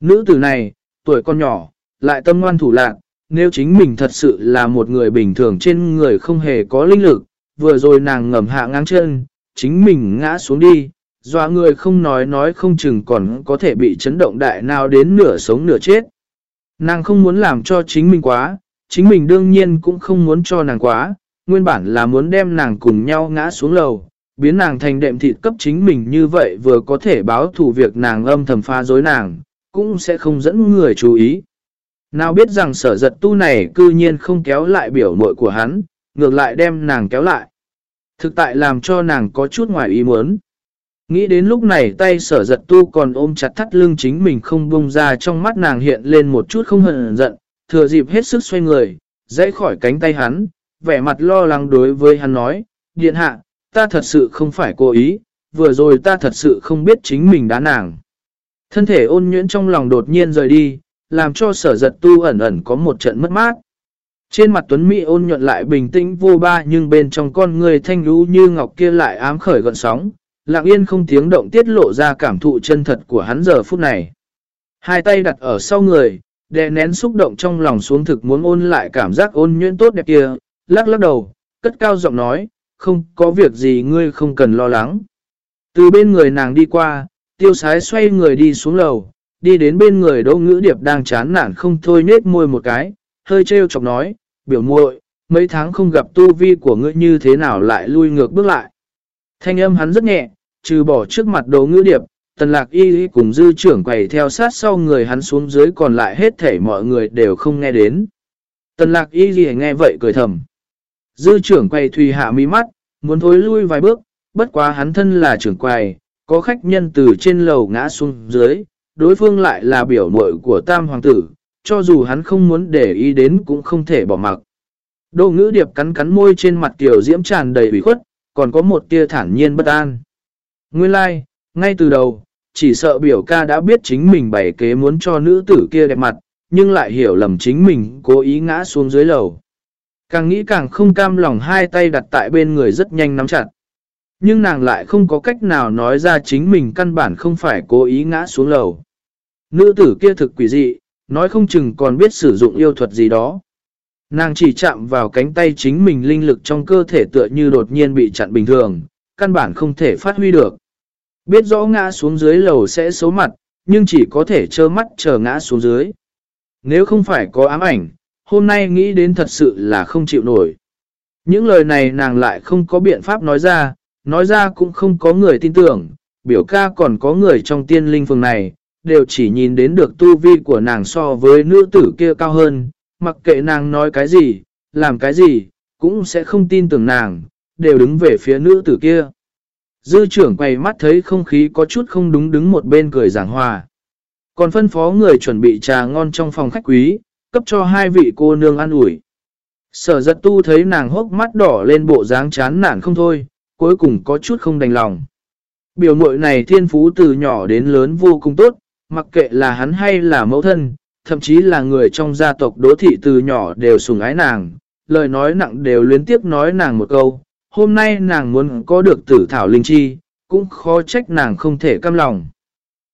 Nữ tử này, tuổi con nhỏ, lại tâm ngoan thủ lạc, nếu chính mình thật sự là một người bình thường trên người không hề có linh lực, vừa rồi nàng ngầm hạ ngang chân, chính mình ngã xuống đi, dọa người không nói nói không chừng còn có thể bị chấn động đại nào đến nửa sống nửa chết. Nàng không muốn làm cho chính mình quá, chính mình đương nhiên cũng không muốn cho nàng quá, nguyên bản là muốn đem nàng cùng nhau ngã xuống lầu, biến nàng thành đệm thịt cấp chính mình như vậy vừa có thể báo thù việc nàng âm thầm pha dối nàng, cũng sẽ không dẫn người chú ý. Nào biết rằng sở giật tu này cư nhiên không kéo lại biểu mội của hắn, ngược lại đem nàng kéo lại. Thực tại làm cho nàng có chút ngoài ý muốn. Nghĩ đến lúc này tay sở giật tu còn ôm chặt thắt lưng chính mình không bông ra trong mắt nàng hiện lên một chút không hận giận, thừa dịp hết sức xoay người, dãy khỏi cánh tay hắn, vẻ mặt lo lắng đối với hắn nói, điện hạ, ta thật sự không phải cố ý, vừa rồi ta thật sự không biết chính mình đã nàng. Thân thể ôn nhuyễn trong lòng đột nhiên rời đi, làm cho sở giật tu ẩn ẩn có một trận mất mát. Trên mặt Tuấn Mỹ ôn nhuận lại bình tĩnh vô ba nhưng bên trong con người thanh lũ như ngọc kia lại ám khởi gọn sóng, lặng yên không tiếng động tiết lộ ra cảm thụ chân thật của hắn giờ phút này. Hai tay đặt ở sau người, đè nén xúc động trong lòng xuống thực muốn ôn lại cảm giác ôn nhuyễn tốt đẹp kia, lắc lắc đầu, cất cao giọng nói, không có việc gì ngươi không cần lo lắng. Từ bên người nàng đi qua, tiêu sái xoay người đi xuống lầu, đi đến bên người đỗ ngữ điệp đang chán nản không thôi nết môi một cái, hơi trêu chọc nói, biểu muội mấy tháng không gặp tu vi của ngươi như thế nào lại lui ngược bước lại. Thanh âm hắn rất nhẹ, trừ bỏ trước mặt đồ ngữ điệp, tần lạc y cùng dư trưởng quầy theo sát sau người hắn xuống dưới còn lại hết thể mọi người đều không nghe đến. Tần lạc y nghe vậy cười thầm. Dư trưởng quầy thùy hạ mí mắt, muốn thối lui vài bước, bất quá hắn thân là trưởng quầy, có khách nhân từ trên lầu ngã xuống dưới, đối phương lại là biểu muội của tam hoàng tử, cho dù hắn không muốn để ý đến cũng không thể bỏ mặc. Đô ngữ điệp cắn cắn môi trên mặt tiểu diễm tràn đầy ủy khuất, còn có một tia thản nhiên bất an. Nguyên lai, like, ngay từ đầu, chỉ sợ biểu ca đã biết chính mình bày kế muốn cho nữ tử kia đẹp mặt, nhưng lại hiểu lầm chính mình cố ý ngã xuống dưới lầu. Càng nghĩ càng không cam lòng hai tay đặt tại bên người rất nhanh nắm chặt. Nhưng nàng lại không có cách nào nói ra chính mình căn bản không phải cố ý ngã xuống lầu. Nữ tử kia thực quỷ dị, nói không chừng còn biết sử dụng yêu thuật gì đó. Nàng chỉ chạm vào cánh tay chính mình linh lực trong cơ thể tựa như đột nhiên bị chặn bình thường, căn bản không thể phát huy được. Biết rõ ngã xuống dưới lầu sẽ xấu mặt, nhưng chỉ có thể trơ mắt chờ ngã xuống dưới. Nếu không phải có ám ảnh, hôm nay nghĩ đến thật sự là không chịu nổi. Những lời này nàng lại không có biện pháp nói ra, nói ra cũng không có người tin tưởng, biểu ca còn có người trong tiên linh phường này, đều chỉ nhìn đến được tu vi của nàng so với nữ tử kia cao hơn, mặc kệ nàng nói cái gì, làm cái gì, cũng sẽ không tin tưởng nàng, đều đứng về phía nữ tử kia. Dư trưởng quay mắt thấy không khí có chút không đúng đứng một bên cười giảng hòa. Còn phân phó người chuẩn bị trà ngon trong phòng khách quý, cấp cho hai vị cô nương ăn ủi. Sở giật tu thấy nàng hốc mắt đỏ lên bộ dáng chán nản không thôi, cuối cùng có chút không đành lòng. Biểu mội này thiên phú từ nhỏ đến lớn vô cùng tốt, mặc kệ là hắn hay là mẫu thân, thậm chí là người trong gia tộc đỗ thị từ nhỏ đều sùng ái nàng, lời nói nặng đều luyến tiếp nói nàng một câu, hôm nay nàng muốn có được tử thảo linh chi, cũng khó trách nàng không thể căm lòng.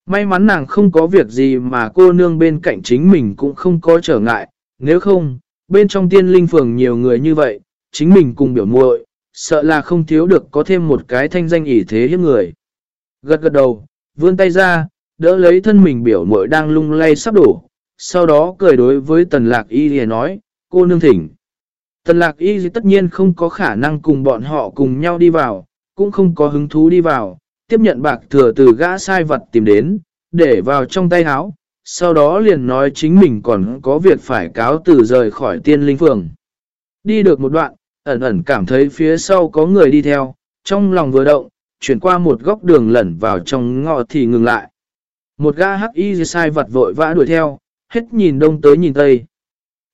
May mắn nàng không có việc gì mà cô nương bên cạnh chính mình cũng không có trở ngại, nếu không, bên trong tiên linh phường nhiều người như vậy, chính mình cùng biểu muội sợ là không thiếu được có thêm một cái thanh danh ỷ thế hiếp người. Gật gật đầu, vươn tay ra, đỡ lấy thân mình biểu mội đang lung lay sắp đổ, sau đó cười đối với tần lạc y thì nói, cô nương thỉnh. Tần lạc y tất nhiên không có khả năng cùng bọn họ cùng nhau đi vào, cũng không có hứng thú đi vào, tiếp nhận bạc thừa từ gã sai vật tìm đến, để vào trong tay áo, sau đó liền nói chính mình còn có việc phải cáo từ rời khỏi tiên linh phường. Đi được một đoạn, ẩn ẩn cảm thấy phía sau có người đi theo, trong lòng vừa động, chuyển qua một góc đường lẩn vào trong ngõ thì ngừng lại. Một gã hắc y sai vật vội vã đuổi theo, hết nhìn đông tới nhìn tây.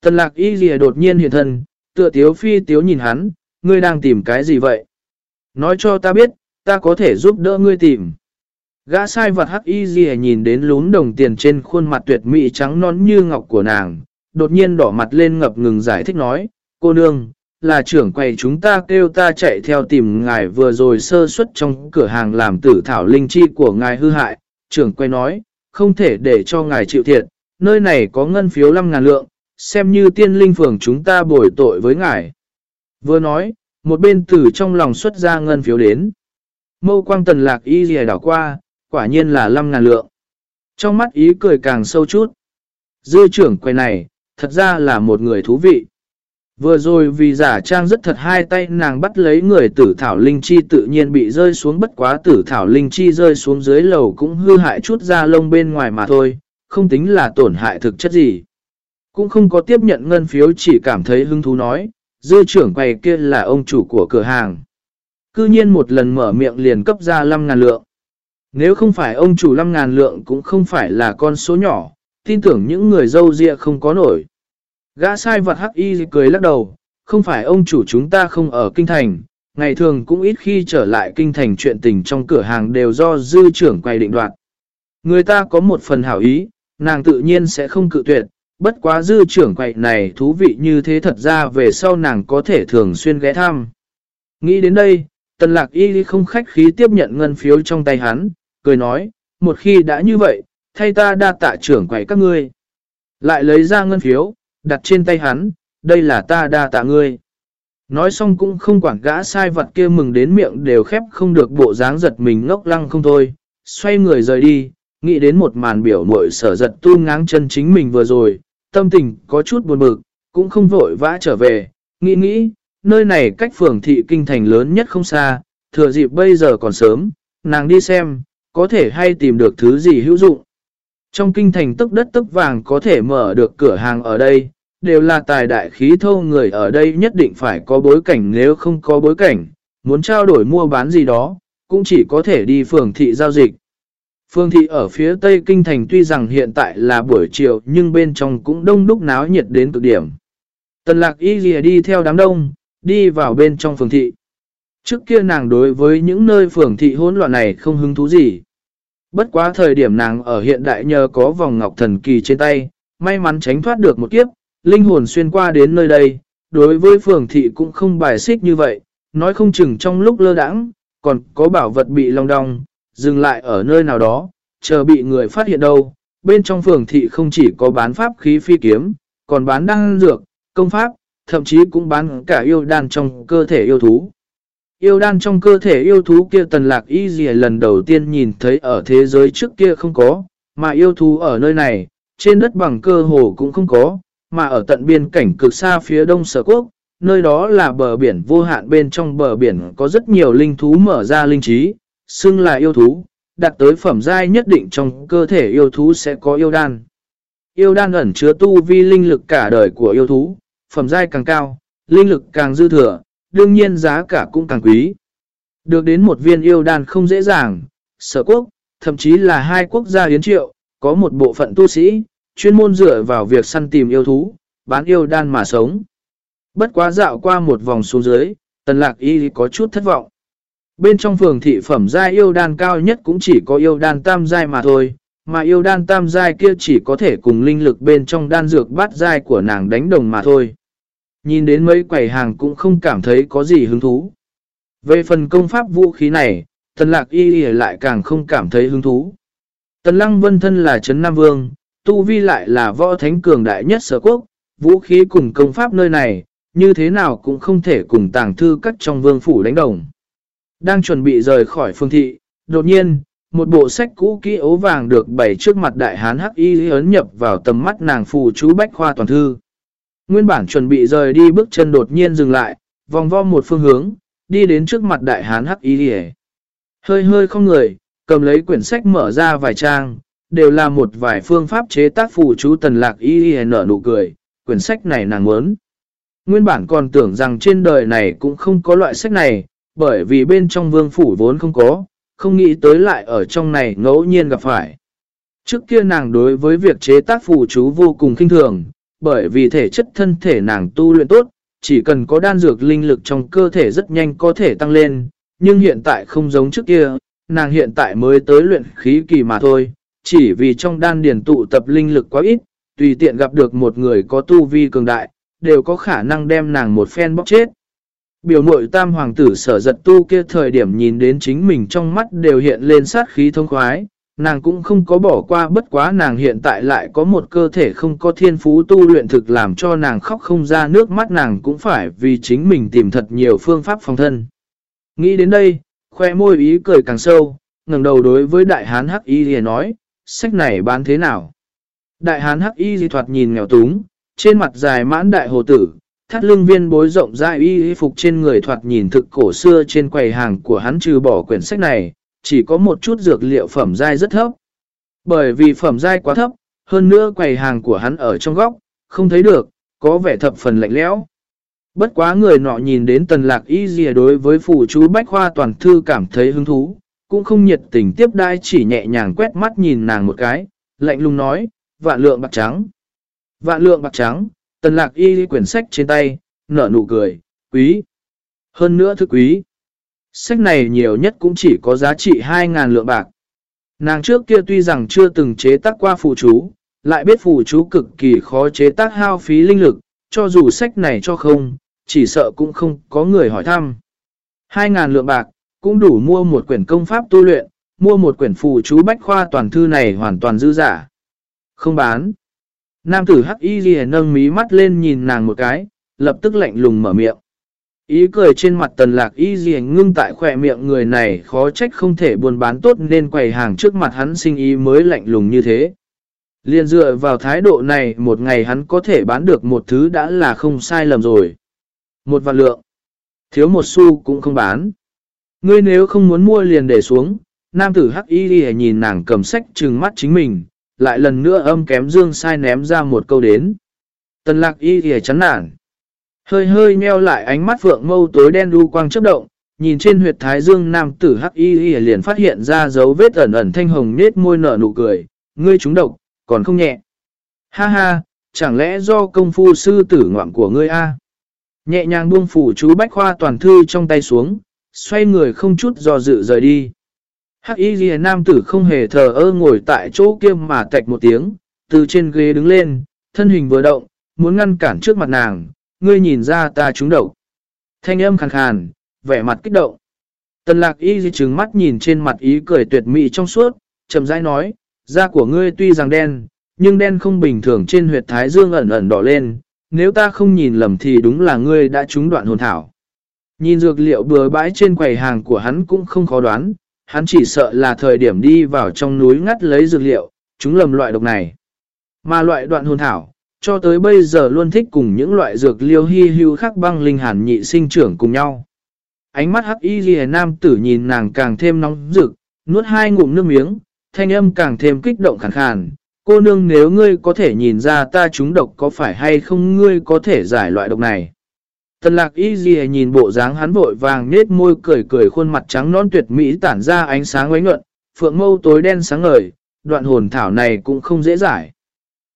Tần lạc y gì đột nhiên hiện thân, tựa tiếu phi tiếu nhìn hắn, ngươi đang tìm cái gì vậy? Nói cho ta biết, ta có thể giúp đỡ ngươi tìm. Gã sai vật hắc y gì nhìn đến lún đồng tiền trên khuôn mặt tuyệt mỹ trắng non như ngọc của nàng, đột nhiên đỏ mặt lên ngập ngừng giải thích nói, cô nương, là trưởng quầy chúng ta kêu ta chạy theo tìm ngài vừa rồi sơ suất trong cửa hàng làm tử thảo linh chi của ngài hư hại. Trưởng quay nói, không thể để cho ngài chịu thiệt, nơi này có ngân phiếu 5.000 lượng, xem như tiên linh phường chúng ta bồi tội với ngài. Vừa nói, một bên tử trong lòng xuất ra ngân phiếu đến. Mâu quang tần lạc y dì đảo qua, quả nhiên là 5.000 lượng. Trong mắt ý cười càng sâu chút. Dư trưởng quay này, thật ra là một người thú vị. Vừa rồi vì giả trang rất thật hai tay nàng bắt lấy người tử thảo linh chi tự nhiên bị rơi xuống bất quá tử thảo linh chi rơi xuống dưới lầu cũng hư hại chút da lông bên ngoài mà thôi, không tính là tổn hại thực chất gì. Cũng không có tiếp nhận ngân phiếu chỉ cảm thấy hứng thú nói, dư trưởng quầy kia là ông chủ của cửa hàng. Cư nhiên một lần mở miệng liền cấp ra 5.000 lượng. Nếu không phải ông chủ 5.000 lượng cũng không phải là con số nhỏ, tin tưởng những người dâu ria không có nổi. Gã sai vật hắc y cười lắc đầu, không phải ông chủ chúng ta không ở kinh thành, ngày thường cũng ít khi trở lại kinh thành chuyện tình trong cửa hàng đều do dư trưởng quay định đoạt. Người ta có một phần hảo ý, nàng tự nhiên sẽ không cự tuyệt, bất quá dư trưởng quậy này thú vị như thế thật ra về sau nàng có thể thường xuyên ghé thăm. Nghĩ đến đây, tần lạc y không khách khí tiếp nhận ngân phiếu trong tay hắn, cười nói, một khi đã như vậy, thay ta đa tạ trưởng quậy các ngươi. Lại lấy ra ngân phiếu, đặt trên tay hắn, đây là ta đa tạ ngươi. Nói xong cũng không quản gã sai vật kia mừng đến miệng đều khép không được bộ dáng giật mình ngốc lăng không thôi. Xoay người rời đi, nghĩ đến một màn biểu mội sở giật tu ngáng chân chính mình vừa rồi, tâm tình có chút buồn bực, cũng không vội vã trở về, nghĩ nghĩ, nơi này cách phường thị kinh thành lớn nhất không xa, thừa dịp bây giờ còn sớm, nàng đi xem, có thể hay tìm được thứ gì hữu dụng. Trong kinh thành tức đất tức vàng có thể mở được cửa hàng ở đây, đều là tài đại khí thâu người ở đây nhất định phải có bối cảnh nếu không có bối cảnh, muốn trao đổi mua bán gì đó, cũng chỉ có thể đi phường thị giao dịch. Phương thị ở phía tây kinh thành tuy rằng hiện tại là buổi chiều nhưng bên trong cũng đông đúc náo nhiệt đến cực điểm. Tần lạc y lìa đi theo đám đông, đi vào bên trong phường thị. Trước kia nàng đối với những nơi phường thị hỗn loạn này không hứng thú gì. Bất quá thời điểm nàng ở hiện đại nhờ có vòng ngọc thần kỳ trên tay, may mắn tránh thoát được một kiếp, linh hồn xuyên qua đến nơi đây, đối với phường thị cũng không bài xích như vậy, nói không chừng trong lúc lơ đãng còn có bảo vật bị long đong, dừng lại ở nơi nào đó, chờ bị người phát hiện đâu. Bên trong phường thị không chỉ có bán pháp khí phi kiếm, còn bán đăng dược, công pháp, thậm chí cũng bán cả yêu đan trong cơ thể yêu thú. Yêu đan trong cơ thể yêu thú kia tần lạc y gì lần đầu tiên nhìn thấy ở thế giới trước kia không có, mà yêu thú ở nơi này, trên đất bằng cơ hồ cũng không có, mà ở tận biên cảnh cực xa phía đông sở quốc, nơi đó là bờ biển vô hạn bên trong bờ biển có rất nhiều linh thú mở ra linh trí, xưng là yêu thú, đạt tới phẩm giai nhất định trong cơ thể yêu thú sẽ có yêu đan. Yêu đan ẩn chứa tu vi linh lực cả đời của yêu thú, phẩm giai càng cao, linh lực càng dư thừa, đương nhiên giá cả cũng càng quý. Được đến một viên yêu đan không dễ dàng, sở quốc, thậm chí là hai quốc gia hiến triệu, có một bộ phận tu sĩ, chuyên môn dựa vào việc săn tìm yêu thú, bán yêu đan mà sống. Bất quá dạo qua một vòng xuống dưới, tần lạc y có chút thất vọng. Bên trong phường thị phẩm giai yêu đan cao nhất cũng chỉ có yêu đan tam giai mà thôi, mà yêu đan tam giai kia chỉ có thể cùng linh lực bên trong đan dược bát giai của nàng đánh đồng mà thôi. Nhìn đến mấy quầy hàng cũng không cảm thấy có gì hứng thú. Về phần công pháp vũ khí này, tần lạc y lại càng không cảm thấy hứng thú. Tần lăng vân thân là Trấn Nam Vương, tu vi lại là võ thánh cường đại nhất sở quốc, vũ khí cùng công pháp nơi này, như thế nào cũng không thể cùng tàng thư cắt trong vương phủ đánh đồng. Đang chuẩn bị rời khỏi phương thị, đột nhiên, một bộ sách cũ kỹ ố vàng được bày trước mặt đại hán hắc y ấn nhập vào tầm mắt nàng phù chú bách khoa toàn thư. Nguyên bản chuẩn bị rời đi bước chân đột nhiên dừng lại, vòng vo một phương hướng, đi đến trước mặt đại hán hắc y Hơi hơi không người, cầm lấy quyển sách mở ra vài trang, đều là một vài phương pháp chế tác phù chú tần lạc y nở nụ cười, quyển sách này nàng muốn. Nguyên bản còn tưởng rằng trên đời này cũng không có loại sách này, bởi vì bên trong vương phủ vốn không có, không nghĩ tới lại ở trong này ngẫu nhiên gặp phải. Trước kia nàng đối với việc chế tác phù chú vô cùng kinh thường, bởi vì thể chất thân thể nàng tu luyện tốt, chỉ cần có đan dược linh lực trong cơ thể rất nhanh có thể tăng lên, nhưng hiện tại không giống trước kia, nàng hiện tại mới tới luyện khí kỳ mà thôi, chỉ vì trong đan điển tụ tập linh lực quá ít, tùy tiện gặp được một người có tu vi cường đại, đều có khả năng đem nàng một phen bóc chết. Biểu mội tam hoàng tử sở giật tu kia thời điểm nhìn đến chính mình trong mắt đều hiện lên sát khí thông khoái, nàng cũng không có bỏ qua bất quá nàng hiện tại lại có một cơ thể không có thiên phú tu luyện thực làm cho nàng khóc không ra nước mắt nàng cũng phải vì chính mình tìm thật nhiều phương pháp phòng thân. Nghĩ đến đây, khoe môi ý cười càng sâu, ngẩng đầu đối với đại hán hắc y thì nói, sách này bán thế nào? Đại hán hắc y di thoạt nhìn nghèo túng, trên mặt dài mãn đại hồ tử, thắt lưng viên bối rộng dài y y phục trên người thoạt nhìn thực cổ xưa trên quầy hàng của hắn trừ bỏ quyển sách này, chỉ có một chút dược liệu phẩm dai rất thấp. Bởi vì phẩm dai quá thấp, hơn nữa quầy hàng của hắn ở trong góc, không thấy được, có vẻ thập phần lạnh lẽo. Bất quá người nọ nhìn đến tần lạc y dìa đối với phụ chú Bách Khoa toàn thư cảm thấy hứng thú, cũng không nhiệt tình tiếp đai chỉ nhẹ nhàng quét mắt nhìn nàng một cái, lạnh lùng nói, vạn lượng bạc trắng. Vạn lượng bạc trắng, tần lạc y quyển sách trên tay, nở nụ cười, quý. Hơn nữa thức quý. Sách này nhiều nhất cũng chỉ có giá trị 2.000 lượng bạc. Nàng trước kia tuy rằng chưa từng chế tác qua phù chú, lại biết phù chú cực kỳ khó chế tác hao phí linh lực, cho dù sách này cho không, chỉ sợ cũng không có người hỏi thăm. 2.000 lượng bạc, cũng đủ mua một quyển công pháp tu luyện, mua một quyển phù chú bách khoa toàn thư này hoàn toàn dư giả. Không bán. Nam tử hắc y ghi nâng mí mắt lên nhìn nàng một cái, lập tức lạnh lùng mở miệng. Ý cười trên mặt tần lạc y gì ngưng tại khỏe miệng người này khó trách không thể buôn bán tốt nên quầy hàng trước mặt hắn sinh ý mới lạnh lùng như thế. Liên dựa vào thái độ này một ngày hắn có thể bán được một thứ đã là không sai lầm rồi. Một vạn lượng. Thiếu một xu cũng không bán. Ngươi nếu không muốn mua liền để xuống, nam tử hắc y đi nhìn nàng cầm sách trừng mắt chính mình, lại lần nữa âm kém dương sai ném ra một câu đến. Tần lạc y thì chán nản. Hơi hơi meo lại ánh mắt phượng mâu tối đen đu quang chấp động, nhìn trên huyệt thái dương nam tử hắc y y liền phát hiện ra dấu vết ẩn ẩn thanh hồng nết môi nở nụ cười, ngươi trúng độc, còn không nhẹ. Ha ha, chẳng lẽ do công phu sư tử ngoạm của ngươi a? Nhẹ nhàng buông phủ chú bách khoa toàn thư trong tay xuống, xoay người không chút do dự rời đi. Hắc y ghi nam tử không hề thờ ơ ngồi tại chỗ kia mà tạch một tiếng, từ trên ghế đứng lên, thân hình vừa động, muốn ngăn cản trước mặt nàng, ngươi nhìn ra ta trúng độc. Thanh âm khàn khàn, vẻ mặt kích động. Tần lạc y di trứng mắt nhìn trên mặt ý cười tuyệt mỹ trong suốt, chậm rãi nói, da của ngươi tuy rằng đen, nhưng đen không bình thường trên huyệt thái dương ẩn ẩn đỏ lên, nếu ta không nhìn lầm thì đúng là ngươi đã trúng đoạn hồn thảo. Nhìn dược liệu bừa bãi trên quầy hàng của hắn cũng không khó đoán, hắn chỉ sợ là thời điểm đi vào trong núi ngắt lấy dược liệu, chúng lầm loại độc này. Mà loại đoạn hồn thảo, cho tới bây giờ luôn thích cùng những loại dược liêu hy hữu khác băng linh hàn nhị sinh trưởng cùng nhau. Ánh mắt hắc y ghi nam tử nhìn nàng càng thêm nóng rực, nuốt hai ngụm nước miếng, thanh âm càng thêm kích động khàn khàn. Cô nương nếu ngươi có thể nhìn ra ta trúng độc có phải hay không ngươi có thể giải loại độc này. Tần lạc y ghi nhìn bộ dáng hắn vội vàng nết môi cười cười khuôn mặt trắng non tuyệt mỹ tản ra ánh sáng ánh nhuận, phượng mâu tối đen sáng ngời, đoạn hồn thảo này cũng không dễ giải.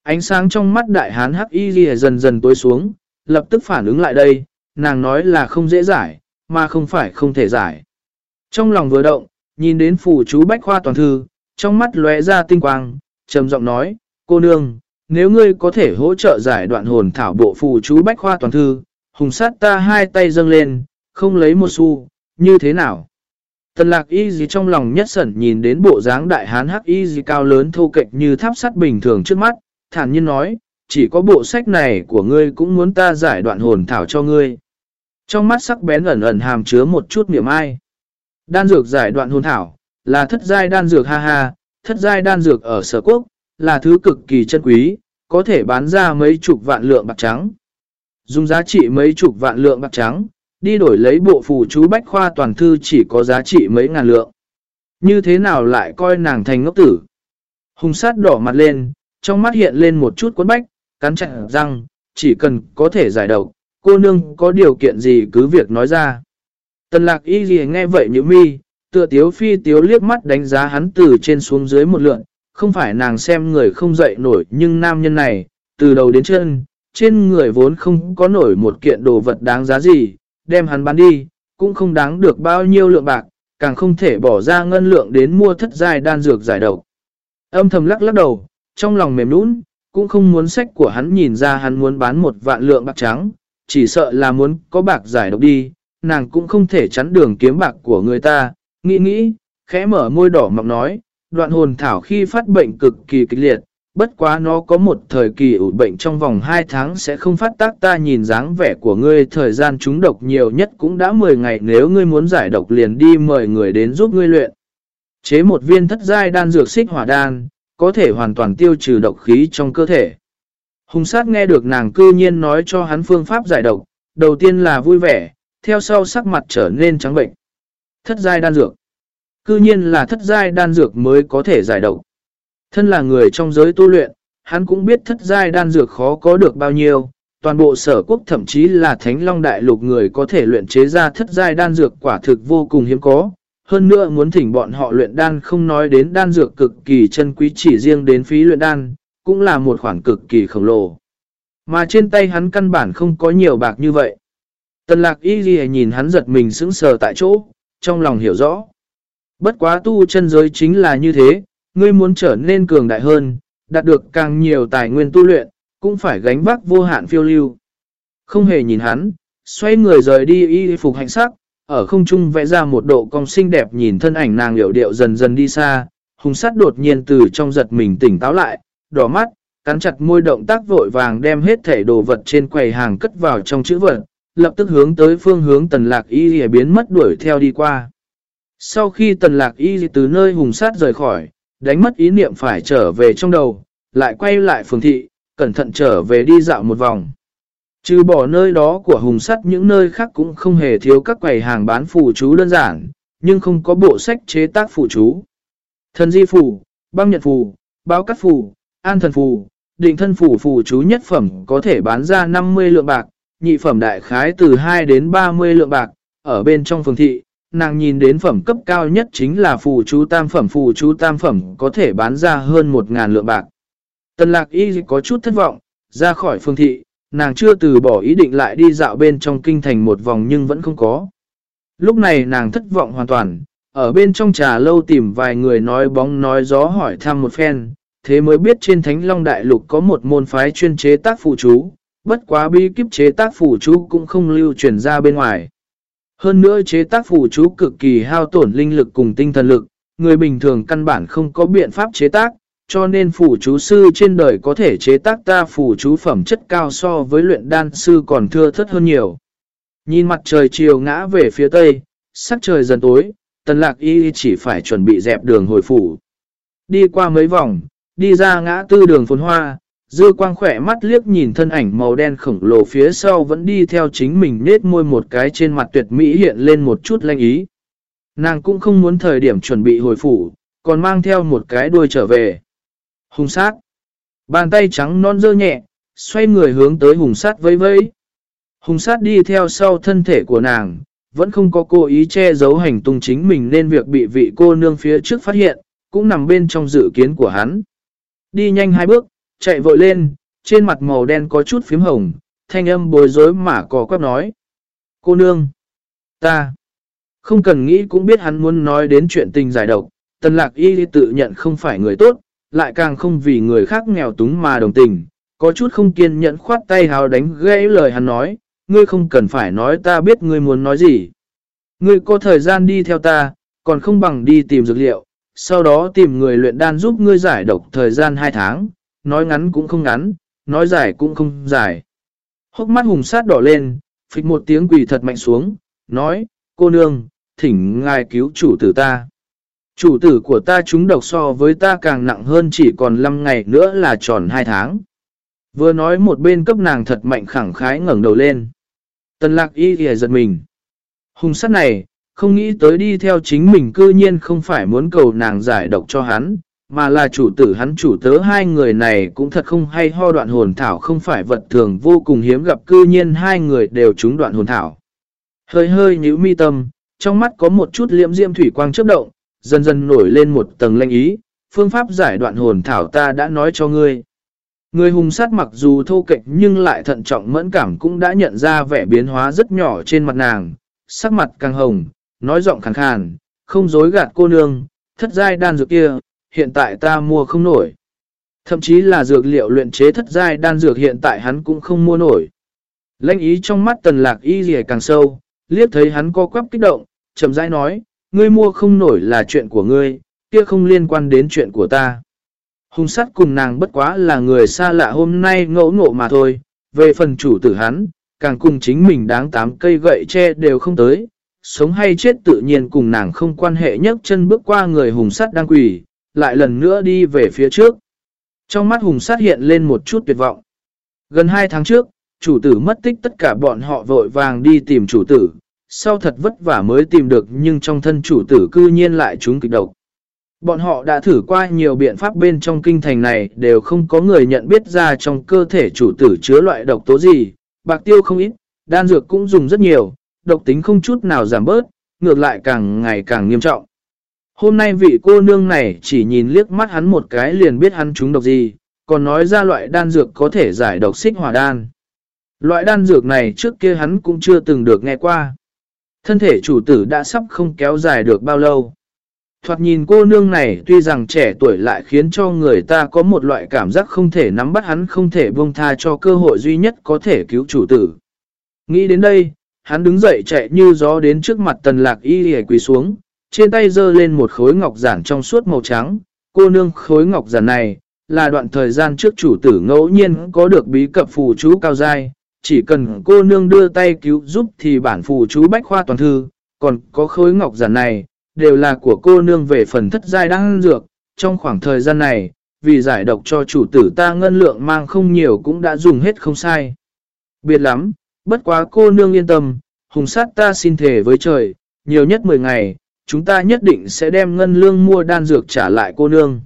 Ánh sáng trong mắt đại hán hắc y ghi dần dần tối xuống, lập tức phản ứng lại đây, nàng nói là không dễ giải, mà không phải không thể giải. Trong lòng vừa động, nhìn đến phủ chú bách khoa toàn thư, trong mắt lóe ra tinh quang, trầm giọng nói, cô nương, nếu ngươi có thể hỗ trợ giải đoạn hồn thảo bộ phù chú bách khoa toàn thư, hùng sát ta hai tay dâng lên, không lấy một xu, như thế nào? Tần lạc y gì trong lòng nhất sẩn nhìn đến bộ dáng đại hán hắc y gì cao lớn thô kệch như tháp sắt bình thường trước mắt, thản nhiên nói, chỉ có bộ sách này của ngươi cũng muốn ta giải đoạn hồn thảo cho ngươi. Trong mắt sắc bén ẩn ẩn hàm chứa một chút niệm ai. Đan dược giải đoạn hồn thảo, là thất giai đan dược ha ha, thất giai đan dược ở sở quốc, là thứ cực kỳ chân quý, có thể bán ra mấy chục vạn lượng bạc trắng. Dùng giá trị mấy chục vạn lượng bạc trắng, đi đổi lấy bộ phù chú bách khoa toàn thư chỉ có giá trị mấy ngàn lượng. Như thế nào lại coi nàng thành ngốc tử? Hùng sát đỏ mặt lên, trong mắt hiện lên một chút cuốn bách, cắn chặt răng, chỉ cần có thể giải độc, cô nương có điều kiện gì cứ việc nói ra. Tần lạc y gì nghe vậy như mi, tựa tiếu phi tiếu liếc mắt đánh giá hắn từ trên xuống dưới một lượn, không phải nàng xem người không dậy nổi nhưng nam nhân này, từ đầu đến chân, trên người vốn không có nổi một kiện đồ vật đáng giá gì, đem hắn bán đi, cũng không đáng được bao nhiêu lượng bạc, càng không thể bỏ ra ngân lượng đến mua thất giai đan dược giải độc. Âm thầm lắc lắc đầu, trong lòng mềm nũng, cũng không muốn sách của hắn nhìn ra hắn muốn bán một vạn lượng bạc trắng, chỉ sợ là muốn có bạc giải độc đi, nàng cũng không thể chắn đường kiếm bạc của người ta, nghĩ nghĩ, khẽ mở môi đỏ mọng nói, đoạn hồn thảo khi phát bệnh cực kỳ kịch liệt, bất quá nó có một thời kỳ ủ bệnh trong vòng 2 tháng sẽ không phát tác ta nhìn dáng vẻ của ngươi thời gian trúng độc nhiều nhất cũng đã 10 ngày nếu ngươi muốn giải độc liền đi mời người đến giúp ngươi luyện. Chế một viên thất giai đan dược xích hỏa đan, có thể hoàn toàn tiêu trừ độc khí trong cơ thể. Hùng sát nghe được nàng cư nhiên nói cho hắn phương pháp giải độc, đầu tiên là vui vẻ, theo sau sắc mặt trở nên trắng bệnh. Thất giai đan dược. Cư nhiên là thất giai đan dược mới có thể giải độc. Thân là người trong giới tu luyện, hắn cũng biết thất giai đan dược khó có được bao nhiêu. Toàn bộ sở quốc thậm chí là thánh long đại lục người có thể luyện chế ra thất giai đan dược quả thực vô cùng hiếm có. Hơn nữa muốn thỉnh bọn họ luyện đan không nói đến đan dược cực kỳ chân quý chỉ riêng đến phí luyện đan, cũng là một khoản cực kỳ khổng lồ. Mà trên tay hắn căn bản không có nhiều bạc như vậy. Tần lạc y ghi nhìn hắn giật mình sững sờ tại chỗ, trong lòng hiểu rõ. Bất quá tu chân giới chính là như thế, ngươi muốn trở nên cường đại hơn, đạt được càng nhiều tài nguyên tu luyện, cũng phải gánh vác vô hạn phiêu lưu. Không hề nhìn hắn, xoay người rời đi y phục hạnh sắc, ở không trung vẽ ra một độ cong xinh đẹp nhìn thân ảnh nàng liệu điệu dần dần đi xa, hùng sát đột nhiên từ trong giật mình tỉnh táo lại, đỏ mắt, cắn chặt môi động tác vội vàng đem hết thể đồ vật trên quầy hàng cất vào trong chữ vật, lập tức hướng tới phương hướng tần lạc y biến mất đuổi theo đi qua. Sau khi tần lạc y từ nơi hùng sát rời khỏi, đánh mất ý niệm phải trở về trong đầu, lại quay lại phường thị, cẩn thận trở về đi dạo một vòng. Trừ bỏ nơi đó của hùng sắt những nơi khác cũng không hề thiếu các quầy hàng bán phù chú đơn giản, nhưng không có bộ sách chế tác phù chú. Thần di phù, băng nhật phù, báo cắt phù, an thần phù, định thân phù phù chú nhất phẩm có thể bán ra 50 lượng bạc, nhị phẩm đại khái từ 2 đến 30 lượng bạc, ở bên trong phường thị, nàng nhìn đến phẩm cấp cao nhất chính là phù chú tam phẩm phù chú tam phẩm có thể bán ra hơn 1.000 lượng bạc. Tần lạc y có chút thất vọng, ra khỏi phương thị, nàng chưa từ bỏ ý định lại đi dạo bên trong kinh thành một vòng nhưng vẫn không có. Lúc này nàng thất vọng hoàn toàn, ở bên trong trà lâu tìm vài người nói bóng nói gió hỏi thăm một phen, thế mới biết trên Thánh Long Đại Lục có một môn phái chuyên chế tác phụ chú, bất quá bí kíp chế tác phụ chú cũng không lưu truyền ra bên ngoài. Hơn nữa chế tác phụ chú cực kỳ hao tổn linh lực cùng tinh thần lực, người bình thường căn bản không có biện pháp chế tác, cho nên phủ chú sư trên đời có thể chế tác ta phủ chú phẩm chất cao so với luyện đan sư còn thưa thất hơn nhiều. Nhìn mặt trời chiều ngã về phía tây, sắc trời dần tối, tần lạc y chỉ phải chuẩn bị dẹp đường hồi phủ. Đi qua mấy vòng, đi ra ngã tư đường phồn hoa, dư quang khỏe mắt liếc nhìn thân ảnh màu đen khổng lồ phía sau vẫn đi theo chính mình nết môi một cái trên mặt tuyệt mỹ hiện lên một chút lanh ý. Nàng cũng không muốn thời điểm chuẩn bị hồi phủ, còn mang theo một cái đuôi trở về. Hùng sát. Bàn tay trắng non dơ nhẹ, xoay người hướng tới hùng sát vây vây. Hùng sát đi theo sau thân thể của nàng, vẫn không có cố ý che giấu hành tung chính mình nên việc bị vị cô nương phía trước phát hiện, cũng nằm bên trong dự kiến của hắn. Đi nhanh hai bước, chạy vội lên, trên mặt màu đen có chút phím hồng, thanh âm bối rối mà có quắp nói. Cô nương, ta, không cần nghĩ cũng biết hắn muốn nói đến chuyện tình giải độc, tần lạc y tự nhận không phải người tốt, lại càng không vì người khác nghèo túng mà đồng tình, có chút không kiên nhẫn khoát tay hào đánh gãy lời hắn nói, ngươi không cần phải nói ta biết ngươi muốn nói gì. Ngươi có thời gian đi theo ta, còn không bằng đi tìm dược liệu, sau đó tìm người luyện đan giúp ngươi giải độc thời gian 2 tháng, nói ngắn cũng không ngắn, nói dài cũng không dài. Hốc mắt hùng sát đỏ lên, phịch một tiếng quỳ thật mạnh xuống, nói, cô nương, thỉnh ngài cứu chủ tử ta. Chủ tử của ta chúng độc so với ta càng nặng hơn chỉ còn 5 ngày nữa là tròn 2 tháng. Vừa nói một bên cấp nàng thật mạnh khẳng khái ngẩng đầu lên. Tần lạc y thì giật mình. Hùng sát này, không nghĩ tới đi theo chính mình cư nhiên không phải muốn cầu nàng giải độc cho hắn, mà là chủ tử hắn chủ tớ hai người này cũng thật không hay ho đoạn hồn thảo không phải vật thường vô cùng hiếm gặp cư nhiên hai người đều trúng đoạn hồn thảo. Hơi hơi nhíu mi tâm, trong mắt có một chút liễm diêm thủy quang chớp động, dần dần nổi lên một tầng lanh ý, phương pháp giải đoạn hồn thảo ta đã nói cho ngươi. Người hùng sát mặc dù thô kệch nhưng lại thận trọng mẫn cảm cũng đã nhận ra vẻ biến hóa rất nhỏ trên mặt nàng, sắc mặt càng hồng, nói giọng khàn khàn, không dối gạt cô nương, thất giai đan dược kia, hiện tại ta mua không nổi. Thậm chí là dược liệu luyện chế thất giai đan dược hiện tại hắn cũng không mua nổi. Lênh ý trong mắt tần lạc y gì càng sâu, liếc thấy hắn co quắp kích động, chậm rãi nói, ngươi mua không nổi là chuyện của ngươi, kia không liên quan đến chuyện của ta. Hùng sắt cùng nàng bất quá là người xa lạ hôm nay ngẫu ngộ mà thôi, về phần chủ tử hắn, càng cùng chính mình đáng tám cây gậy tre đều không tới, sống hay chết tự nhiên cùng nàng không quan hệ nhấc chân bước qua người hùng sắt đang quỳ, lại lần nữa đi về phía trước. Trong mắt hùng sắt hiện lên một chút tuyệt vọng. Gần 2 tháng trước, chủ tử mất tích tất cả bọn họ vội vàng đi tìm chủ tử, sau thật vất vả mới tìm được nhưng trong thân chủ tử cư nhiên lại trúng kịch độc. Bọn họ đã thử qua nhiều biện pháp bên trong kinh thành này đều không có người nhận biết ra trong cơ thể chủ tử chứa loại độc tố gì, bạc tiêu không ít, đan dược cũng dùng rất nhiều, độc tính không chút nào giảm bớt, ngược lại càng ngày càng nghiêm trọng. Hôm nay vị cô nương này chỉ nhìn liếc mắt hắn một cái liền biết hắn trúng độc gì, còn nói ra loại đan dược có thể giải độc xích hỏa đan. Loại đan dược này trước kia hắn cũng chưa từng được nghe qua. Thân thể chủ tử đã sắp không kéo dài được bao lâu. Thoạt nhìn cô nương này tuy rằng trẻ tuổi lại khiến cho người ta có một loại cảm giác không thể nắm bắt hắn không thể buông tha cho cơ hội duy nhất có thể cứu chủ tử. Nghĩ đến đây, hắn đứng dậy chạy như gió đến trước mặt tần lạc y hề quỳ xuống, trên tay giơ lên một khối ngọc giản trong suốt màu trắng. Cô nương khối ngọc giản này, là đoạn thời gian trước chủ tử ngẫu nhiên có được bí cập phù chú cao dai, chỉ cần cô nương đưa tay cứu giúp thì bản phù chú bách khoa toàn thư, còn có khối ngọc giản này, đều là của cô nương về phần thất giai đang dược. Trong khoảng thời gian này, vì giải độc cho chủ tử ta ngân lượng mang không nhiều cũng đã dùng hết không sai. Biệt lắm, bất quá cô nương yên tâm, hùng sát ta xin thề với trời, nhiều nhất 10 ngày, chúng ta nhất định sẽ đem ngân lương mua đan dược trả lại cô nương.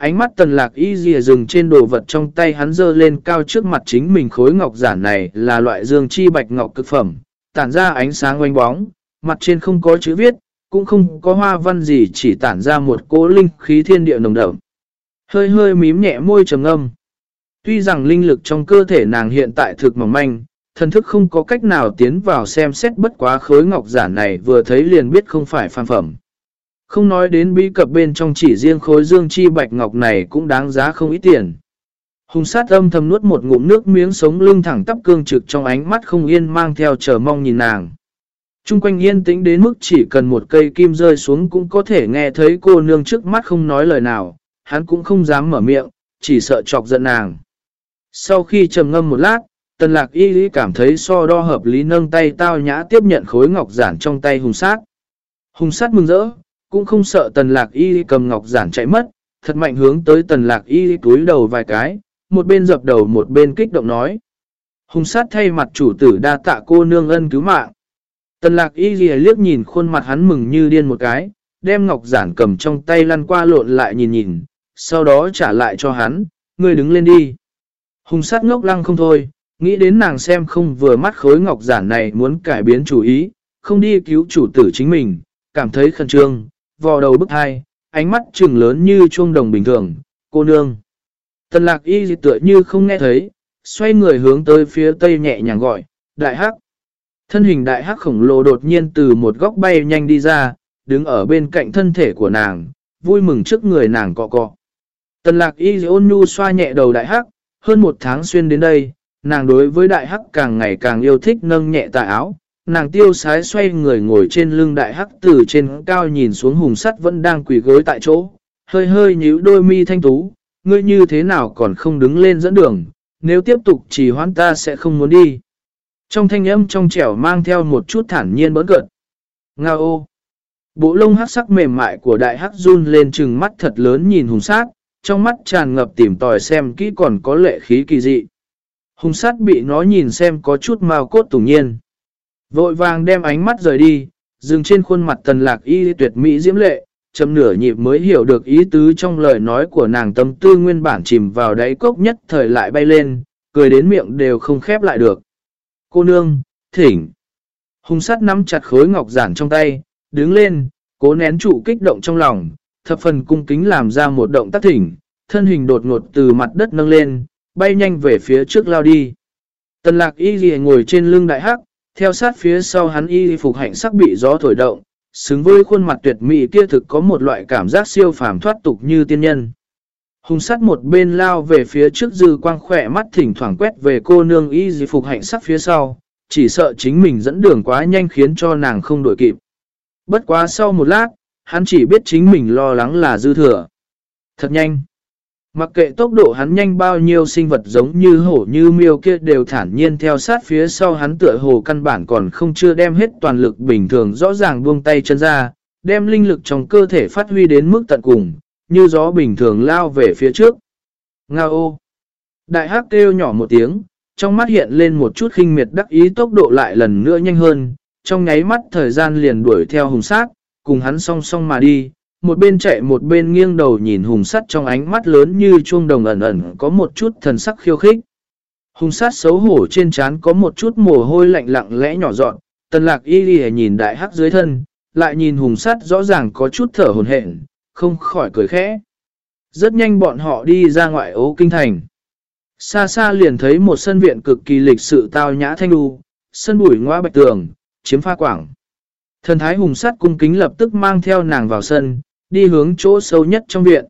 Ánh mắt tần lạc y dìa dừng trên đồ vật trong tay hắn dơ lên cao trước mặt chính mình khối ngọc giản này là loại dương chi bạch ngọc cực phẩm, tản ra ánh sáng oanh bóng, mặt trên không có chữ viết, cũng không có hoa văn gì chỉ tản ra một cỗ linh khí thiên địa nồng đậm. Hơi hơi mím nhẹ môi trầm âm. Tuy rằng linh lực trong cơ thể nàng hiện tại thực mỏng manh, thần thức không có cách nào tiến vào xem xét bất quá khối ngọc giản này vừa thấy liền biết không phải phàm phẩm. Không nói đến bí cập bên trong chỉ riêng khối dương chi bạch ngọc này cũng đáng giá không ít tiền. Hùng sát âm thầm nuốt một ngụm nước miếng sống lưng thẳng tắp cương trực trong ánh mắt không yên mang theo chờ mong nhìn nàng. Trung quanh yên tĩnh đến mức chỉ cần một cây kim rơi xuống cũng có thể nghe thấy cô nương trước mắt không nói lời nào, hắn cũng không dám mở miệng, chỉ sợ chọc giận nàng. Sau khi trầm ngâm một lát, tần lạc y lý cảm thấy so đo hợp lý nâng tay tao nhã tiếp nhận khối ngọc giản trong tay hùng sát. Hùng sát mừng rỡ, cũng không sợ tần lạc y cầm ngọc giản chạy mất, thật mạnh hướng tới tần lạc y túi đầu vài cái, một bên dập đầu một bên kích động nói. Hùng sát thay mặt chủ tử đa tạ cô nương ân cứu mạng. Tần lạc y ghi liếc nhìn khuôn mặt hắn mừng như điên một cái, đem ngọc giản cầm trong tay lăn qua lộn lại nhìn nhìn, sau đó trả lại cho hắn, người đứng lên đi. Hùng sát ngốc lăng không thôi, nghĩ đến nàng xem không vừa mắt khối ngọc giản này muốn cải biến chủ ý, không đi cứu chủ tử chính mình, cảm thấy khẩn trương, vò đầu bức hai, ánh mắt trừng lớn như chuông đồng bình thường, cô nương. Tần lạc y tựa như không nghe thấy, xoay người hướng tới phía tây nhẹ nhàng gọi, đại hắc. Thân hình đại hắc khổng lồ đột nhiên từ một góc bay nhanh đi ra, đứng ở bên cạnh thân thể của nàng, vui mừng trước người nàng cọ cọ. Tần lạc y ôn nhu xoa nhẹ đầu đại hắc, hơn một tháng xuyên đến đây, nàng đối với đại hắc càng ngày càng yêu thích nâng nhẹ tà áo. Nàng tiêu sái xoay người ngồi trên lưng đại hắc tử trên cao nhìn xuống hùng sắt vẫn đang quỳ gối tại chỗ, hơi hơi nhíu đôi mi thanh tú, ngươi như thế nào còn không đứng lên dẫn đường, nếu tiếp tục trì hoãn ta sẽ không muốn đi. Trong thanh âm trong trẻo mang theo một chút thản nhiên bỡn cợt. Nga ô! Bộ lông hắc sắc mềm mại của đại hắc run lên trừng mắt thật lớn nhìn hùng sát, trong mắt tràn ngập tìm tòi xem kỹ còn có lệ khí kỳ dị. Hùng sát bị nó nhìn xem có chút mao cốt tủng nhiên. Vội vàng đem ánh mắt rời đi, dừng trên khuôn mặt tần lạc y tuyệt mỹ diễm lệ, chậm nửa nhịp mới hiểu được ý tứ trong lời nói của nàng tâm tư nguyên bản chìm vào đáy cốc nhất thời lại bay lên, cười đến miệng đều không khép lại được. Cô nương, thỉnh. Hùng sát nắm chặt khối ngọc giản trong tay, đứng lên, cố nén trụ kích động trong lòng, thập phần cung kính làm ra một động tác thỉnh, thân hình đột ngột từ mặt đất nâng lên, bay nhanh về phía trước lao đi. Tần lạc y ghi ngồi trên lưng đại hắc, theo sát phía sau hắn y phục hạnh sắc bị gió thổi động, xứng với khuôn mặt tuyệt mỹ kia thực có một loại cảm giác siêu phàm thoát tục như tiên nhân. Hùng sắt một bên lao về phía trước dư quang khỏe mắt thỉnh thoảng quét về cô nương y phục hạnh sắc phía sau, chỉ sợ chính mình dẫn đường quá nhanh khiến cho nàng không đổi kịp. Bất quá sau một lát, hắn chỉ biết chính mình lo lắng là dư thừa. Thật nhanh. Mặc kệ tốc độ hắn nhanh bao nhiêu sinh vật giống như hổ như miêu kia đều thản nhiên theo sát phía sau hắn tựa hồ căn bản còn không chưa đem hết toàn lực bình thường rõ ràng buông tay chân ra, đem linh lực trong cơ thể phát huy đến mức tận cùng, như gió bình thường lao về phía trước. Nga ô! Đại hắc kêu nhỏ một tiếng, trong mắt hiện lên một chút khinh miệt đắc ý tốc độ lại lần nữa nhanh hơn, trong nháy mắt thời gian liền đuổi theo hùng sát, cùng hắn song song mà đi, một bên chạy một bên nghiêng đầu nhìn hùng sắt trong ánh mắt lớn như chuông đồng ẩn ẩn có một chút thần sắc khiêu khích. Hùng sát xấu hổ trên trán có một chút mồ hôi lạnh lặng lẽ nhỏ dọn, tần lạc y đi nhìn đại hắc dưới thân, lại nhìn hùng sát rõ ràng có chút thở hồn hện, không khỏi cười khẽ. Rất nhanh bọn họ đi ra ngoại ố kinh thành. Xa xa liền thấy một sân viện cực kỳ lịch sự tao nhã thanh đu, sân bụi ngoa bạch tường, chiếm pha quảng. Thần thái hùng sát cung kính lập tức mang theo nàng vào sân, đi hướng chỗ sâu nhất trong viện.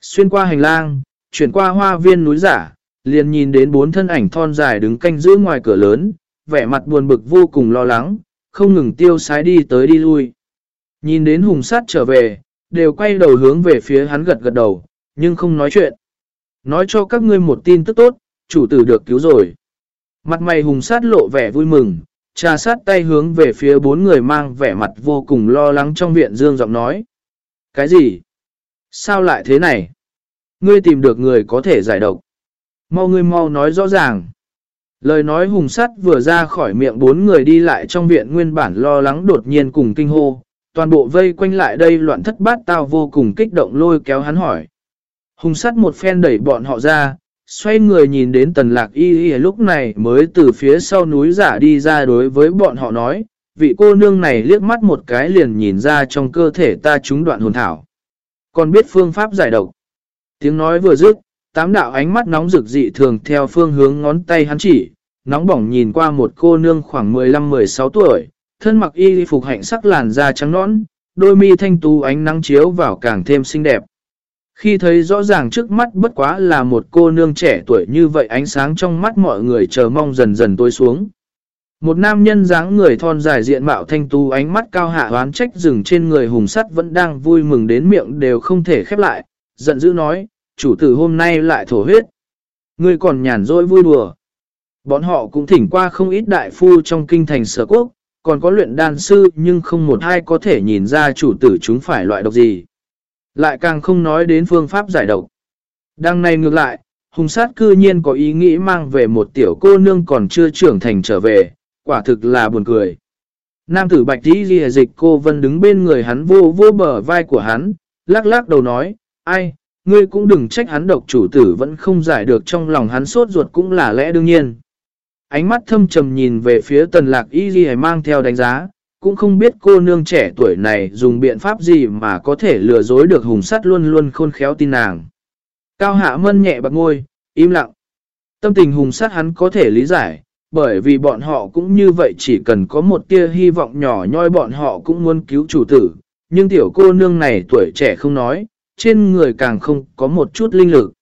Xuyên qua hành lang, chuyển qua hoa viên núi giả, liền nhìn đến bốn thân ảnh thon dài đứng canh giữ ngoài cửa lớn, vẻ mặt buồn bực vô cùng lo lắng, không ngừng tiêu sái đi tới đi lui. Nhìn đến hùng sát trở về, đều quay đầu hướng về phía hắn gật gật đầu, nhưng không nói chuyện. Nói cho các ngươi một tin tức tốt, chủ tử được cứu rồi. Mặt mày hùng sát lộ vẻ vui mừng, trà sát tay hướng về phía bốn người mang vẻ mặt vô cùng lo lắng trong viện dương giọng nói. Cái gì? Sao lại thế này? Ngươi tìm được người có thể giải độc. Mau ngươi mau nói rõ ràng. Lời nói hùng sắt vừa ra khỏi miệng bốn người đi lại trong viện nguyên bản lo lắng đột nhiên cùng kinh hô. Toàn bộ vây quanh lại đây loạn thất bát tao vô cùng kích động lôi kéo hắn hỏi. Hùng sắt một phen đẩy bọn họ ra, xoay người nhìn đến tần lạc y y lúc này mới từ phía sau núi giả đi ra đối với bọn họ nói, vị cô nương này liếc mắt một cái liền nhìn ra trong cơ thể ta trúng đoạn hồn thảo. Còn biết phương pháp giải độc. Tiếng nói vừa dứt, tám đạo ánh mắt nóng rực dị thường theo phương hướng ngón tay hắn chỉ, nóng bỏng nhìn qua một cô nương khoảng 15-16 tuổi, thân mặc y phục hạnh sắc làn da trắng nõn, đôi mi thanh tú ánh nắng chiếu vào càng thêm xinh đẹp. Khi thấy rõ ràng trước mắt bất quá là một cô nương trẻ tuổi như vậy ánh sáng trong mắt mọi người chờ mong dần dần tối xuống. Một nam nhân dáng người thon dài diện mạo thanh tú ánh mắt cao hạ oán trách rừng trên người hùng sắt vẫn đang vui mừng đến miệng đều không thể khép lại, giận dữ nói, chủ tử hôm nay lại thổ huyết. Ngươi còn nhàn rỗi vui đùa. Bọn họ cũng thỉnh qua không ít đại phu trong kinh thành sở quốc, còn có luyện đan sư nhưng không một ai có thể nhìn ra chủ tử chúng phải loại độc gì. Lại càng không nói đến phương pháp giải độc. Đằng này ngược lại, hùng sát cư nhiên có ý nghĩ mang về một tiểu cô nương còn chưa trưởng thành trở về, quả thực là buồn cười. Nam tử bạch tí ghi dịch cô vân đứng bên người hắn vô vô bờ vai của hắn, lắc lắc đầu nói, ai, ngươi cũng đừng trách hắn độc chủ tử vẫn không giải được trong lòng hắn sốt ruột cũng là lẽ đương nhiên. Ánh mắt thâm trầm nhìn về phía tần lạc y ghi mang theo đánh giá, cũng không biết cô nương trẻ tuổi này dùng biện pháp gì mà có thể lừa dối được hùng sắt luôn luôn khôn khéo tin nàng. Cao hạ mân nhẹ bạc ngôi, im lặng. Tâm tình hùng sát hắn có thể lý giải, bởi vì bọn họ cũng như vậy chỉ cần có một tia hy vọng nhỏ nhoi bọn họ cũng muốn cứu chủ tử. Nhưng tiểu cô nương này tuổi trẻ không nói, trên người càng không có một chút linh lực.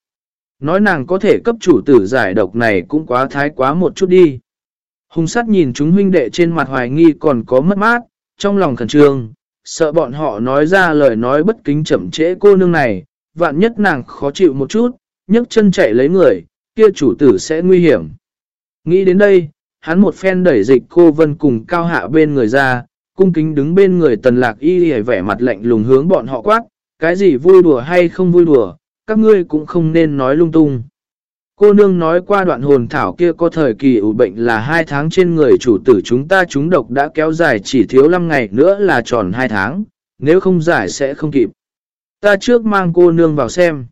Nói nàng có thể cấp chủ tử giải độc này cũng quá thái quá một chút đi. Hùng sát nhìn chúng huynh đệ trên mặt hoài nghi còn có mất mát, trong lòng khẩn trương, sợ bọn họ nói ra lời nói bất kính chậm trễ cô nương này, vạn nhất nàng khó chịu một chút, nhấc chân chạy lấy người, kia chủ tử sẽ nguy hiểm. Nghĩ đến đây, hắn một phen đẩy dịch cô vân cùng cao hạ bên người ra, cung kính đứng bên người tần lạc y hề vẻ mặt lạnh lùng hướng bọn họ quát, cái gì vui đùa hay không vui đùa, các ngươi cũng không nên nói lung tung. Cô nương nói qua đoạn hồn thảo kia có thời kỳ ủ bệnh là 2 tháng trên người chủ tử chúng ta chúng độc đã kéo dài chỉ thiếu 5 ngày nữa là tròn 2 tháng, nếu không giải sẽ không kịp. Ta trước mang cô nương vào xem.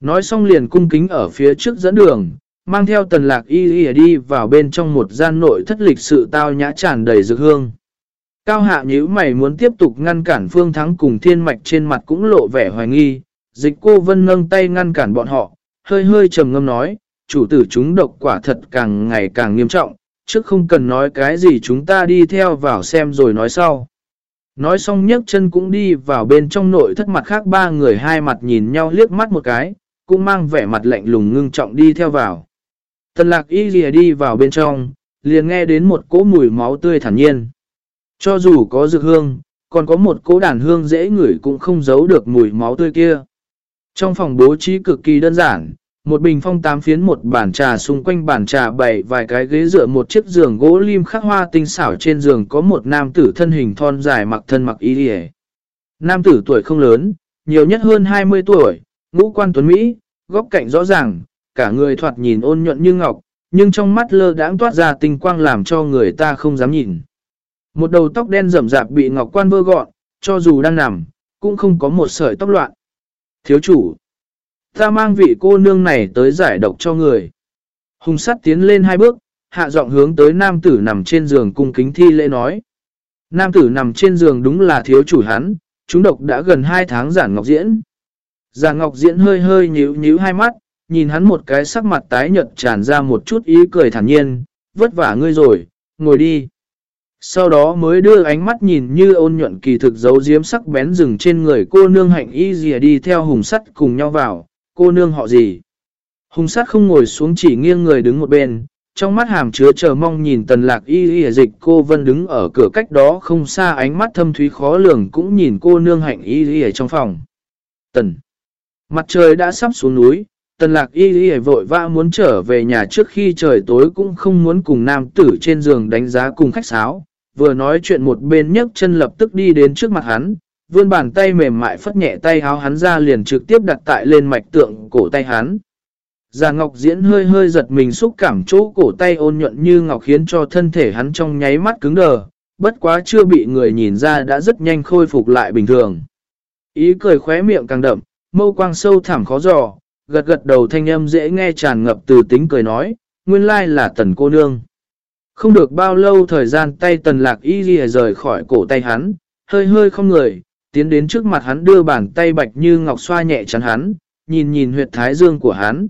Nói xong liền cung kính ở phía trước dẫn đường, mang theo tần lạc y y đi vào bên trong một gian nội thất lịch sự tao nhã tràn đầy dược hương. Cao hạ nhíu mày muốn tiếp tục ngăn cản phương thắng cùng thiên mạch trên mặt cũng lộ vẻ hoài nghi, dịch cô vân nâng tay ngăn cản bọn họ, hơi hơi trầm ngâm nói, chủ tử chúng độc quả thật càng ngày càng nghiêm trọng, trước không cần nói cái gì chúng ta đi theo vào xem rồi nói sau. Nói xong nhấc chân cũng đi vào bên trong nội thất mặt khác ba người hai mặt nhìn nhau liếc mắt một cái, cũng mang vẻ mặt lạnh lùng ngưng trọng đi theo vào. Tần lạc y lìa đi vào bên trong, liền nghe đến một cỗ mùi máu tươi thản nhiên. Cho dù có dược hương, còn có một cỗ đàn hương dễ ngửi cũng không giấu được mùi máu tươi kia. Trong phòng bố trí cực kỳ đơn giản, một bình phong tám phiến một bàn trà xung quanh bàn trà bày vài cái ghế dựa một chiếc giường gỗ lim khắc hoa tinh xảo trên giường có một nam tử thân hình thon dài mặc thân mặc y đi Nam tử tuổi không lớn, nhiều nhất hơn 20 tuổi, ngũ quan tuấn Mỹ, góc cạnh rõ ràng, cả người thoạt nhìn ôn nhuận như ngọc, nhưng trong mắt lơ đãng toát ra tinh quang làm cho người ta không dám nhìn. Một đầu tóc đen rậm rạp bị ngọc quan vơ gọn, cho dù đang nằm, cũng không có một sợi tóc loạn. Thiếu chủ, ta mang vị cô nương này tới giải độc cho người. Hùng sắt tiến lên hai bước, hạ giọng hướng tới nam tử nằm trên giường cung kính thi lễ nói. Nam tử nằm trên giường đúng là thiếu chủ hắn, chúng độc đã gần hai tháng giản ngọc diễn. Giản ngọc diễn hơi hơi nhíu nhíu hai mắt, nhìn hắn một cái sắc mặt tái nhợt tràn ra một chút ý cười thản nhiên, vất vả ngươi rồi, ngồi đi. Sau đó mới đưa ánh mắt nhìn như ôn nhuận kỳ thực giấu diếm sắc bén rừng trên người cô nương hạnh y dìa đi theo hùng sắt cùng nhau vào, cô nương họ gì. Hùng sắt không ngồi xuống chỉ nghiêng người đứng một bên, trong mắt hàm chứa chờ mong nhìn tần lạc y y dịch cô vân đứng ở cửa cách đó không xa ánh mắt thâm thúy khó lường cũng nhìn cô nương hạnh y y trong phòng. Tần. Mặt trời đã sắp xuống núi, tần lạc y y vội vã muốn trở về nhà trước khi trời tối cũng không muốn cùng nam tử trên giường đánh giá cùng khách sáo. Vừa nói chuyện một bên nhấc chân lập tức đi đến trước mặt hắn, vươn bàn tay mềm mại phất nhẹ tay háo hắn ra liền trực tiếp đặt tại lên mạch tượng cổ tay hắn. Già Ngọc Diễn hơi hơi giật mình xúc cảm chỗ cổ tay ôn nhuận như ngọc khiến cho thân thể hắn trong nháy mắt cứng đờ, bất quá chưa bị người nhìn ra đã rất nhanh khôi phục lại bình thường. Ý cười khóe miệng càng đậm, mâu quang sâu thẳm khó dò, gật gật đầu thanh âm dễ nghe tràn ngập từ tính cười nói, nguyên lai là tần cô nương. Không được bao lâu thời gian tay tần lạc y ghi rời khỏi cổ tay hắn, hơi hơi không người, tiến đến trước mặt hắn đưa bàn tay bạch như ngọc xoa nhẹ chắn hắn, nhìn nhìn huyệt thái dương của hắn.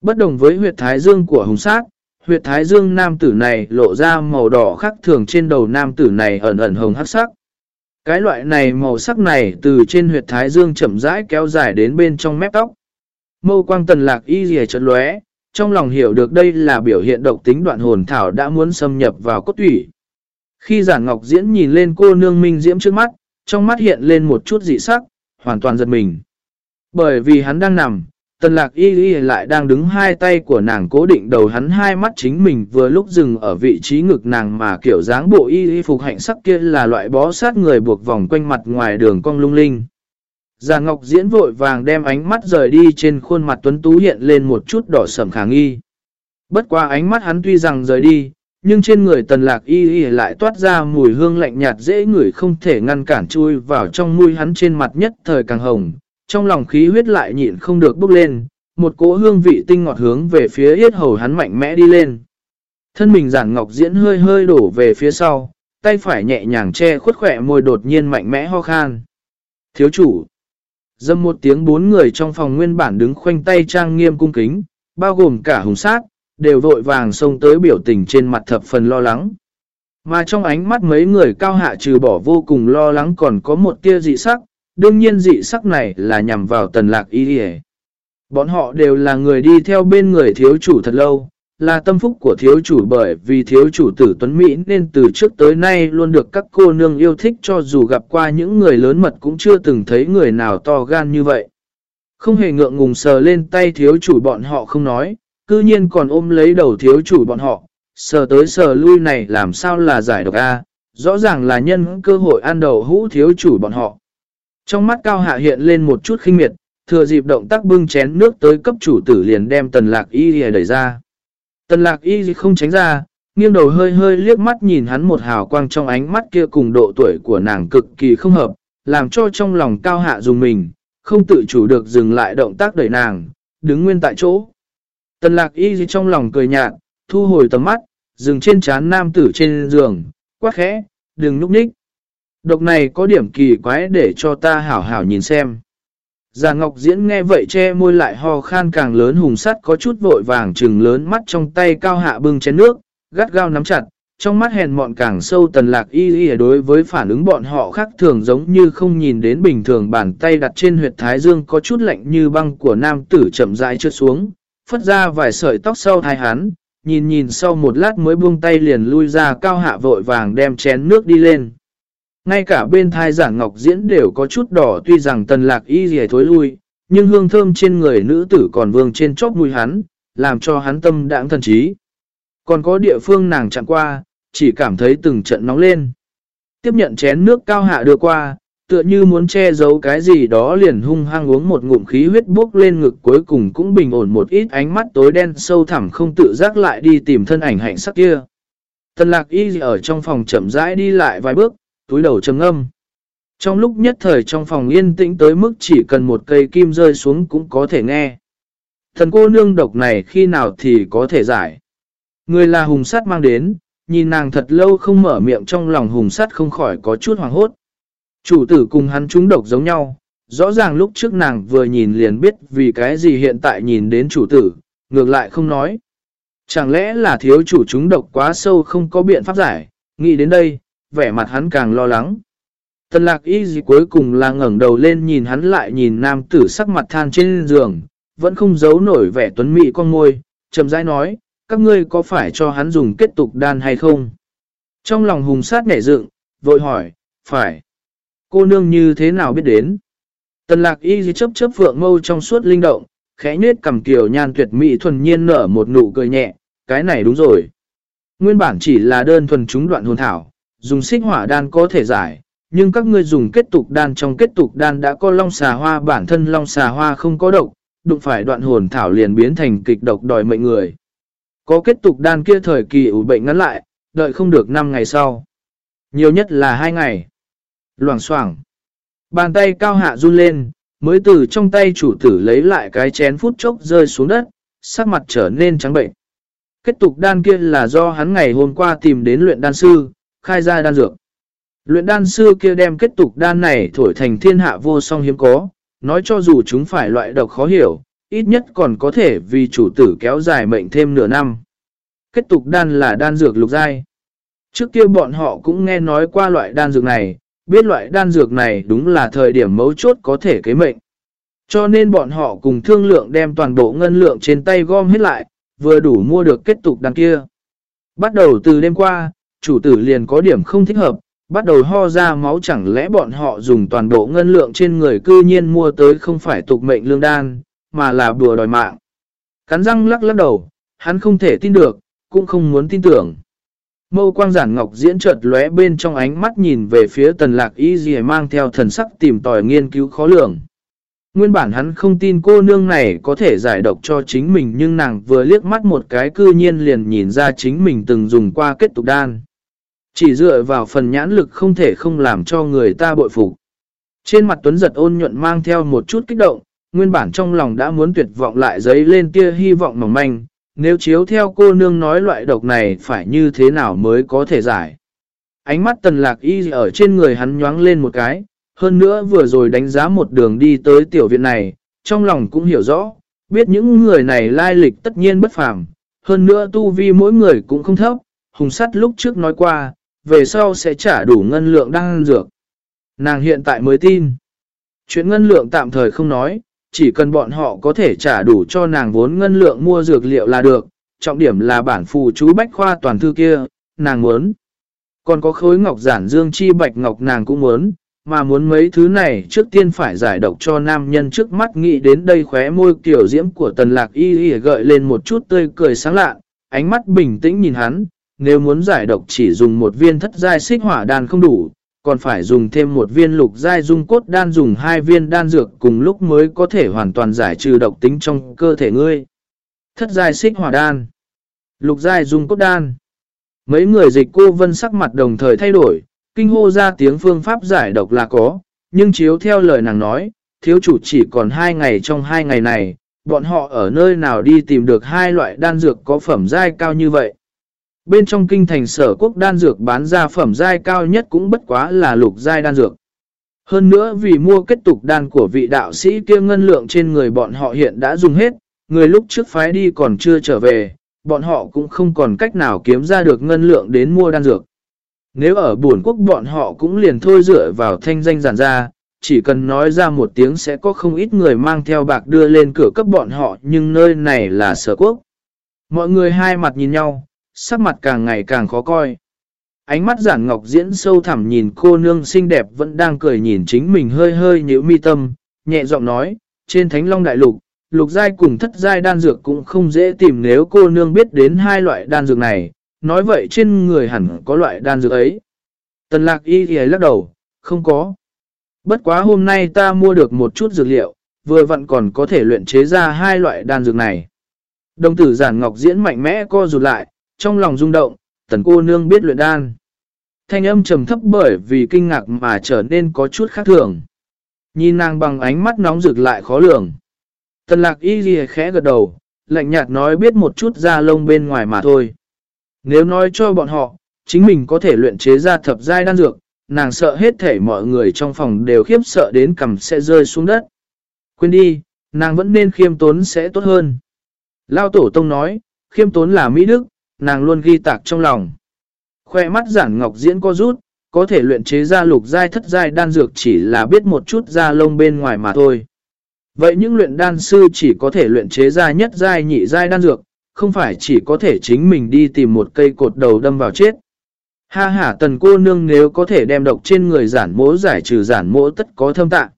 Bất đồng với huyệt thái dương của hùng sát, huyệt thái dương nam tử này lộ ra màu đỏ khác thường trên đầu nam tử này ẩn ẩn hồng hắc sắc. Cái loại này màu sắc này từ trên huyệt thái dương chậm rãi kéo dài đến bên trong mép tóc. Mâu quang tần lạc y dì chật lóe, trong lòng hiểu được đây là biểu hiện độc tính đoạn hồn thảo đã muốn xâm nhập vào cốt thủy. Khi giản ngọc diễn nhìn lên cô nương minh diễm trước mắt, trong mắt hiện lên một chút dị sắc, hoàn toàn giật mình. Bởi vì hắn đang nằm, tần lạc y y lại đang đứng hai tay của nàng cố định đầu hắn hai mắt chính mình vừa lúc dừng ở vị trí ngực nàng mà kiểu dáng bộ y y phục hạnh sắc kia là loại bó sát người buộc vòng quanh mặt ngoài đường cong lung linh. Già Ngọc diễn vội vàng đem ánh mắt rời đi trên khuôn mặt tuấn tú hiện lên một chút đỏ sẩm khả nghi. Bất qua ánh mắt hắn tuy rằng rời đi, nhưng trên người tần lạc y y lại toát ra mùi hương lạnh nhạt dễ ngửi không thể ngăn cản chui vào trong mũi hắn trên mặt nhất thời càng hồng, trong lòng khí huyết lại nhịn không được bốc lên, một cỗ hương vị tinh ngọt hướng về phía yết hầu hắn mạnh mẽ đi lên. Thân mình giản ngọc diễn hơi hơi đổ về phía sau, tay phải nhẹ nhàng che khuất khỏe môi đột nhiên mạnh mẽ ho khan. Thiếu chủ. Dâm một tiếng bốn người trong phòng nguyên bản đứng khoanh tay trang nghiêm cung kính, bao gồm cả hùng sát, đều vội vàng xông tới biểu tình trên mặt thập phần lo lắng. Mà trong ánh mắt mấy người cao hạ trừ bỏ vô cùng lo lắng còn có một tia dị sắc, đương nhiên dị sắc này là nhằm vào tần lạc y Bọn họ đều là người đi theo bên người thiếu chủ thật lâu, là tâm phúc của thiếu chủ bởi vì thiếu chủ tử Tuấn Mỹ nên từ trước tới nay luôn được các cô nương yêu thích cho dù gặp qua những người lớn mật cũng chưa từng thấy người nào to gan như vậy. Không hề ngượng ngùng sờ lên tay thiếu chủ bọn họ không nói, cư nhiên còn ôm lấy đầu thiếu chủ bọn họ, sờ tới sờ lui này làm sao là giải độc A, rõ ràng là nhân cơ hội ăn đầu hũ thiếu chủ bọn họ. Trong mắt cao hạ hiện lên một chút khinh miệt, thừa dịp động tác bưng chén nước tới cấp chủ tử liền đem tần lạc y đẩy ra. Tần lạc y không tránh ra, nghiêng đầu hơi hơi liếc mắt nhìn hắn một hào quang trong ánh mắt kia cùng độ tuổi của nàng cực kỳ không hợp, làm cho trong lòng cao hạ dùng mình, không tự chủ được dừng lại động tác đẩy nàng, đứng nguyên tại chỗ. Tần lạc y trong lòng cười nhạt, thu hồi tầm mắt, dừng trên chán nam tử trên giường, quát khẽ, đừng núp ních. Độc này có điểm kỳ quái để cho ta hảo hảo nhìn xem. Già Ngọc Diễn nghe vậy che môi lại ho khan càng lớn hùng sắt có chút vội vàng trừng lớn mắt trong tay cao hạ bưng chén nước, gắt gao nắm chặt, trong mắt hèn mọn càng sâu tần lạc y y đối với phản ứng bọn họ khác thường giống như không nhìn đến bình thường bàn tay đặt trên huyệt thái dương có chút lạnh như băng của nam tử chậm rãi trượt xuống, phất ra vài sợi tóc sau thai hắn, nhìn nhìn sau một lát mới buông tay liền lui ra cao hạ vội vàng đem chén nước đi lên. Ngay cả bên thai giảng ngọc diễn đều có chút đỏ tuy rằng tần lạc y dì thối lui, nhưng hương thơm trên người nữ tử còn vương trên chóp mùi hắn, làm cho hắn tâm đãng thần trí. Còn có địa phương nàng chạm qua, chỉ cảm thấy từng trận nóng lên. Tiếp nhận chén nước cao hạ đưa qua, tựa như muốn che giấu cái gì đó liền hung hăng uống một ngụm khí huyết bốc lên ngực cuối cùng cũng bình ổn một ít ánh mắt tối đen sâu thẳm không tự giác lại đi tìm thân ảnh hạnh sắc kia. Tần lạc y ở trong phòng chậm rãi đi lại vài bước, túi đầu trầm âm. Trong lúc nhất thời trong phòng yên tĩnh tới mức chỉ cần một cây kim rơi xuống cũng có thể nghe. Thần cô nương độc này khi nào thì có thể giải. Người là hùng sắt mang đến, nhìn nàng thật lâu không mở miệng trong lòng hùng sắt không khỏi có chút hoàng hốt. Chủ tử cùng hắn trúng độc giống nhau, rõ ràng lúc trước nàng vừa nhìn liền biết vì cái gì hiện tại nhìn đến chủ tử, ngược lại không nói. Chẳng lẽ là thiếu chủ trúng độc quá sâu không có biện pháp giải, nghĩ đến đây, vẻ mặt hắn càng lo lắng. Tần lạc y gì cuối cùng là ngẩn đầu lên nhìn hắn lại nhìn nam tử sắc mặt than trên giường, vẫn không giấu nổi vẻ tuấn mị con môi, chậm rãi nói, các ngươi có phải cho hắn dùng kết tục đan hay không? Trong lòng hùng sát nhảy dựng, vội hỏi, phải. Cô nương như thế nào biết đến? Tần lạc y gì chấp chấp vượng mâu trong suốt linh động, khẽ nết cầm kiều nhan tuyệt mỹ thuần nhiên nở một nụ cười nhẹ, cái này đúng rồi. Nguyên bản chỉ là đơn thuần chúng đoạn hồn thảo, dùng xích hỏa đan có thể giải, nhưng các ngươi dùng kết tục đan trong kết tục đan đã có long xà hoa bản thân long xà hoa không có độc, đụng phải đoạn hồn thảo liền biến thành kịch độc đòi mệnh người. Có kết tục đan kia thời kỳ ủ bệnh ngắn lại, đợi không được 5 ngày sau. Nhiều nhất là 2 ngày. Loảng xoảng Bàn tay cao hạ run lên, mới từ trong tay chủ tử lấy lại cái chén phút chốc rơi xuống đất, sắc mặt trở nên trắng bệnh. Kết tục đan kia là do hắn ngày hôm qua tìm đến luyện đan sư, khai ra đan dược. Luyện đan sư kia đem kết tục đan này thổi thành thiên hạ vô song hiếm có, nói cho dù chúng phải loại độc khó hiểu, ít nhất còn có thể vì chủ tử kéo dài mệnh thêm nửa năm. Kết tục đan là đan dược lục giai. Trước kia bọn họ cũng nghe nói qua loại đan dược này, biết loại đan dược này đúng là thời điểm mấu chốt có thể kế mệnh. Cho nên bọn họ cùng thương lượng đem toàn bộ ngân lượng trên tay gom hết lại, vừa đủ mua được kết tục đan kia. Bắt đầu từ đêm qua, chủ tử liền có điểm không thích hợp, bắt đầu ho ra máu chẳng lẽ bọn họ dùng toàn bộ ngân lượng trên người cư nhiên mua tới không phải tục mệnh lương đan, mà là bùa đòi mạng. Cắn răng lắc lắc đầu, hắn không thể tin được, cũng không muốn tin tưởng. Mâu quang giản ngọc diễn chợt lóe bên trong ánh mắt nhìn về phía tần lạc y gì mang theo thần sắc tìm tòi nghiên cứu khó lường. Nguyên bản hắn không tin cô nương này có thể giải độc cho chính mình nhưng nàng vừa liếc mắt một cái cư nhiên liền nhìn ra chính mình từng dùng qua kết tục đan. Chỉ dựa vào phần nhãn lực không thể không làm cho người ta bội phục. Trên mặt Tuấn giật ôn nhuận mang theo một chút kích động, nguyên bản trong lòng đã muốn tuyệt vọng lại giấy lên tia hy vọng mỏng manh, nếu chiếu theo cô nương nói loại độc này phải như thế nào mới có thể giải. Ánh mắt tần lạc y ở trên người hắn nhoáng lên một cái, hơn nữa vừa rồi đánh giá một đường đi tới tiểu viện này, trong lòng cũng hiểu rõ, biết những người này lai lịch tất nhiên bất phàm, hơn nữa tu vi mỗi người cũng không thấp, hùng sắt lúc trước nói qua, về sau sẽ trả đủ ngân lượng đang dược. Nàng hiện tại mới tin. Chuyện ngân lượng tạm thời không nói, chỉ cần bọn họ có thể trả đủ cho nàng vốn ngân lượng mua dược liệu là được, trọng điểm là bản phù chú bách khoa toàn thư kia, nàng muốn. Còn có khối ngọc giản dương chi bạch ngọc nàng cũng muốn, mà muốn mấy thứ này trước tiên phải giải độc cho nam nhân trước mắt nghĩ đến đây khóe môi kiểu diễm của tần lạc y y gợi lên một chút tươi cười sáng lạ, ánh mắt bình tĩnh nhìn hắn, nếu muốn giải độc chỉ dùng một viên thất giai xích hỏa đan không đủ, còn phải dùng thêm một viên lục giai dung cốt đan dùng hai viên đan dược cùng lúc mới có thể hoàn toàn giải trừ độc tính trong cơ thể ngươi. Thất giai xích hỏa đan, lục giai dung cốt đan. Mấy người dịch cô vân sắc mặt đồng thời thay đổi, kinh hô ra tiếng phương pháp giải độc là có, nhưng chiếu theo lời nàng nói, thiếu chủ chỉ còn hai ngày trong hai ngày này, bọn họ ở nơi nào đi tìm được hai loại đan dược có phẩm giai cao như vậy. Bên trong kinh thành sở quốc đan dược bán ra phẩm giai cao nhất cũng bất quá là lục giai đan dược. Hơn nữa vì mua kết tục đan của vị đạo sĩ kia ngân lượng trên người bọn họ hiện đã dùng hết, người lúc trước phái đi còn chưa trở về, bọn họ cũng không còn cách nào kiếm ra được ngân lượng đến mua đan dược. Nếu ở buồn quốc bọn họ cũng liền thôi dựa vào thanh danh giản ra, chỉ cần nói ra một tiếng sẽ có không ít người mang theo bạc đưa lên cửa cấp bọn họ nhưng nơi này là sở quốc. Mọi người hai mặt nhìn nhau, sắc mặt càng ngày càng khó coi. Ánh mắt giản ngọc diễn sâu thẳm nhìn cô nương xinh đẹp vẫn đang cười nhìn chính mình hơi hơi nhíu mi tâm, nhẹ giọng nói, trên thánh long đại lục, lục giai cùng thất giai đan dược cũng không dễ tìm nếu cô nương biết đến hai loại đan dược này, nói vậy trên người hẳn có loại đan dược ấy. Tần lạc y thì lắc đầu, không có. Bất quá hôm nay ta mua được một chút dược liệu, vừa vặn còn có thể luyện chế ra hai loại đan dược này. Đồng tử giản ngọc diễn mạnh mẽ co rụt lại, trong lòng rung động, tần cô nương biết luyện đan. Thanh âm trầm thấp bởi vì kinh ngạc mà trở nên có chút khác thường. Nhìn nàng bằng ánh mắt nóng rực lại khó lường. Tần lạc y ghi khẽ gật đầu, lạnh nhạt nói biết một chút da lông bên ngoài mà thôi. Nếu nói cho bọn họ, chính mình có thể luyện chế ra thập giai đan dược, nàng sợ hết thể mọi người trong phòng đều khiếp sợ đến cầm sẽ rơi xuống đất. Quên đi, nàng vẫn nên khiêm tốn sẽ tốt hơn. Lao Tổ Tông nói, khiêm tốn là Mỹ Đức, nàng luôn ghi tạc trong lòng. Khoe mắt giản ngọc diễn có rút, có thể luyện chế ra lục giai thất giai đan dược chỉ là biết một chút da lông bên ngoài mà thôi. Vậy những luyện đan sư chỉ có thể luyện chế ra nhất giai nhị giai đan dược, không phải chỉ có thể chính mình đi tìm một cây cột đầu đâm vào chết. Ha ha tần cô nương nếu có thể đem độc trên người giản mỗ giải trừ giản mỗ tất có thâm tạ.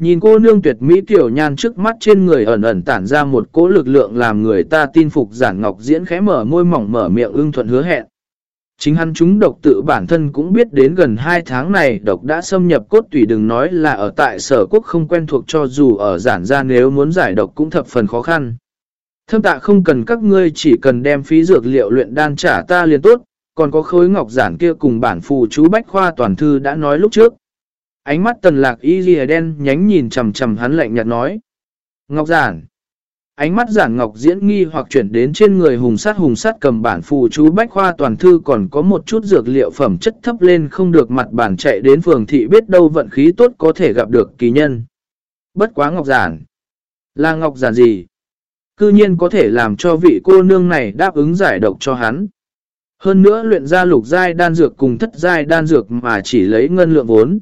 Nhìn cô nương tuyệt mỹ tiểu nhan trước mắt trên người ẩn ẩn tản ra một cỗ lực lượng làm người ta tin phục giản ngọc diễn khẽ mở môi mỏng mở miệng ưng thuận hứa hẹn. Chính hắn chúng độc tự bản thân cũng biết đến gần 2 tháng này độc đã xâm nhập cốt tủy đừng nói là ở tại sở quốc không quen thuộc cho dù ở giản gia nếu muốn giải độc cũng thập phần khó khăn. Thâm tạ không cần các ngươi chỉ cần đem phí dược liệu luyện đan trả ta liền tốt, còn có khối ngọc giản kia cùng bản phù chú Bách Khoa Toàn Thư đã nói lúc trước. Ánh mắt tần lạc y ghi đen nhánh nhìn chầm chầm hắn lạnh nhạt nói. Ngọc giản. Ánh mắt giản ngọc diễn nghi hoặc chuyển đến trên người hùng sát hùng sát cầm bản phù chú Bách Khoa Toàn Thư còn có một chút dược liệu phẩm chất thấp lên không được mặt bản chạy đến phường thị biết đâu vận khí tốt có thể gặp được kỳ nhân. Bất quá ngọc giản. Là ngọc giản gì? Cư nhiên có thể làm cho vị cô nương này đáp ứng giải độc cho hắn. Hơn nữa luyện ra lục giai đan dược cùng thất giai đan dược mà chỉ lấy ngân lượng vốn.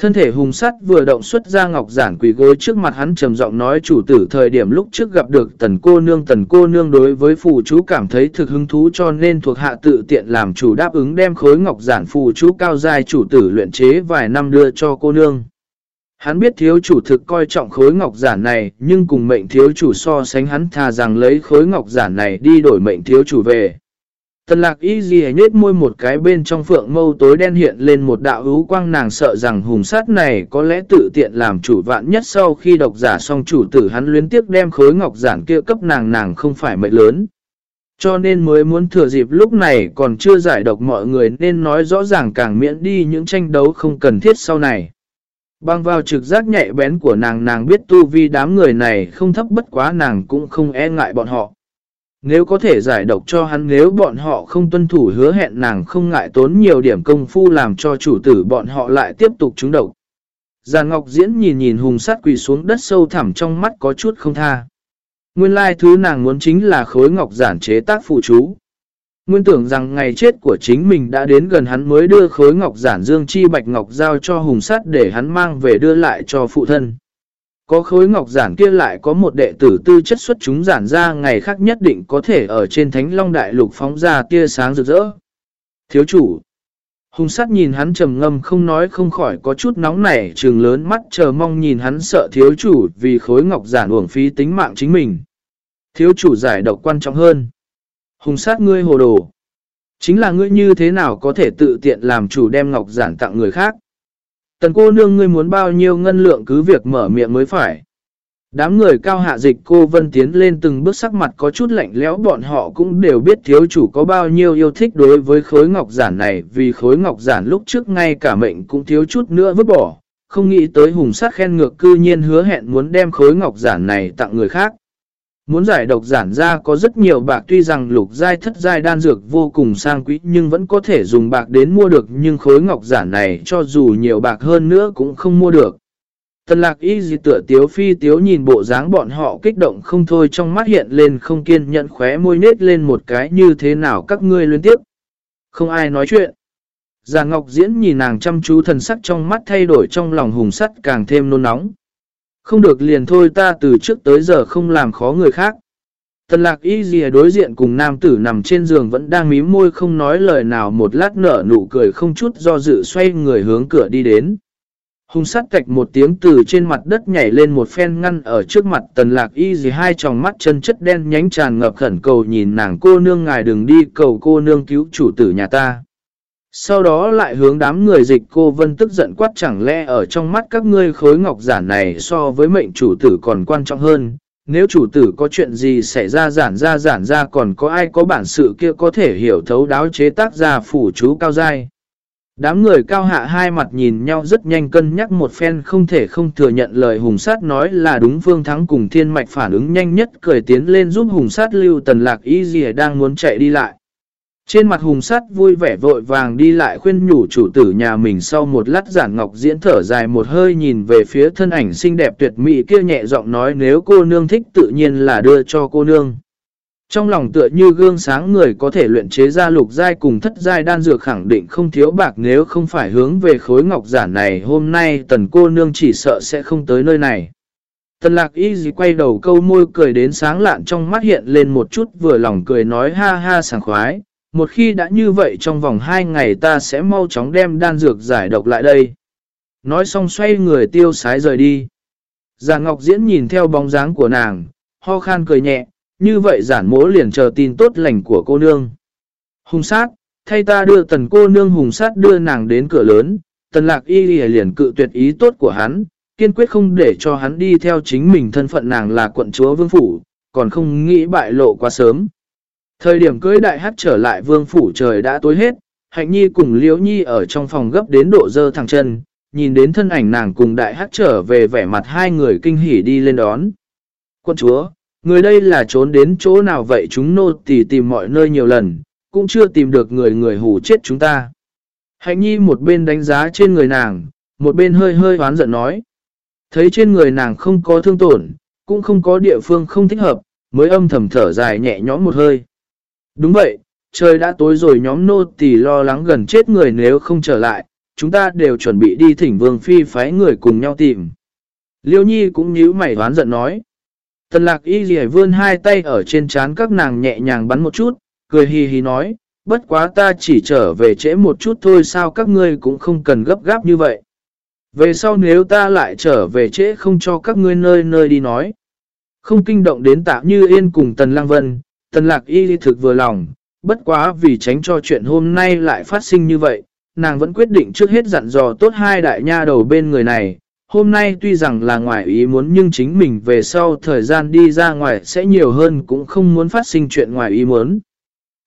Thân thể hùng sắt vừa động xuất ra ngọc giản quỷ gối trước mặt hắn trầm giọng nói chủ tử thời điểm lúc trước gặp được tần cô nương, tần cô nương đối với phù chú cảm thấy thực hứng thú cho nên thuộc hạ tự tiện làm chủ đáp ứng đem khối ngọc giản phù chú cao dài chủ tử luyện chế vài năm đưa cho cô nương. Hắn biết thiếu chủ thực coi trọng khối ngọc giản này, nhưng cùng mệnh thiếu chủ so sánh hắn thà rằng lấy khối ngọc giản này đi đổi mệnh thiếu chủ về. Tần lạc y gì nhết môi một cái bên trong phượng mâu tối đen hiện lên một đạo hữu quang nàng sợ rằng hùng sát này có lẽ tự tiện làm chủ vạn nhất sau khi độc giả xong chủ tử hắn luyến tiếc đem khối ngọc giản kia cấp nàng nàng không phải mệnh lớn. Cho nên mới muốn thừa dịp lúc này còn chưa giải độc mọi người nên nói rõ ràng càng miễn đi những tranh đấu không cần thiết sau này. băng vào trực giác nhạy bén của nàng nàng biết tu vi đám người này không thấp bất quá nàng cũng không e ngại bọn họ. Nếu có thể giải độc cho hắn, nếu bọn họ không tuân thủ hứa hẹn, nàng không ngại tốn nhiều điểm công phu làm cho chủ tử bọn họ lại tiếp tục trúng độc. Giàn Ngọc Diễn nhìn nhìn hùng sát quỳ xuống đất sâu thẳm trong mắt có chút không tha. Nguyên lai thứ nàng muốn chính là khối ngọc giản chế tác phụ chú. Nguyên tưởng rằng ngày chết của chính mình đã đến gần hắn mới đưa khối ngọc giản dương chi bạch ngọc giao cho hùng sát để hắn mang về đưa lại cho phụ thân. Có khối ngọc giản kia lại có một đệ tử tư chất xuất chúng giản ra, ngày khác nhất định có thể ở trên thánh long đại lục phóng ra tia sáng rực rỡ. Thiếu chủ. Hùng sát nhìn hắn trầm ngâm không nói không khỏi có chút nóng nảy trường lớn mắt chờ mong nhìn hắn sợ thiếu chủ vì khối ngọc giản uổng phí tính mạng chính mình. Thiếu chủ giải độc quan trọng hơn. Hùng sát ngươi hồ đồ. Chính là ngươi như thế nào có thể tự tiện làm chủ đem ngọc giản tặng người khác. Tần cô nương ngươi muốn bao nhiêu ngân lượng cứ việc mở miệng mới phải. Đám người cao hạ dịch cô Vân tiến lên từng bước sắc mặt có chút lạnh lẽo, bọn họ cũng đều biết thiếu chủ có bao nhiêu yêu thích đối với khối ngọc giản này, vì khối ngọc giản lúc trước ngay cả mệnh cũng thiếu chút nữa vứt bỏ. Không nghĩ tới hùng sát khen ngược cư nhiên hứa hẹn muốn đem khối ngọc giản này tặng người khác. Muốn giải độc giản ra có rất nhiều bạc, tuy rằng lục giai thất giai đan dược vô cùng sang quý, nhưng vẫn có thể dùng bạc đến mua được, nhưng khối ngọc giản này cho dù nhiều bạc hơn nữa cũng không mua được. Tần lạc y gì tựa tiếu phi, tiếu nhìn bộ dáng bọn họ kích động không thôi, trong mắt hiện lên không kiên nhận khóe môi nết lên một cái, như thế nào các ngươi liên tiếp. Không ai nói chuyện. Già Ngọc Diễn nhìn nàng chăm chú thần sắc trong mắt thay đổi, trong lòng hùng sắt càng thêm nôn nóng. Không được liền thôi ta từ trước tới giờ không làm khó người khác. Tần lạc y gì đối diện cùng nam tử nằm trên giường vẫn đang mím môi không nói lời nào một lát nở nụ cười không chút do dự xoay người hướng cửa đi đến. Hùng sắt cạch một tiếng từ trên mặt đất nhảy lên một phen ngăn ở trước mặt tần lạc y gì hai tròng mắt chân chất đen nhánh tràn ngập khẩn cầu nhìn nàng cô nương ngài đừng đi cầu cô nương cứu chủ tử nhà ta. Sau đó lại hướng đám người dịch cô vân tức giận quát chẳng lẽ ở trong mắt các ngươi khối ngọc giản này so với mệnh chủ tử còn quan trọng hơn. Nếu chủ tử có chuyện gì xảy ra giản ra giản ra còn có ai có bản sự kia có thể hiểu thấu đáo chế tác ra phủ chú cao dai. Đám người cao hạ hai mặt nhìn nhau rất nhanh cân nhắc một phen không thể không thừa nhận lời hùng sát nói là đúng phương thắng cùng thiên mạch phản ứng nhanh nhất cười tiến lên giúp hùng sát lưu tần lạc y gì đang muốn chạy đi lại. Trên mặt hùng sắt vui vẻ vội vàng đi lại khuyên nhủ chủ tử nhà mình sau một lát giản ngọc diễn thở dài một hơi nhìn về phía thân ảnh xinh đẹp tuyệt mỹ kia nhẹ giọng nói nếu cô nương thích tự nhiên là đưa cho cô nương. Trong lòng tựa như gương sáng người có thể luyện chế ra lục giai cùng thất giai đan dược khẳng định không thiếu bạc nếu không phải hướng về khối ngọc giản này hôm nay tần cô nương chỉ sợ sẽ không tới nơi này. Tần lạc y gì quay đầu câu môi cười đến sáng lạn trong mắt hiện lên một chút vừa lòng cười nói ha ha sảng khoái, một khi đã như vậy trong vòng 2 ngày ta sẽ mau chóng đem đan dược giải độc lại đây. Nói xong xoay người tiêu sái rời đi. Già Ngọc Diễn nhìn theo bóng dáng của nàng, ho khan cười nhẹ, như vậy giản mỗ liền chờ tin tốt lành của cô nương. Hùng sát, thay ta đưa tần cô nương hùng sát đưa nàng đến cửa lớn, tần lạc y liền cự tuyệt ý tốt của hắn, kiên quyết không để cho hắn đi theo chính mình thân phận nàng là quận chúa vương phủ, còn không nghĩ bại lộ quá sớm. Thời điểm cưới đại hát trở lại vương phủ trời đã tối hết, hạnh nhi cùng liễu nhi ở trong phòng gấp đến độ dơ thẳng chân, nhìn đến thân ảnh nàng cùng đại hát trở về vẻ mặt hai người kinh hỉ đi lên đón. Quân chúa, người đây là trốn đến chỗ nào vậy chúng nô tỳ tìm mọi nơi nhiều lần, cũng chưa tìm được người người hù chết chúng ta. Hạnh nhi một bên đánh giá trên người nàng, một bên hơi hơi hoán giận nói. Thấy trên người nàng không có thương tổn, cũng không có địa phương không thích hợp, mới âm thầm thở dài nhẹ nhõm một hơi. Đúng vậy, trời đã tối rồi nhóm nô tỳ lo lắng gần chết người nếu không trở lại, chúng ta đều chuẩn bị đi thỉnh vương phi phái người cùng nhau tìm. Liêu nhi cũng nhíu mày đoán giận nói. Tần lạc y dì vươn hai tay ở trên trán các nàng nhẹ nhàng bắn một chút, cười hì hì nói, bất quá ta chỉ trở về trễ một chút thôi sao các ngươi cũng không cần gấp gáp như vậy. Về sau nếu ta lại trở về trễ không cho các ngươi nơi nơi đi nói. Không kinh động đến tạ như yên cùng Tần Lang Vân, Tần Lạc Y thực vừa lòng, bất quá vì tránh cho chuyện hôm nay lại phát sinh như vậy, nàng vẫn quyết định trước hết dặn dò tốt hai đại nha đầu bên người này. Hôm nay tuy rằng là ngoài ý muốn nhưng chính mình về sau thời gian đi ra ngoài sẽ nhiều hơn cũng không muốn phát sinh chuyện ngoài ý muốn.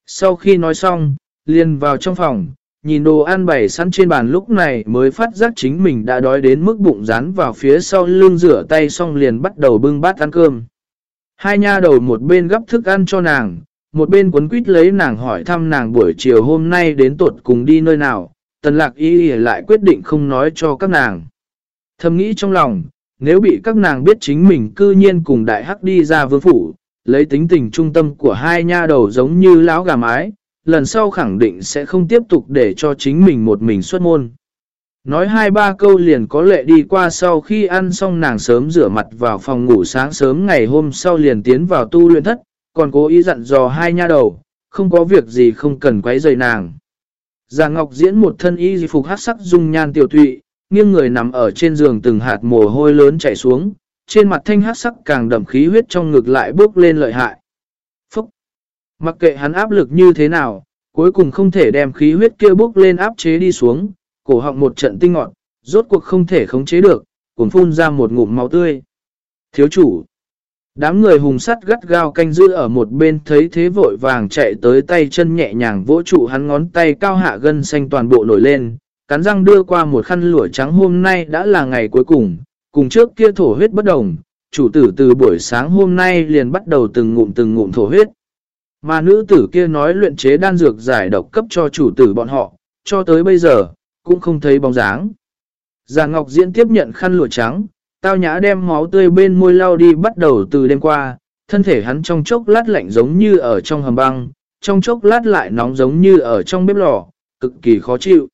Sau khi nói xong, liền vào trong phòng, nhìn đồ ăn bày sẵn trên bàn lúc này mới phát giác chính mình đã đói đến mức bụng rán vào phía sau lưng rửa tay xong liền bắt đầu bưng bát ăn cơm. Hai nha đầu một bên gấp thức ăn cho nàng, một bên quấn quýt lấy nàng hỏi thăm nàng buổi chiều hôm nay đến tuột cùng đi nơi nào, tần lạc y lại quyết định không nói cho các nàng. Thầm nghĩ trong lòng, nếu bị các nàng biết chính mình cư nhiên cùng đại hắc đi ra vương phủ, lấy tính tình trung tâm của hai nha đầu giống như lão gà mái, lần sau khẳng định sẽ không tiếp tục để cho chính mình một mình xuất môn. Nói hai ba câu liền có lệ đi qua sau khi ăn xong nàng sớm rửa mặt vào phòng ngủ sáng sớm ngày hôm sau liền tiến vào tu luyện thất, còn cố ý dặn dò hai nha đầu, không có việc gì không cần quấy rầy nàng. Già Ngọc diễn một thân y di phục hát sắc dung nhan tiểu thụy, nghiêng người nằm ở trên giường từng hạt mồ hôi lớn chảy xuống, trên mặt thanh hát sắc càng đậm khí huyết trong ngực lại bước lên lợi hại. Phúc! Mặc kệ hắn áp lực như thế nào, cuối cùng không thể đem khí huyết kia bước lên áp chế đi xuống, cổ họng một trận tinh ngọn, rốt cuộc không thể khống chế được, cuốn phun ra một ngụm máu tươi. Thiếu chủ! Đám người hùng sắt gắt gao canh giữ ở một bên thấy thế vội vàng chạy tới tay chân nhẹ nhàng vỗ trụ hắn ngón tay cao hạ gân xanh toàn bộ nổi lên, cắn răng đưa qua một khăn lụa trắng hôm nay đã là ngày cuối cùng, cùng trước kia thổ huyết bất đồng, chủ tử từ buổi sáng hôm nay liền bắt đầu từng ngụm từng ngụm thổ huyết. Mà nữ tử kia nói luyện chế đan dược giải độc cấp cho chủ tử bọn họ, cho tới bây giờ, cũng không thấy bóng dáng. Già Ngọc Diễn tiếp nhận khăn lụa trắng, tao nhã đem máu tươi bên môi lau đi bắt đầu từ đêm qua, thân thể hắn trong chốc lát lạnh giống như ở trong hầm băng, trong chốc lát lại nóng giống như ở trong bếp lò, cực kỳ khó chịu.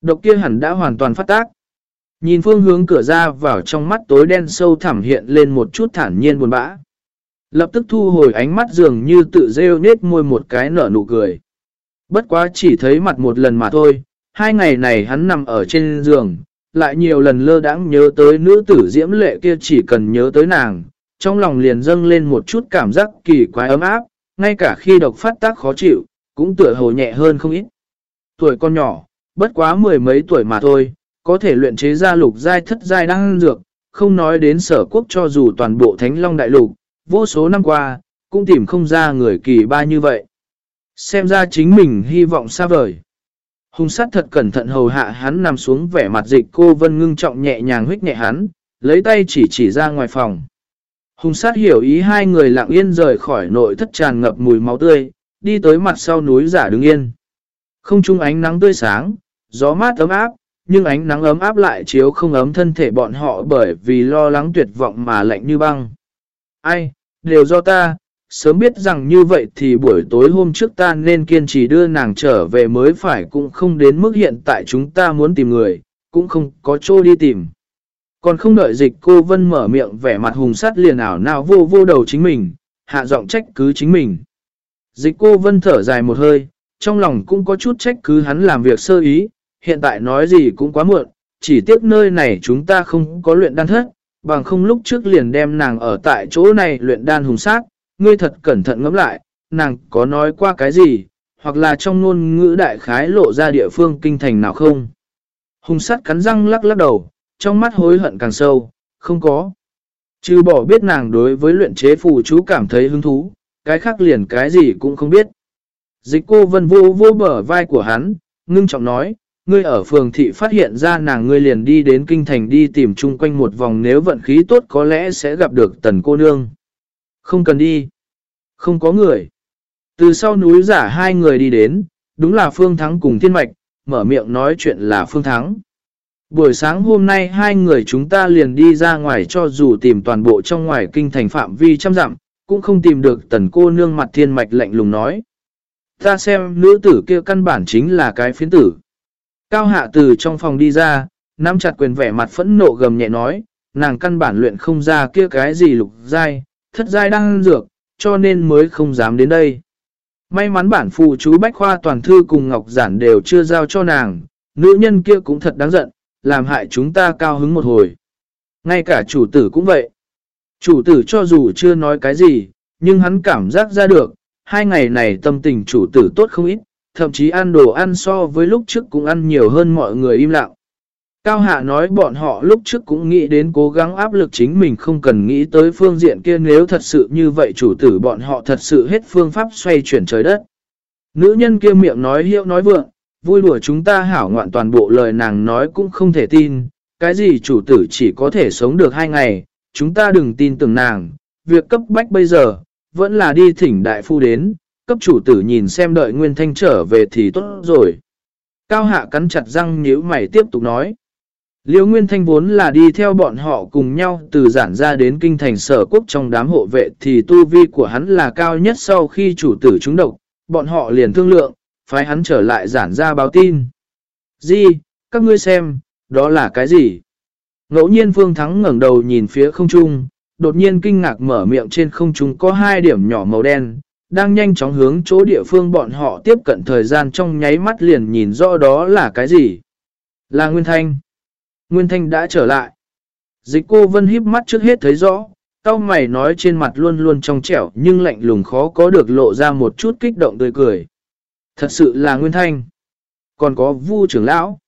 Độc kia hẳn đã hoàn toàn phát tác. Nhìn phương hướng cửa ra vào trong mắt tối đen sâu thẳm hiện lên một chút thản nhiên buồn bã. Lập tức thu hồi ánh mắt dường như tự rêu nết môi một cái nở nụ cười. Bất quá chỉ thấy mặt một lần mà thôi, hai ngày này hắn nằm ở trên giường, lại nhiều lần lơ đãng nhớ tới nữ tử diễm lệ kia chỉ cần nhớ tới nàng, trong lòng liền dâng lên một chút cảm giác kỳ quái ấm áp, ngay cả khi độc phát tác khó chịu, cũng tựa hồ nhẹ hơn không ít. Tuổi con nhỏ, bất quá mười mấy tuổi mà thôi, có thể luyện chế ra lục giai thất giai đang dược, không nói đến sở quốc cho dù toàn bộ thánh long đại lục, vô số năm qua, cũng tìm không ra người kỳ ba như vậy. Xem ra chính mình hy vọng xa vời. Hùng sát thật cẩn thận hầu hạ hắn nằm xuống vẻ mặt dịch cô vân ngưng trọng nhẹ nhàng huyết nhẹ hắn, lấy tay chỉ chỉ ra ngoài phòng. Hùng sát hiểu ý hai người lặng yên rời khỏi nội thất tràn ngập mùi máu tươi, đi tới mặt sau núi giả đứng yên. Không chung ánh nắng tươi sáng, gió mát ấm áp, nhưng ánh nắng ấm áp lại chiếu không ấm thân thể bọn họ bởi vì lo lắng tuyệt vọng mà lạnh như băng. Ai, đều do ta, sớm biết rằng như vậy thì buổi tối hôm trước ta nên kiên trì đưa nàng trở về mới phải cũng không đến mức hiện tại chúng ta muốn tìm người, cũng không có chỗ đi tìm. Còn không đợi dịch cô Vân mở miệng vẻ mặt hùng sát liền ảo nào vô vô đầu chính mình, hạ giọng trách cứ chính mình. Dịch cô Vân thở dài một hơi, trong lòng cũng có chút trách cứ hắn làm việc sơ ý, hiện tại nói gì cũng quá muộn, chỉ tiếc nơi này chúng ta không có luyện đan thất, bằng không lúc trước liền đem nàng ở tại chỗ này luyện đan hùng sát, ngươi thật cẩn thận ngẫm lại, nàng có nói qua cái gì, hoặc là trong ngôn ngữ đại khái lộ ra địa phương kinh thành nào không. Hùng sát cắn răng lắc lắc đầu, trong mắt hối hận càng sâu, không có. Chứ bỏ biết nàng đối với luyện chế phù chú cảm thấy hứng thú, cái khác liền cái gì cũng không biết. Dịch cô vân vô vô bờ vai của hắn, ngưng trọng nói, ngươi ở phường thị phát hiện ra nàng ngươi liền đi đến kinh thành đi tìm chung quanh một vòng nếu vận khí tốt có lẽ sẽ gặp được tần cô nương. Không cần đi. Không có người. Từ sau núi giả hai người đi đến, đúng là Phương Thắng cùng Thiên Mạch, mở miệng nói chuyện là Phương Thắng. Buổi sáng hôm nay hai người chúng ta liền đi ra ngoài cho dù tìm toàn bộ trong ngoài kinh thành phạm vi trăm dặm, cũng không tìm được tần cô nương mặt thiên mạch lạnh lùng nói. Ta xem nữ tử kia căn bản chính là cái phiến tử. Cao hạ từ trong phòng đi ra, nắm chặt quyền vẻ mặt phẫn nộ gầm nhẹ nói, nàng căn bản luyện không ra kia cái gì lục dai, thất giai đang dược, cho nên mới không dám đến đây. May mắn bản phụ chú Bách Khoa toàn thư cùng Ngọc Giản đều chưa giao cho nàng, nữ nhân kia cũng thật đáng giận, làm hại chúng ta cao hứng một hồi. Ngay cả chủ tử cũng vậy. Chủ tử cho dù chưa nói cái gì, nhưng hắn cảm giác ra được, hai ngày này tâm tình chủ tử tốt không ít, thậm chí ăn đồ ăn so với lúc trước cũng ăn nhiều hơn mọi người im lặng. Cao Hạ nói bọn họ lúc trước cũng nghĩ đến cố gắng áp lực chính mình không cần nghĩ tới phương diện kia nếu thật sự như vậy chủ tử bọn họ thật sự hết phương pháp xoay chuyển trời đất. Nữ nhân kia miệng nói hiệu nói vượng, vui đùa chúng ta hảo ngoạn toàn bộ lời nàng nói cũng không thể tin, cái gì chủ tử chỉ có thể sống được hai ngày, chúng ta đừng tin tưởng nàng, việc cấp bách bây giờ, vẫn là đi thỉnh đại phu đến, cấp chủ tử nhìn xem đợi Nguyên Thanh trở về thì tốt rồi. Cao hạ cắn chặt răng nhíu mày tiếp tục nói. Liêu Nguyên Thanh vốn là đi theo bọn họ cùng nhau từ giản ra đến kinh thành sở quốc trong đám hộ vệ thì tu vi của hắn là cao nhất sau khi chủ tử trúng độc, bọn họ liền thương lượng, phái hắn trở lại giản ra báo tin. Di, các ngươi xem, đó là cái gì? Ngẫu nhiên Phương Thắng ngẩng đầu nhìn phía không trung, đột nhiên kinh ngạc mở miệng trên không trung có hai điểm nhỏ màu đen, đang nhanh chóng hướng chỗ địa phương bọn họ tiếp cận thời gian trong nháy mắt liền nhìn rõ đó là cái gì. Là Nguyên Thanh. Nguyên Thanh đã trở lại. Dịch cô vân híp mắt trước hết thấy rõ, tao mày nói trên mặt luôn luôn trong trẻo nhưng lạnh lùng khó có được lộ ra một chút kích động tươi cười. Thật sự là Nguyên Thanh. Còn có Vu trưởng lão.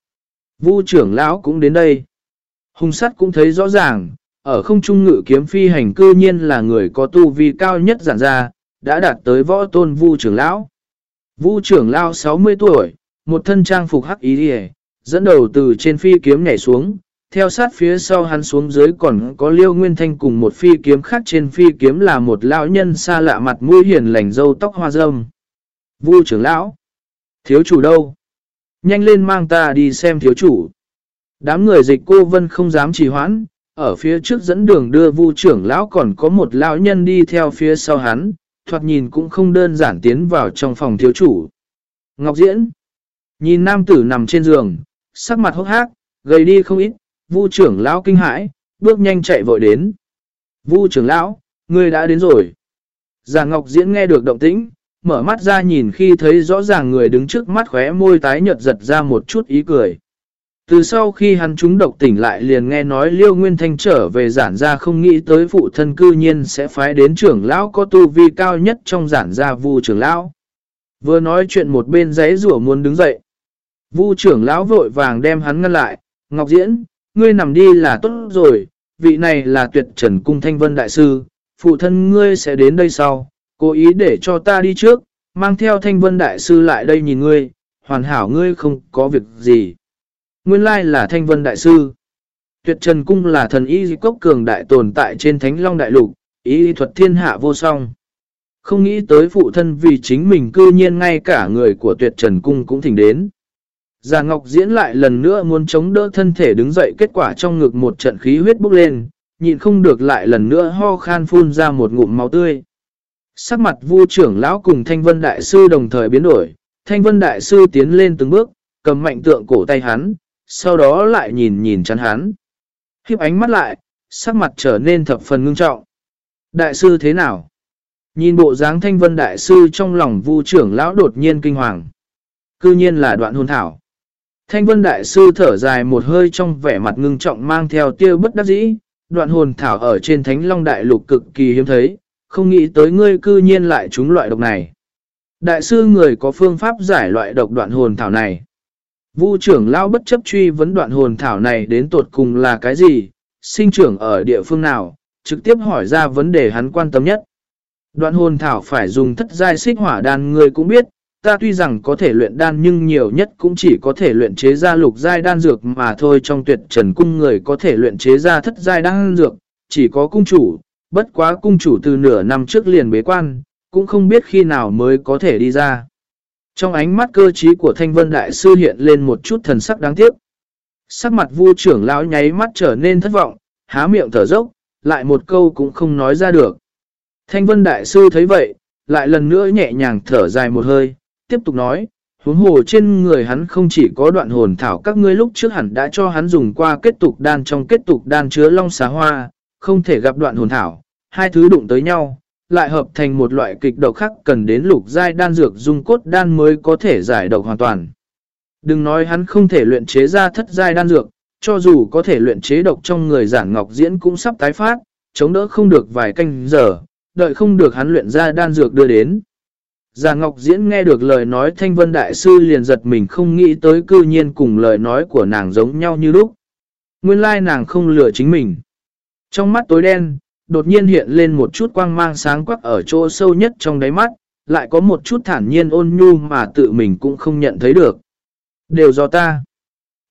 Vu trưởng lão cũng đến đây. Hùng sắt cũng thấy rõ ràng, ở không trung ngự kiếm phi hành cư nhiên là người có tu vi cao nhất giản ra, đã đạt tới võ tôn Vu trưởng lão. Vu trưởng lão 60 tuổi, một thân trang phục hắc ý hề, dẫn đầu từ trên phi kiếm nhảy xuống, theo sát phía sau hắn xuống dưới còn có Liêu Nguyên Thanh cùng một phi kiếm khác trên phi kiếm là một lão nhân xa lạ mặt mũi hiền lành dâu tóc hoa râm. Vu trưởng lão, thiếu chủ đâu? Nhanh lên mang ta đi xem thiếu chủ. Đám người dịch cô vân không dám trì hoãn, ở phía trước dẫn đường đưa vu trưởng lão còn có một lão nhân đi theo phía sau hắn, thoạt nhìn cũng không đơn giản tiến vào trong phòng thiếu chủ. Ngọc Diễn Nhìn nam tử nằm trên giường, sắc mặt hốc hác, gầy đi không ít, vu trưởng lão kinh hãi, bước nhanh chạy vội đến. Vu trưởng lão, ngươi đã đến rồi. Già Ngọc Diễn nghe được động tĩnh, mở mắt ra nhìn khi thấy rõ ràng người đứng trước mắt khóe môi tái nhợt giật ra một chút ý cười. Từ sau khi hắn trúng độc tỉnh lại liền nghe nói Liêu Nguyên Thanh trở về giản gia không nghĩ tới phụ thân cư nhiên sẽ phái đến trưởng lão có tu vi cao nhất trong giản gia vu trưởng lão. Vừa nói chuyện một bên giấy rủa muốn đứng dậy. Vu trưởng lão vội vàng đem hắn ngăn lại, Ngọc Diễn, ngươi nằm đi là tốt rồi, vị này là tuyệt trần cung thanh vân đại sư, phụ thân ngươi sẽ đến đây sau, cố ý để cho ta đi trước, mang theo thanh vân đại sư lại đây nhìn ngươi, hoàn hảo ngươi không có việc gì. Nguyên lai là thanh vân đại sư. Tuyệt trần cung là thần y cốc cường đại tồn tại trên thánh long đại lục, y thuật thiên hạ vô song. Không nghĩ tới phụ thân vì chính mình cư nhiên ngay cả người của tuyệt trần cung cũng thỉnh đến. Già Ngọc diễn lại lần nữa muốn chống đỡ thân thể đứng dậy kết quả trong ngực một trận khí huyết bốc lên, nhịn không được lại lần nữa ho khan phun ra một ngụm máu tươi. Sắc mặt vu trưởng lão cùng Thanh Vân Đại Sư đồng thời biến đổi, Thanh Vân Đại Sư tiến lên từng bước, cầm mạnh tượng cổ tay hắn, sau đó lại nhìn nhìn chắn hắn. Khiếp ánh mắt lại, sắc mặt trở nên thập phần ngưng trọng. Đại sư thế nào? Nhìn bộ dáng Thanh Vân Đại Sư trong lòng vu trưởng lão đột nhiên kinh hoàng. Cư nhiên là đoạn hôn thảo. Thanh Vân Đại Sư thở dài một hơi trong vẻ mặt ngưng trọng mang theo tiêu bất đắc dĩ, đoạn hồn thảo ở trên thánh long đại lục cực kỳ hiếm thấy, không nghĩ tới ngươi cư nhiên lại trúng loại độc này. Đại sư người có phương pháp giải loại độc đoạn hồn thảo này. Vu trưởng lao bất chấp truy vấn đoạn hồn thảo này đến tột cùng là cái gì, sinh trưởng ở địa phương nào, trực tiếp hỏi ra vấn đề hắn quan tâm nhất. Đoạn hồn thảo phải dùng thất giai xích hỏa đan người cũng biết, ta tuy rằng có thể luyện đan nhưng nhiều nhất cũng chỉ có thể luyện chế ra lục giai đan dược mà thôi trong tuyệt trần cung người có thể luyện chế ra thất giai đan dược, chỉ có cung chủ, bất quá cung chủ từ nửa năm trước liền bế quan, cũng không biết khi nào mới có thể đi ra. Trong ánh mắt cơ trí của Thanh Vân Đại Sư hiện lên một chút thần sắc đáng tiếc. Sắc mặt vu trưởng lão nháy mắt trở nên thất vọng, há miệng thở dốc, lại một câu cũng không nói ra được. Thanh Vân Đại Sư thấy vậy, lại lần nữa nhẹ nhàng thở dài một hơi, tiếp tục nói, huống hồ trên người hắn không chỉ có đoạn hồn thảo các ngươi lúc trước hẳn đã cho hắn dùng qua kết tục đan trong kết tục đan chứa long xá hoa, không thể gặp đoạn hồn thảo, hai thứ đụng tới nhau, lại hợp thành một loại kịch độc khác cần đến lục giai đan dược dung cốt đan mới có thể giải độc hoàn toàn. Đừng nói hắn không thể luyện chế ra thất giai đan dược, cho dù có thể luyện chế độc trong người giản ngọc diễn cũng sắp tái phát, chống đỡ không được vài canh giờ, đợi không được hắn luyện ra đan dược đưa đến. Già Ngọc Diễn nghe được lời nói Thanh Vân Đại Sư liền giật mình không nghĩ tới cư nhiên cùng lời nói của nàng giống nhau như lúc. Nguyên lai nàng không lừa chính mình. Trong mắt tối đen, đột nhiên hiện lên một chút quang mang sáng quắc ở chỗ sâu nhất trong đáy mắt, lại có một chút thản nhiên ôn nhu mà tự mình cũng không nhận thấy được. Đều do ta.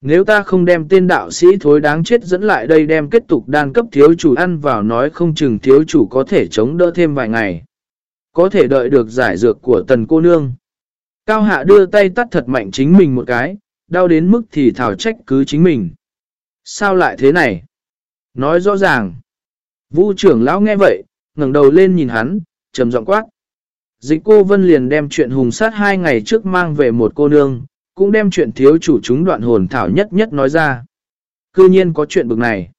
Nếu ta không đem tên đạo sĩ thối đáng chết dẫn lại đây đem kết tục đan cấp thiếu chủ ăn vào nói không chừng thiếu chủ có thể chống đỡ thêm vài ngày. Có thể đợi được giải dược của tần cô nương. Cao hạ đưa tay tắt thật mạnh chính mình một cái, đau đến mức thì thảo trách cứ chính mình. Sao lại thế này? Nói rõ ràng. Vu trưởng lão nghe vậy, ngẩng đầu lên nhìn hắn, trầm giọng quát. Dịch cô Vân liền đem chuyện hùng sát hai ngày trước mang về một cô nương, cũng đem chuyện thiếu chủ chúng đoạn hồn thảo nhất nhất nói ra. Cư nhiên có chuyện bực này.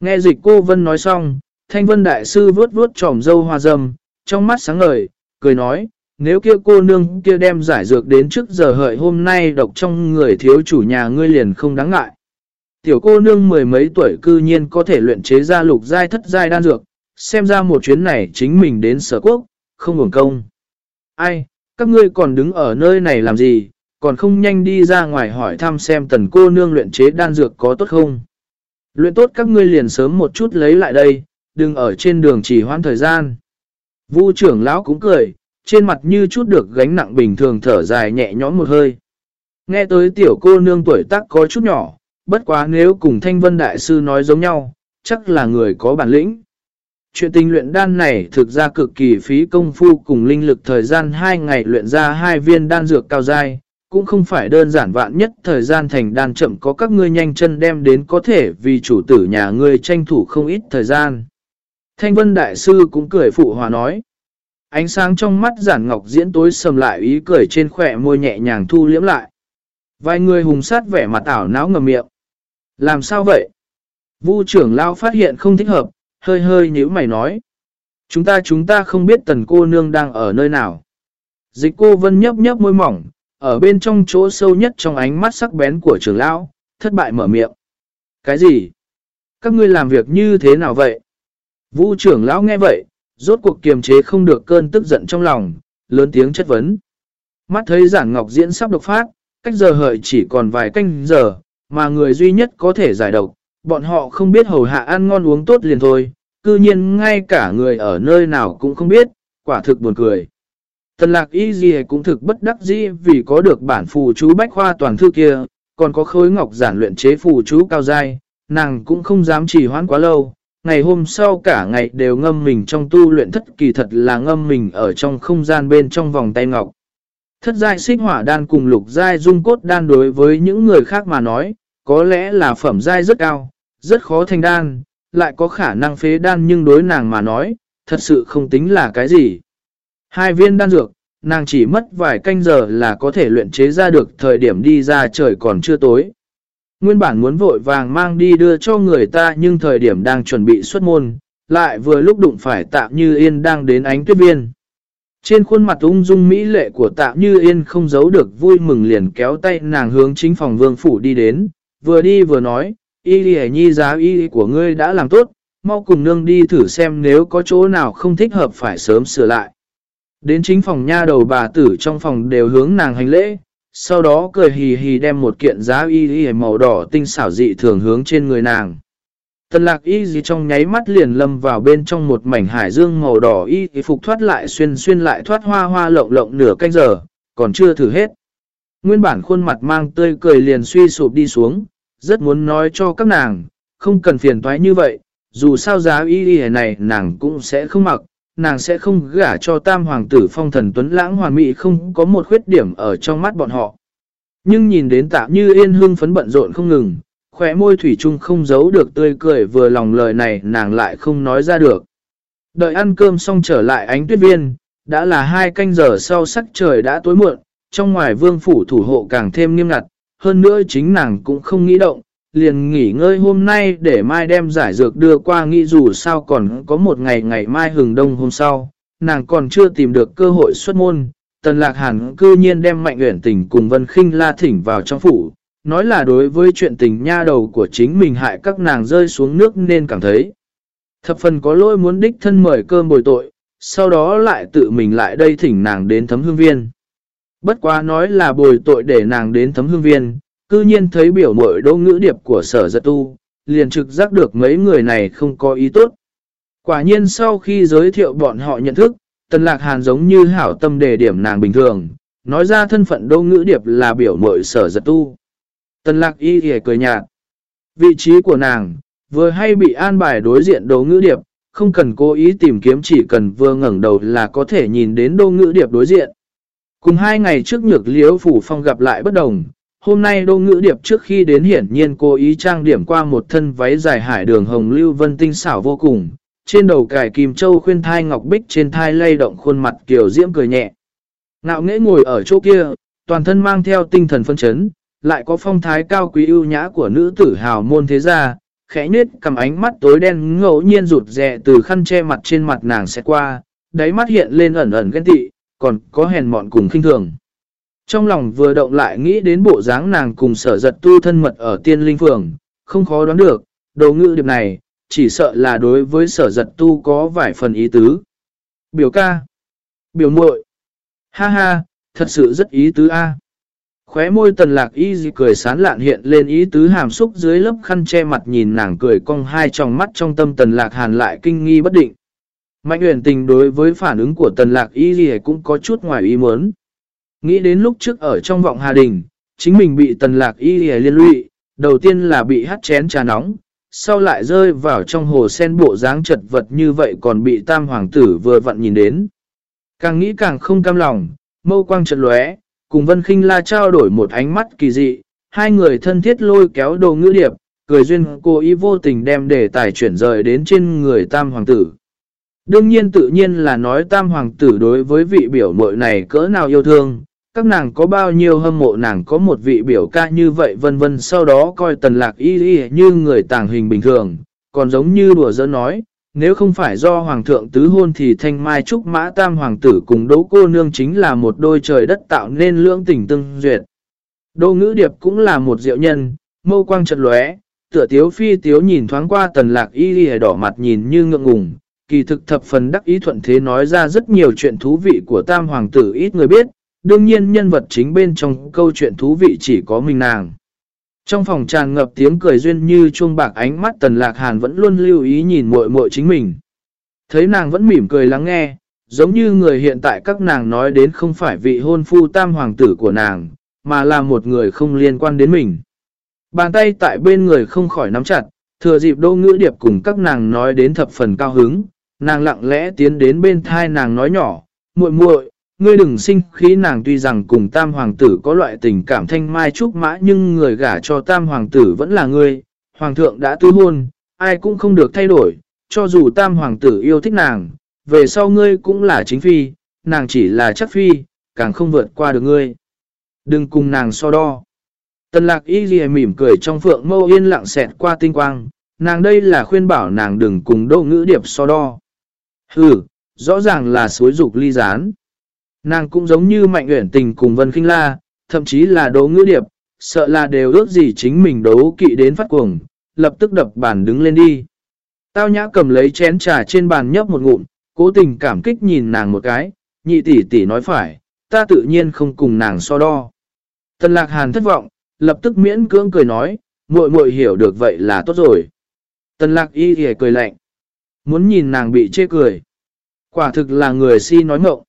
Nghe dịch cô Vân nói xong, Thanh Vân Đại Sư vướt vướt tròm dâu hoa dâm, trong mắt sáng ngời, cười nói, nếu kia cô nương kia đem giải dược đến trước giờ hợi hôm nay độc trong người thiếu chủ nhà ngươi liền không đáng ngại. Tiểu cô nương mười mấy tuổi cư nhiên có thể luyện chế ra lục giai thất giai đan dược, xem ra một chuyến này chính mình đến sở quốc, không hưởng công. Ai, các ngươi còn đứng ở nơi này làm gì, còn không nhanh đi ra ngoài hỏi thăm xem tần cô nương luyện chế đan dược có tốt không. Luyện tốt các ngươi liền sớm một chút lấy lại đây, đừng ở trên đường chỉ hoãn thời gian. Vu trưởng lão cũng cười, trên mặt như chút được gánh nặng bình thường thở dài nhẹ nhõm một hơi. Nghe tới tiểu cô nương tuổi tác có chút nhỏ, bất quá nếu cùng Thanh Vân Đại Sư nói giống nhau, chắc là người có bản lĩnh. Chuyện tình luyện đan này thực ra cực kỳ phí công phu cùng linh lực thời gian 2 ngày luyện ra hai viên đan dược cao dai, cũng không phải đơn giản vạn nhất thời gian thành đan chậm có các ngươi nhanh chân đem đến có thể vì chủ tử nhà ngươi tranh thủ không ít thời gian. Thanh Vân Đại Sư cũng cười phụ hòa nói. Ánh sáng trong mắt giản ngọc diễn tối sầm lại ý cười trên khỏe môi nhẹ nhàng thu liễm lại. Vài người hùng sát vẻ mặt ảo não ngầm miệng. Làm sao vậy? Vu trưởng lao phát hiện không thích hợp, hơi hơi nhíu mày nói. Chúng ta chúng ta không biết tần cô nương đang ở nơi nào. Dịch cô vân nhấp nhấp môi mỏng, ở bên trong chỗ sâu nhất trong ánh mắt sắc bén của trưởng lão, thất bại mở miệng. Cái gì? Các ngươi làm việc như thế nào vậy? Vu trưởng lão nghe vậy, rốt cuộc kiềm chế không được cơn tức giận trong lòng, lớn tiếng chất vấn. Mắt thấy giản ngọc diễn sắp độc phát, cách giờ hợi chỉ còn vài canh giờ, mà người duy nhất có thể giải độc, bọn họ không biết hầu hạ ăn ngon uống tốt liền thôi, cư nhiên ngay cả người ở nơi nào cũng không biết, quả thực buồn cười. Tần lạc y gì cũng thực bất đắc dĩ vì có được bản phù chú bách khoa toàn thư kia, còn có khối ngọc giản luyện chế phù chú cao dai, nàng cũng không dám trì hoãn quá lâu. Ngày hôm sau cả ngày đều ngâm mình trong tu luyện thất kỳ thật là ngâm mình ở trong không gian bên trong vòng tay ngọc. Thất giai xích hỏa đan cùng lục giai dung cốt đan đối với những người khác mà nói, có lẽ là phẩm giai rất cao, rất khó thành đan, lại có khả năng phế đan nhưng đối nàng mà nói, thật sự không tính là cái gì. Hai viên đan dược, nàng chỉ mất vài canh giờ là có thể luyện chế ra được thời điểm đi ra trời còn chưa tối. Nguyên bản muốn vội vàng mang đi đưa cho người ta nhưng thời điểm đang chuẩn bị xuất môn, lại vừa lúc đụng phải tạm như yên đang đến ánh tuyết viên. Trên khuôn mặt ung dung mỹ lệ của tạ như yên không giấu được vui mừng liền kéo tay nàng hướng chính phòng vương phủ đi đến, vừa đi vừa nói, y lì nhi giá y của ngươi đã làm tốt, mau cùng nương đi thử xem nếu có chỗ nào không thích hợp phải sớm sửa lại. Đến chính phòng nha đầu bà tử trong phòng đều hướng nàng hành lễ, sau đó cười hì hì đem một kiện giá y y màu đỏ tinh xảo dị thường hướng trên người nàng. Tần lạc y gì trong nháy mắt liền lâm vào bên trong một mảnh hải dương màu đỏ y y phục thoát lại xuyên xuyên lại thoát hoa hoa lộng lộng nửa canh giờ, còn chưa thử hết. Nguyên bản khuôn mặt mang tươi cười liền suy sụp đi xuống, rất muốn nói cho các nàng, không cần phiền toái như vậy, dù sao giá y y này nàng cũng sẽ không mặc, nàng sẽ không gả cho tam hoàng tử phong thần tuấn lãng hoàn mỹ không có một khuyết điểm ở trong mắt bọn họ. Nhưng nhìn đến tạm như yên hương phấn bận rộn không ngừng, khỏe môi thủy chung không giấu được tươi cười vừa lòng lời này nàng lại không nói ra được. Đợi ăn cơm xong trở lại ánh tuyết viên, đã là hai canh giờ sau sắc trời đã tối muộn, trong ngoài vương phủ thủ hộ càng thêm nghiêm ngặt, hơn nữa chính nàng cũng không nghĩ động, liền nghỉ ngơi hôm nay để mai đem giải dược đưa qua nghĩ dù sao còn có một ngày ngày mai hừng đông hôm sau, nàng còn chưa tìm được cơ hội xuất môn. Tần Lạc Hàn cư nhiên đem Mạnh Uyển Tình cùng Vân Khinh La thỉnh vào trong phủ, nói là đối với chuyện tình nha đầu của chính mình hại các nàng rơi xuống nước nên cảm thấy. Thập phần có lỗi muốn đích thân mời cơm bồi tội, sau đó lại tự mình lại đây thỉnh nàng đến thấm hương viên. Bất quá nói là bồi tội để nàng đến thấm hương viên, cư nhiên thấy biểu mội đô ngữ điệp của sở giật tu, liền trực giác được mấy người này không có ý tốt. Quả nhiên sau khi giới thiệu bọn họ nhận thức, Tần Lạc Hàn giống như hảo tâm đề điểm nàng bình thường, nói ra thân phận đô ngữ điệp là biểu mội sở giật tu. Tần Lạc y thì cười nhạt. Vị trí của nàng, vừa hay bị an bài đối diện đô ngữ điệp, không cần cố ý tìm kiếm chỉ cần vừa ngẩng đầu là có thể nhìn đến đô ngữ điệp đối diện. Cùng hai ngày trước nhược liễu phủ phong gặp lại bất đồng, Hôm nay Đô Ngữ Điệp trước khi đến hiển nhiên cố ý trang điểm qua một thân váy dài hải đường hồng lưu vân tinh xảo vô cùng. Trên đầu cải kim châu khuyên thai ngọc bích trên thai lay động khuôn mặt kiểu diễm cười nhẹ. Nạo nghễ ngồi ở chỗ kia, toàn thân mang theo tinh thần phân chấn, lại có phong thái cao quý ưu nhã của nữ tử hào môn thế gia, khẽ nết cầm ánh mắt tối đen ngẫu nhiên rụt rè từ khăn che mặt trên mặt nàng sẽ qua, đáy mắt hiện lên ẩn ẩn ghen tị, còn có hèn mọn cùng khinh thường. Trong lòng vừa động lại nghĩ đến bộ dáng nàng cùng sở giật tu thân mật ở tiên linh phường, không khó đoán được, đồ ngữ điệp này, chỉ sợ là đối với sở giật tu có vài phần ý tứ. Biểu ca, biểu muội ha ha, thật sự rất ý tứ a. Khóe môi tần lạc y gì cười sán lạn hiện lên ý tứ hàm xúc dưới lớp khăn che mặt nhìn nàng cười cong hai tròng mắt trong tâm tần lạc hàn lại kinh nghi bất định. Mạnh huyền tình đối với phản ứng của tần lạc y gì cũng có chút ngoài ý muốn. Nghĩ đến lúc trước ở trong vọng Hà Đình, chính mình bị tần lạc y liên lụy, đầu tiên là bị hắt chén trà nóng, sau lại rơi vào trong hồ sen bộ dáng chật vật như vậy còn bị tam hoàng tử vừa vặn nhìn đến. Càng nghĩ càng không cam lòng, mâu quang chật lóe, cùng Vân khinh La trao đổi một ánh mắt kỳ dị, hai người thân thiết lôi kéo đồ ngữ điệp, cười duyên cô ý vô tình đem đề tài chuyển rời đến trên người tam hoàng tử. Đương nhiên tự nhiên là nói tam hoàng tử đối với vị biểu mội này cỡ nào yêu thương, các nàng có bao nhiêu hâm mộ nàng có một vị biểu ca như vậy vân vân sau đó coi tần lạc y y như người tàng hình bình thường, còn giống như đùa giỡn nói, nếu không phải do hoàng thượng tứ hôn thì thanh mai trúc mã tam hoàng tử cùng đấu cô nương chính là một đôi trời đất tạo nên lưỡng tình tương duyệt. Đô ngữ điệp cũng là một diệu nhân, mâu quang trật lóe, tựa tiếu phi tiếu nhìn thoáng qua tần lạc y y đỏ mặt nhìn như ngượng ngùng, kỳ thực thập phần đắc ý thuận thế nói ra rất nhiều chuyện thú vị của tam hoàng tử ít người biết, đương nhiên nhân vật chính bên trong câu chuyện thú vị chỉ có mình nàng. Trong phòng tràn ngập tiếng cười duyên như chuông bạc ánh mắt tần lạc hàn vẫn luôn lưu ý nhìn muội muội chính mình. Thấy nàng vẫn mỉm cười lắng nghe, giống như người hiện tại các nàng nói đến không phải vị hôn phu tam hoàng tử của nàng, mà là một người không liên quan đến mình. Bàn tay tại bên người không khỏi nắm chặt, thừa dịp đô ngữ điệp cùng các nàng nói đến thập phần cao hứng, nàng lặng lẽ tiến đến bên thai nàng nói nhỏ, muội muội ngươi đừng sinh khí nàng tuy rằng cùng tam hoàng tử có loại tình cảm thanh mai trúc mã nhưng người gả cho tam hoàng tử vẫn là ngươi, hoàng thượng đã tư hôn, ai cũng không được thay đổi, cho dù tam hoàng tử yêu thích nàng, về sau ngươi cũng là chính phi, nàng chỉ là chắc phi, càng không vượt qua được ngươi. Đừng cùng nàng so đo. Tần lạc y ghi mỉm cười trong phượng mâu yên lặng xẹt qua tinh quang, nàng đây là khuyên bảo nàng đừng cùng đô ngữ điệp so đo. hừ rõ ràng là suối dục ly gián. Nàng cũng giống như mạnh uyển tình cùng Vân Kinh La, thậm chí là đấu ngữ điệp, sợ là đều ước gì chính mình đấu kỵ đến phát cuồng, lập tức đập bàn đứng lên đi. Tao nhã cầm lấy chén trà trên bàn nhấp một ngụm, cố tình cảm kích nhìn nàng một cái, nhị tỷ tỷ nói phải, ta tự nhiên không cùng nàng so đo. Tần lạc hàn thất vọng, lập tức miễn cưỡng cười nói, muội muội hiểu được vậy là tốt rồi. Tần lạc y thì cười lạnh. Muốn nhìn nàng bị chê cười. Quả thực là người si nói ngộng.